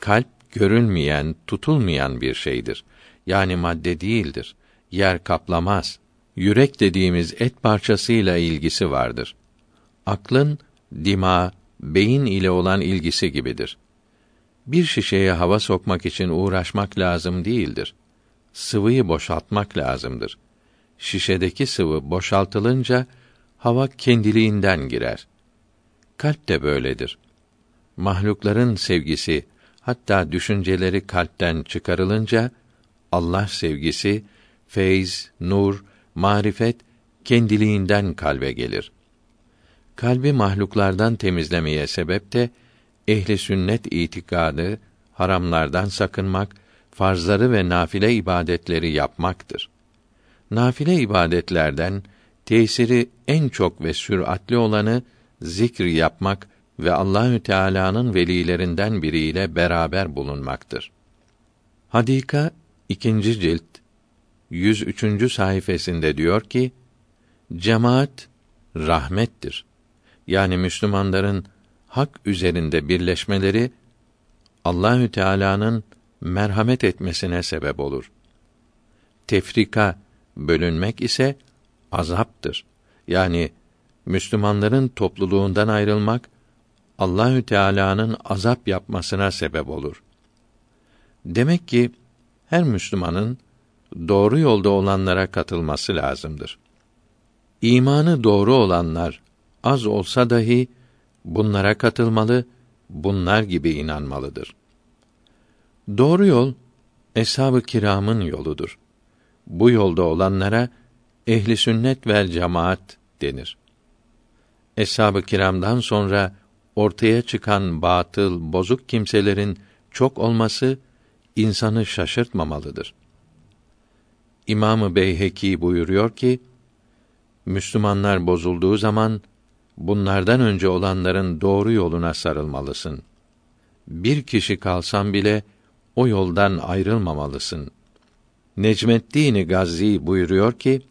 Kalp görülmeyen, tutulmayan bir şeydir. Yani madde değildir. Yer kaplamaz. Yürek dediğimiz et parçasıyla ilgisi vardır. Aklın dima, beyin ile olan ilgisi gibidir. Bir şişeye hava sokmak için uğraşmak lazım değildir. Sıvıyı boşaltmak lazımdır. Şişedeki sıvı boşaltılınca hava kendiliğinden girer. Kalp de böyledir. Mahlukların sevgisi, hatta düşünceleri kalpten çıkarılınca Allah sevgisi, feyz, nur, marifet kendiliğinden kalbe gelir. Kalbi mahluklardan temizlemeye sebep de ehli sünnet itikadı, haramlardan sakınmak, farzları ve nafile ibadetleri yapmaktır. Nafile ibadetlerden tesiri en çok ve süratli olanı zikr yapmak ve Allahü Teala'nın velilerinden biriyle beraber bulunmaktır. Hadika ikinci cilt 103. sayfasında diyor ki: Cemaat rahmettir. Yani Müslümanların hak üzerinde birleşmeleri Allahü Teala'nın merhamet etmesine sebep olur. Tefrika, bölünmek ise azaptır. Yani Müslümanların topluluğundan ayrılmak Allahü Teala'nın azap yapmasına sebep olur. Demek ki her Müslümanın doğru yolda olanlara katılması lazımdır. İmanı doğru olanlar az olsa dahi bunlara katılmalı, bunlar gibi inanmalıdır. Doğru yol eshab-ı kiramın yoludur. Bu yolda olanlara ehli sünnet vel cemaat denir. Eshab-ı kiramdan sonra ortaya çıkan batıl, bozuk kimselerin çok olması insanı şaşırtmamalıdır. İmamı Beyheki buyuruyor ki, Müslümanlar bozulduğu zaman bunlardan önce olanların doğru yoluna sarılmalısın. Bir kişi kalsan bile o yoldan ayrılmamalısın. Necmeddin Gazzi buyuruyor ki,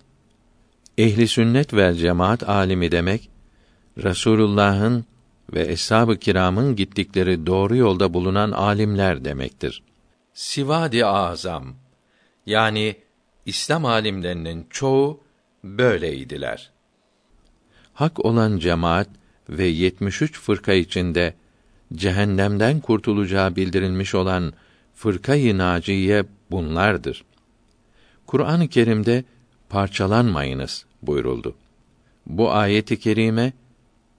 ehli sünnet ve cemaat alimi demek Resulullah'ın ve eshab-ı kiramın gittikleri doğru yolda bulunan alimler demektir. Sivadi azam yani İslam alimlerinin çoğu böyleydiler. Hak olan cemaat ve 73 fırka içinde cehennemden kurtulacağı bildirilmiş olan fırkayı naciye bunlardır. Kur'an-ı Kerim'de parçalanmayınız buyuruldu. Bu ayeti kerime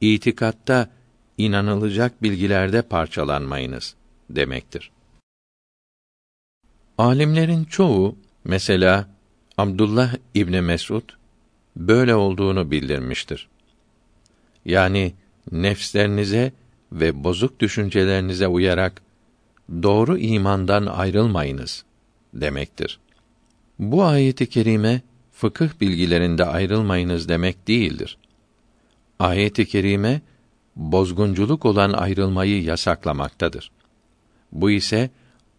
itikatta inanılacak bilgilerde parçalanmayınız demektir. Alimlerin çoğu mesela Abdullah İbni Mesud böyle olduğunu bildirmiştir. Yani nefslerinize ve bozuk düşüncelerinize uyarak doğru imandan ayrılmayınız demektir. Bu ayeti kerime fıkıh bilgilerinde ayrılmayınız demek değildir. Ayeti kerime bozgunculuk olan ayrılmayı yasaklamaktadır. Bu ise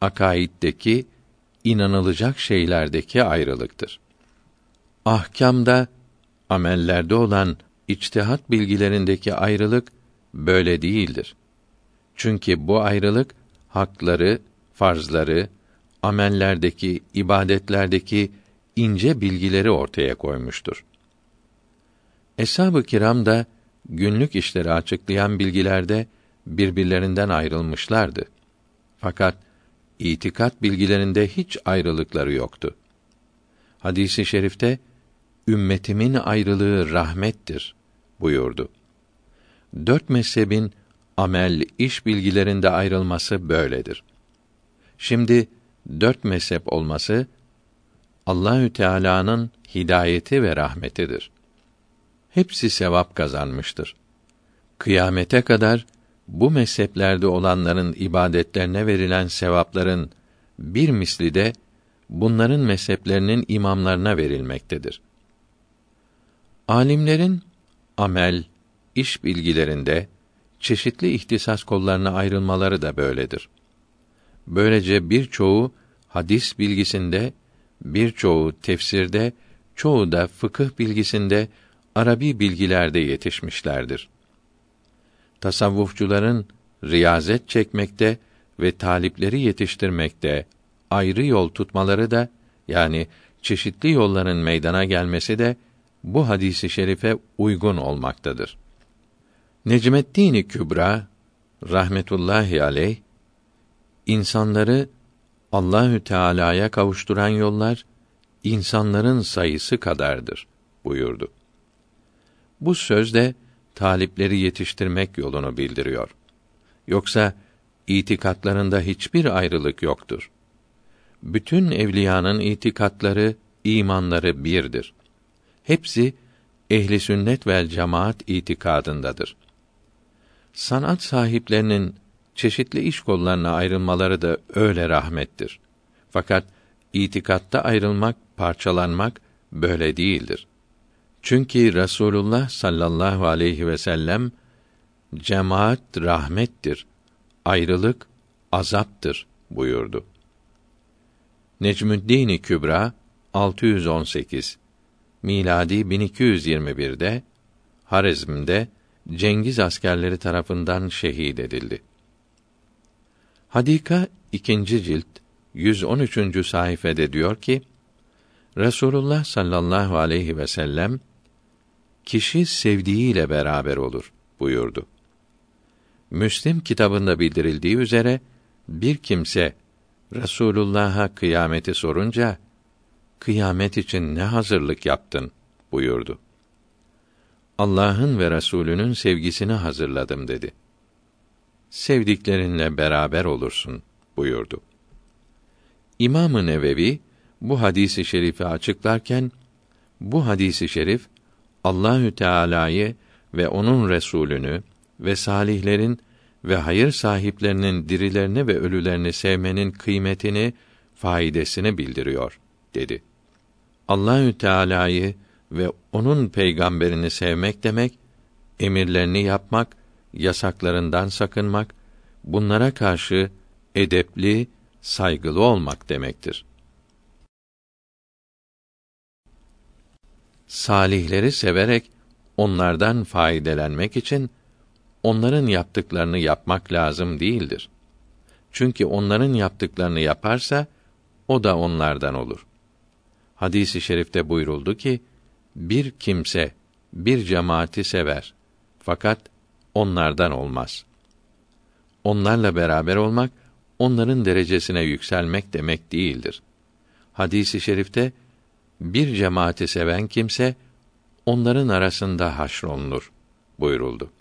akaiddeki inanılacak şeylerdeki ayrılıktır. Ahkamda amellerde olan içtihat bilgilerindeki ayrılık böyle değildir. Çünkü bu ayrılık hakları, farzları, amellerdeki, ibadetlerdeki ince bilgileri ortaya koymuştur. Eshab-ı kiram da günlük işleri açıklayan bilgilerde birbirlerinden ayrılmışlardı. Fakat itikat bilgilerinde hiç ayrılıkları yoktu. Hadisi i şerifte ümmetimin ayrılığı rahmettir buyurdu. Dört mezhebin amel, iş bilgilerinde ayrılması böyledir. Şimdi dört mezhep olması Allahü Teala'nın hidayeti ve rahmetidir. Hepsi sevap kazanmıştır. Kıyamete kadar bu mezheplerde olanların ibadetlerine verilen sevapların bir misli de bunların mezheplerinin imamlarına verilmektedir. Alimlerin amel, iş bilgilerinde çeşitli ihtisas kollarına ayrılmaları da böyledir. Böylece birçoğu hadis bilgisinde, birçoğu tefsirde, çoğu da fıkıh bilgisinde, Arabi bilgilerde yetişmişlerdir. Tasavvufçuların riyazet çekmekte ve talipleri yetiştirmekte ayrı yol tutmaları da yani çeşitli yolların meydana gelmesi de bu hadisi şerife uygun olmaktadır. Necmeddin Kübra rahmetullahi aleyh insanları Allahü Teala'ya kavuşturan yollar insanların sayısı kadardır buyurdu. Bu söz de talipleri yetiştirmek yolunu bildiriyor. Yoksa itikatlarında hiçbir ayrılık yoktur. Bütün evliyanın itikatları, imanları birdir. Hepsi ehli sünnet vel cemaat itikadındadır. Sanat sahiplerinin çeşitli iş kollarına ayrılmaları da öyle rahmettir. Fakat itikatta ayrılmak, parçalanmak böyle değildir. Çünkü Rasulullah sallallahu aleyhi ve sellem cemaat rahmettir, ayrılık azaptır buyurdu. Necmüddin Kübra 618 miladi 1221'de Harizm'de Cengiz askerleri tarafından şehit edildi. Hadika ikinci cilt 113. sayfede diyor ki Resulullah sallallahu aleyhi ve sellem kişi sevdiğiyle beraber olur buyurdu. Müslim kitabında bildirildiği üzere bir kimse Resulullah'a kıyameti sorunca kıyamet için ne hazırlık yaptın buyurdu. Allah'ın ve Resulünün sevgisini hazırladım dedi. Sevdiklerinle beraber olursun buyurdu. İmam-ı Nevevi bu hadisi şerifi açıklarken bu hadisi şerif Allahü Teala'yı ve onun Resulünü ve salihlerin ve hayır sahiplerinin dirilerini ve ölülerini sevmenin kıymetini, faydasını bildiriyor dedi. Allahü Teala'yı ve onun peygamberini sevmek demek emirlerini yapmak, yasaklarından sakınmak, bunlara karşı edepli, saygılı olmak demektir. Salihleri severek onlardan faydelenmek için onların yaptıklarını yapmak lazım değildir. Çünkü onların yaptıklarını yaparsa o da onlardan olur. Hadisi i şerifte buyuruldu ki bir kimse bir cemaati sever fakat onlardan olmaz. Onlarla beraber olmak onların derecesine yükselmek demek değildir. Hadisi i şerifte bir cemaati seven kimse onların arasında haşrolunur buyuruldu.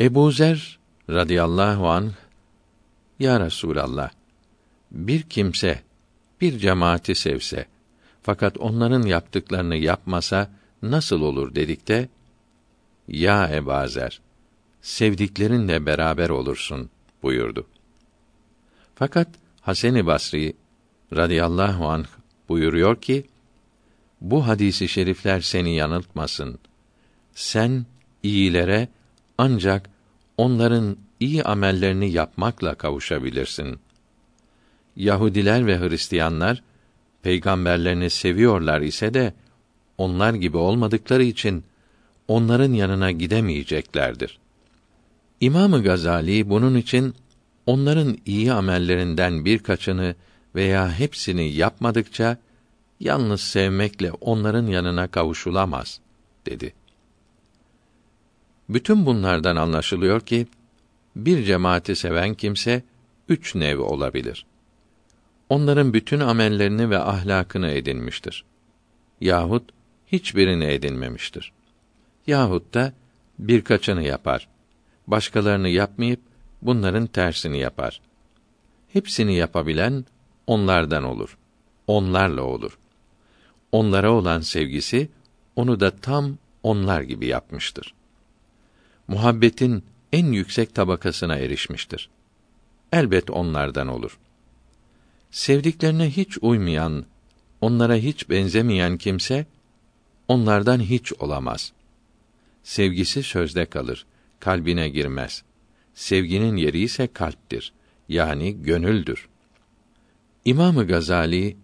Ebu Zer radıyallahu an Ya Resulallah bir kimse bir cemaati sevse fakat onların yaptıklarını yapmasa nasıl olur dedikte Ya Ebu Zer sevdiklerinle beraber olursun buyurdu. Fakat Hasan-ı Basri radıyallahu anh buyuruyor ki bu hadisi şerifler seni yanıltmasın. Sen iyilere ancak onların iyi amellerini yapmakla kavuşabilirsin. Yahudiler ve Hristiyanlar peygamberlerini seviyorlar ise de onlar gibi olmadıkları için onların yanına gidemeyeceklerdir. İmamı Gazali bunun için onların iyi amellerinden birkaçını veya hepsini yapmadıkça yalnız sevmekle onların yanına kavuşulamaz dedi. Bütün bunlardan anlaşılıyor ki bir cemaati seven kimse üç nev olabilir. Onların bütün amellerini ve ahlakını edinmiştir. Yahut hiçbirini edinmemiştir. Yahut da birkaçını yapar. Başkalarını yapmayıp bunların tersini yapar. Hepsini yapabilen onlardan olur. Onlarla olur. Onlara olan sevgisi onu da tam onlar gibi yapmıştır muhabbetin en yüksek tabakasına erişmiştir. Elbet onlardan olur. Sevdiklerine hiç uymayan, onlara hiç benzemeyen kimse onlardan hiç olamaz. Sevgisi sözde kalır, kalbine girmez. Sevginin yeri ise kalptir. Yani gönüldür. İmamı Gazali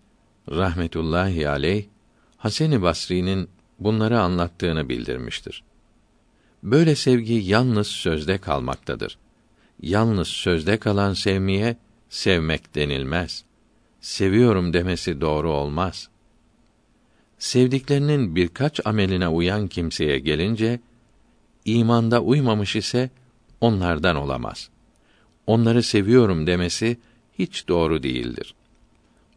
rahmetullahi aleyh Hasan-ı Basri'nin bunları anlattığını bildirmiştir. Böyle sevgi yalnız sözde kalmaktadır. Yalnız sözde kalan sevmeye sevmek denilmez. Seviyorum demesi doğru olmaz. Sevdiklerinin birkaç ameline uyan kimseye gelince imanda uymamış ise onlardan olamaz. Onları seviyorum demesi hiç doğru değildir.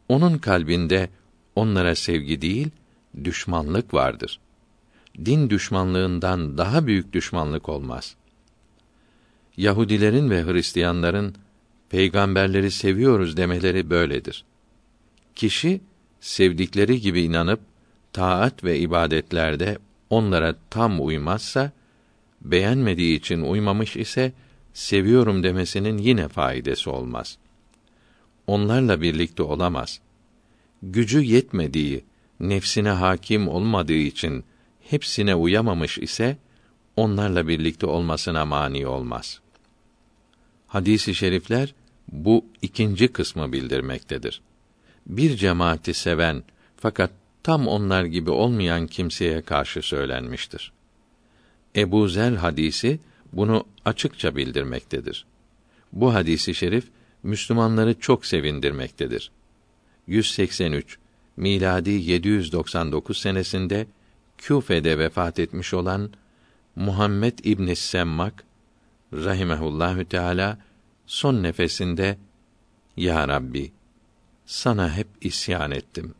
Onun kalbinde onlara sevgi değil, düşmanlık vardır. Din düşmanlığından daha büyük düşmanlık olmaz. Yahudilerin ve Hristiyanların peygamberleri seviyoruz demeleri böyledir. Kişi sevdikleri gibi inanıp taat ve ibadetlerde onlara tam uymazsa beğenmediği için uymamış ise seviyorum demesinin yine faydası olmaz. Onlarla birlikte olamaz. Gücü yetmediği, nefsine hakim olmadığı için hepsine uyamamış ise onlarla birlikte olmasına mani olmaz. Hadisi şerifler bu ikinci kısmı bildirmektedir. Bir cemaati seven fakat tam onlar gibi olmayan kimseye karşı söylenmiştir. Ebu Zer hadisi bunu açıkça bildirmektedir. Bu hadisi şerif Müslümanları çok sevindirmektedir. 183 miladi 799 senesinde Küfe'de vefat etmiş olan Muhammed İbn Semmak rahimehullahü teala son nefesinde Ya Rabbi sana hep isyan ettim.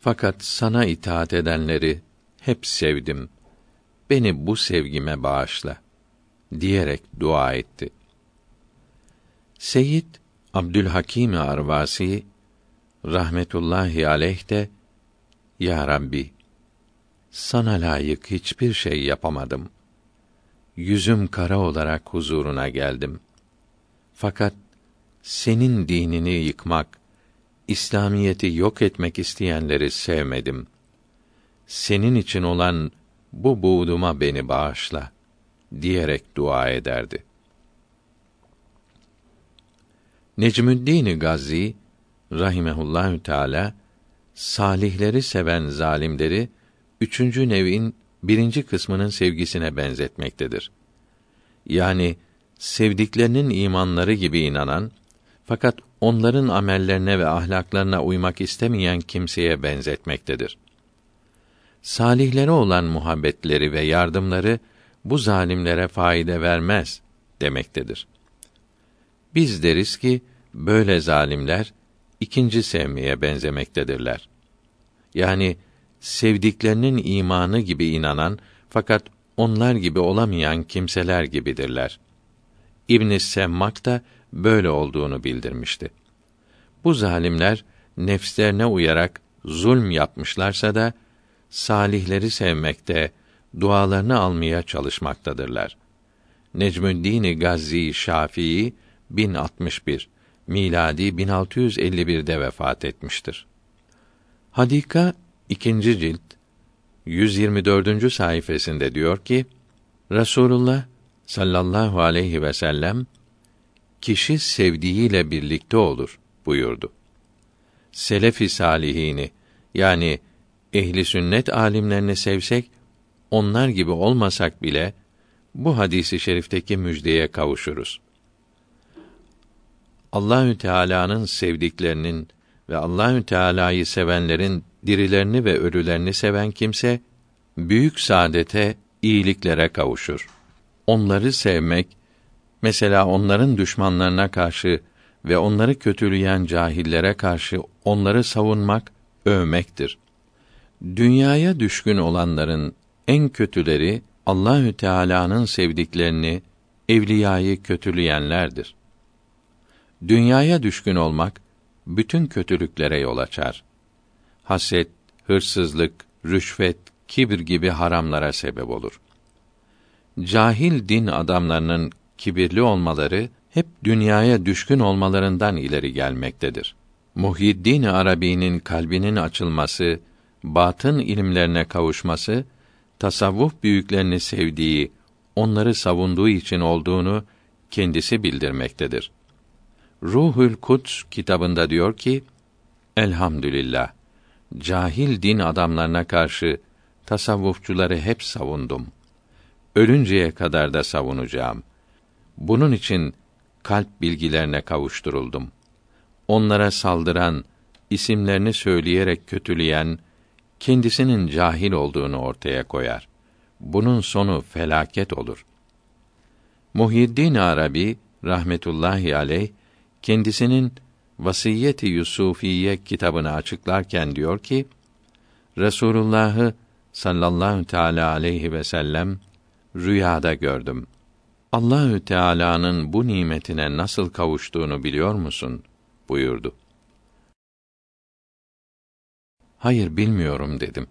Fakat sana itaat edenleri hep sevdim. Beni bu sevgime bağışla diyerek dua etti. Seyyid Abdülhakim Arvasi rahmetullahi aleyh de Ya Rabbi sana layık hiçbir şey yapamadım. Yüzüm kara olarak huzuruna geldim. Fakat senin dinini yıkmak, İslamiyeti yok etmek isteyenleri sevmedim. Senin için olan bu buğduma beni bağışla diyerek dua ederdi. Necmüddin Gazi rahimehullahü teala salihleri seven zalimleri üçüncü nev'in birinci kısmının sevgisine benzetmektedir. Yani sevdiklerinin imanları gibi inanan fakat onların amellerine ve ahlaklarına uymak istemeyen kimseye benzetmektedir. Salihlere olan muhabbetleri ve yardımları bu zalimlere faide vermez demektedir. Biz deriz ki böyle zalimler ikinci sevmeye benzemektedirler. Yani sevdiklerinin imanı gibi inanan fakat onlar gibi olamayan kimseler gibidirler. İbn Semmak da böyle olduğunu bildirmişti. Bu zalimler nefslerine uyarak zulm yapmışlarsa da salihleri sevmekte, dualarını almaya çalışmaktadırlar. Necmüddin Gazzi Şafii 1061 miladi 1651'de vefat etmiştir. Hadika ikinci cilt 124. sayfasında diyor ki Rasulullah sallallahu aleyhi ve sellem kişi sevdiğiyle birlikte olur buyurdu. Selefi salihini yani ehli sünnet alimlerini sevsek onlar gibi olmasak bile bu hadisi şerifteki müjdeye kavuşuruz. Allahü Teala'nın sevdiklerinin ve Allahü Teala'yı sevenlerin dirilerini ve ölülerini seven kimse büyük saadete, iyiliklere kavuşur. Onları sevmek mesela onların düşmanlarına karşı ve onları kötüleyen cahillere karşı onları savunmak övmektir. Dünyaya düşkün olanların en kötüleri Allahü Teala'nın sevdiklerini, evliyayı kötüleyenlerdir. Dünyaya düşkün olmak bütün kötülüklere yol açar. Haset, hırsızlık, rüşvet, kibir gibi haramlara sebep olur. Cahil din adamlarının kibirli olmaları hep dünyaya düşkün olmalarından ileri gelmektedir. Muhyiddin Arabi'nin kalbinin açılması, batın ilimlerine kavuşması, tasavvuf büyüklerini sevdiği, onları savunduğu için olduğunu kendisi bildirmektedir. Ruhül Kuds kitabında diyor ki: Elhamdülillah. Cahil din adamlarına karşı tasavvufçuları hep savundum. Ölünceye kadar da savunacağım. Bunun için kalp bilgilerine kavuşturuldum. Onlara saldıran, isimlerini söyleyerek kötüleyen, kendisinin cahil olduğunu ortaya koyar. Bunun sonu felaket olur. Muhyiddin Arabi rahmetullahi aleyh kendisinin Vasiyeti Yusufiye kitabını açıklarken diyor ki Resulullah'ı sallallahu teala aleyhi ve sellem rüyada gördüm. Allahü Teala'nın bu nimetine nasıl kavuştuğunu biliyor musun? buyurdu. Hayır bilmiyorum dedim.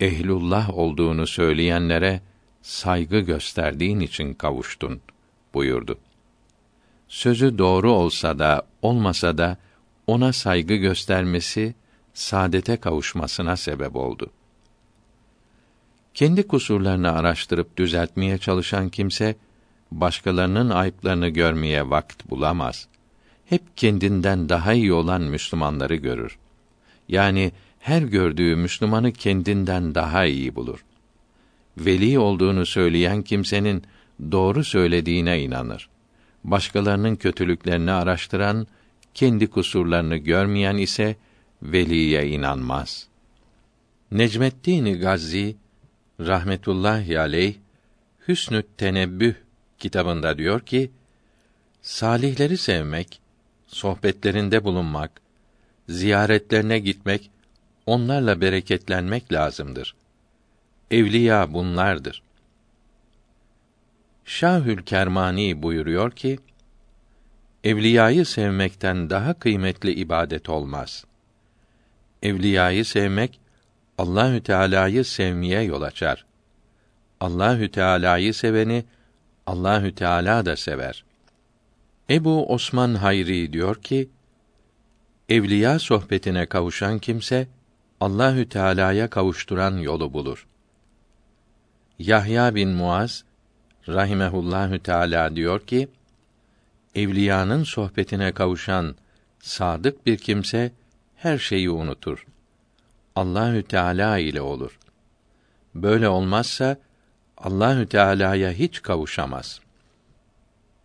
Ehlullah olduğunu söyleyenlere saygı gösterdiğin için kavuştun buyurdu. Sözü doğru olsa da olmasa da ona saygı göstermesi saadete kavuşmasına sebep oldu. Kendi kusurlarını araştırıp düzeltmeye çalışan kimse başkalarının ayıplarını görmeye vakit bulamaz. Hep kendinden daha iyi olan Müslümanları görür. Yani her gördüğü Müslümanı kendinden daha iyi bulur. Veli olduğunu söyleyen kimsenin doğru söylediğine inanır. Başkalarının kötülüklerini araştıran, kendi kusurlarını görmeyen ise veliye inanmaz. Necmeddin Gazzi rahmetullahi aleyh Hüsnü Tenebbüh kitabında diyor ki: Salihleri sevmek, sohbetlerinde bulunmak, ziyaretlerine gitmek, onlarla bereketlenmek lazımdır. Evliya bunlardır. Şahül Kermani buyuruyor ki: Evliyayı sevmekten daha kıymetli ibadet olmaz. Evliyayı sevmek Allahü Teala'yı sevmeye yol açar. Allahü Teala'yı seveni Allahü Teala da sever. Ebu Osman Hayri diyor ki: Evliya sohbetine kavuşan kimse Allahü Teala'ya kavuşturan yolu bulur. Yahya bin Muaz rahimehullahü teala diyor ki: Evliyanın sohbetine kavuşan sadık bir kimse her şeyi unutur. Allahü Teala ile olur. Böyle olmazsa Allahü Teala'ya hiç kavuşamaz.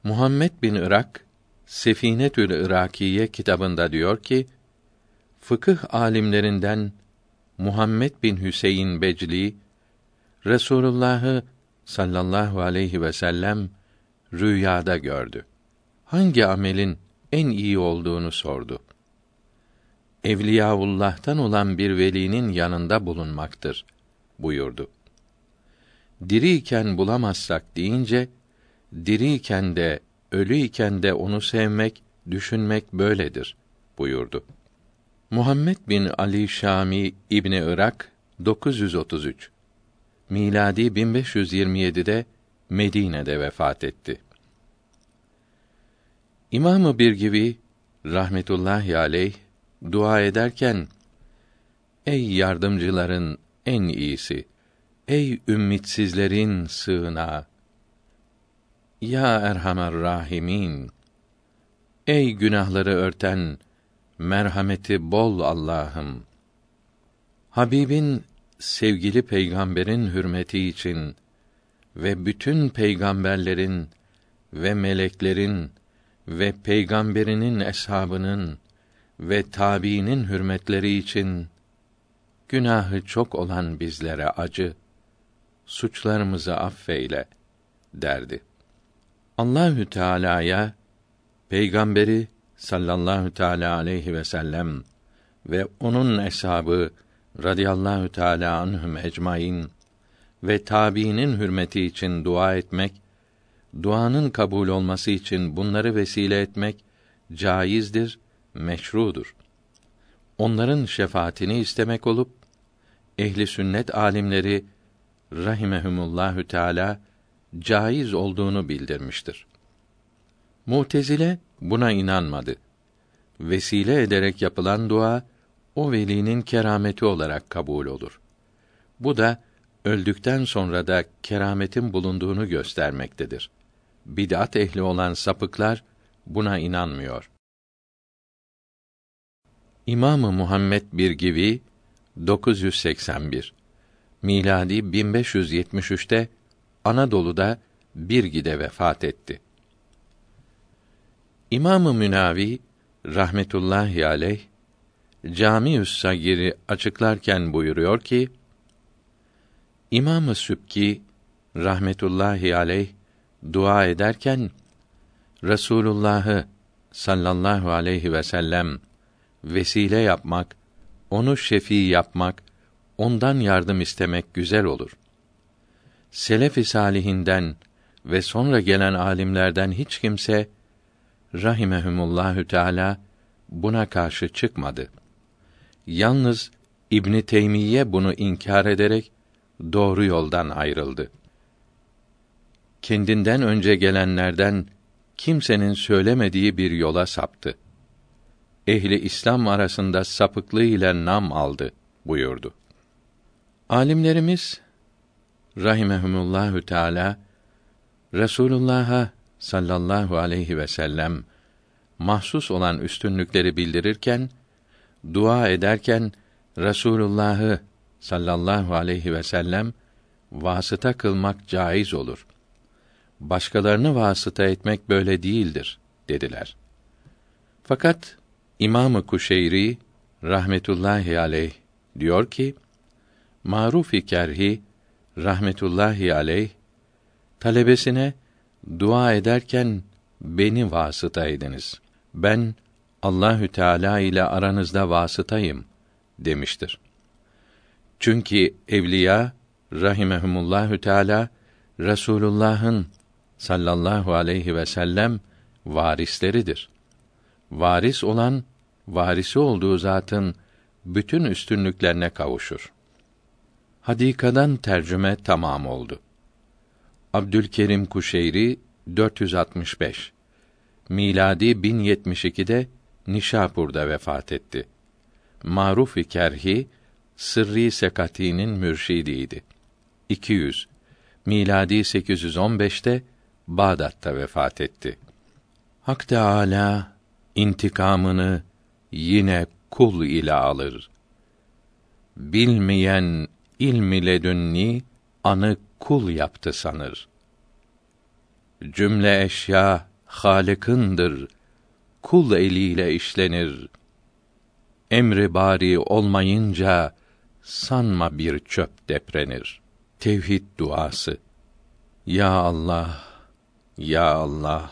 Muhammed bin Irak Sefinetül Irakiye kitabında diyor ki: Fıkıh alimlerinden Muhammed bin Hüseyin Becli Resulullah'ı sallallahu aleyhi ve sellem rüyada gördü. Hangi amelin en iyi olduğunu sordu. Evliyaullah'tan olan bir velinin yanında bulunmaktır buyurdu. Diriyken bulamazsak deyince diriyken de ölüyken de onu sevmek, düşünmek böyledir buyurdu. Muhammed bin Ali Şami İbni Irak 933 miladi 1527'de Medine'de vefat etti. İmamı bir gibi rahmetullahi aleyh dua ederken Ey yardımcıların en iyisi, ey ümitsizlerin sığınağı, ya Erhamer Rahimin, ey günahları örten, merhameti bol Allah'ım. Habibin sevgili peygamberin hürmeti için ve bütün peygamberlerin ve meleklerin ve peygamberinin eshabının ve tabiinin hürmetleri için günahı çok olan bizlere acı, suçlarımızı affeyle derdi. Allahü Teala'ya peygamberi sallallahu teala aleyhi ve sellem ve onun eshabı radıyallahu teala anhum ecmaîn ve tabiinin hürmeti için dua etmek, duanın kabul olması için bunları vesile etmek caizdir, meşrudur. Onların şefaatini istemek olup ehli sünnet alimleri rahimehumullahü teala caiz olduğunu bildirmiştir. Mutezile buna inanmadı. Vesile ederek yapılan dua o velinin kerameti olarak kabul olur. Bu da öldükten sonra da kerametin bulunduğunu göstermektedir. Bid'at ehli olan sapıklar buna inanmıyor. İmamı Muhammed Birgivi 981 miladi 1573'te Anadolu'da Birgi'de vefat etti. İmamı Münavi rahmetullahi aleyh Camiü's Sagir'i açıklarken buyuruyor ki İmamı Sübki rahmetullahi aleyh dua ederken Resulullah'ı sallallahu aleyhi ve sellem vesile yapmak, onu şefi yapmak, ondan yardım istemek güzel olur. Selef-i salihinden ve sonra gelen alimlerden hiç kimse rahimehumullahü teala buna karşı çıkmadı. Yalnız İbn Teymiye bunu inkar ederek doğru yoldan ayrıldı. Kendinden önce gelenlerden kimsenin söylemediği bir yola saptı. Ehli İslam arasında sapıklığı ile nam aldı buyurdu. Alimlerimiz rahimehumullahü teala Resulullah'a sallallahu aleyhi ve sellem mahsus olan üstünlükleri bildirirken dua ederken Resulullah'ı sallallahu aleyhi ve sellem vasıta kılmak caiz olur. Başkalarını vasıta etmek böyle değildir dediler. Fakat İmamı Kuşeyri rahmetullahi aleyh diyor ki Maruf-i Kerhi rahmetullahi aleyh talebesine dua ederken beni vasıta ediniz. Ben Allahü Teala ile aranızda vasıtayım demiştir. Çünkü evliya rahimehumullahü teala Resulullah'ın sallallahu aleyhi ve sellem varisleridir. Varis olan varisi olduğu zatın bütün üstünlüklerine kavuşur. Hadikadan tercüme tamam oldu. Abdülkerim Kuşeyri 465 miladi 1072'de Nişapur'da vefat etti. Maruf-i Kerhi Sırrı Sekati'nin mürşidiydi. 200 miladi 815'te Bağdat'ta vefat etti. Hak Teâlâ intikamını yine kul ile alır. Bilmeyen ilmi ledünni anı kul yaptı sanır. Cümle eşya Halık'ındır. Kul eliyle işlenir. Emri bari olmayınca sanma bir çöp deprenir. Tevhid duası. Ya Allah, ya Allah.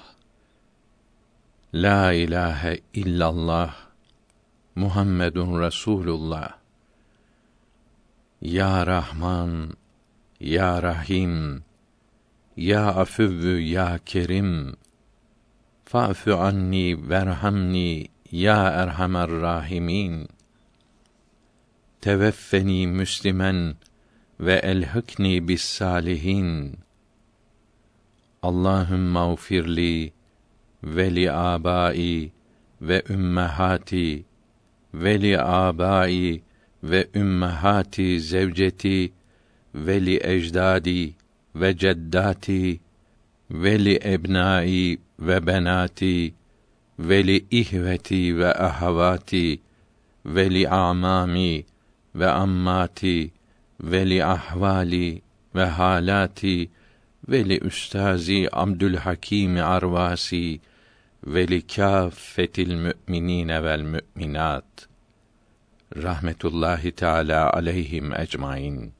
La ilahe illallah. Muhammedun Resulullah. Ya Rahman, Ya Rahim, Ya Afüvvü, Ya Kerim, Fa'fu anni verhamni ya erhamer rahimin. Teveffeni müslimen ve elhikni bis salihin. Allahümme mağfirli ve li abai ve ümmehati ve li abai ve ümmehati zevceti ve li ecdadi ve ceddati ve li ebnai ve benati ve li ihveti ve ahavati ve li amami ve ammati ve li ahvali ve halati ve li üstazi Abdülhakim Arvasi ve li kâffetil müminine vel müminat rahmetullahi teala aleyhim ecmaîn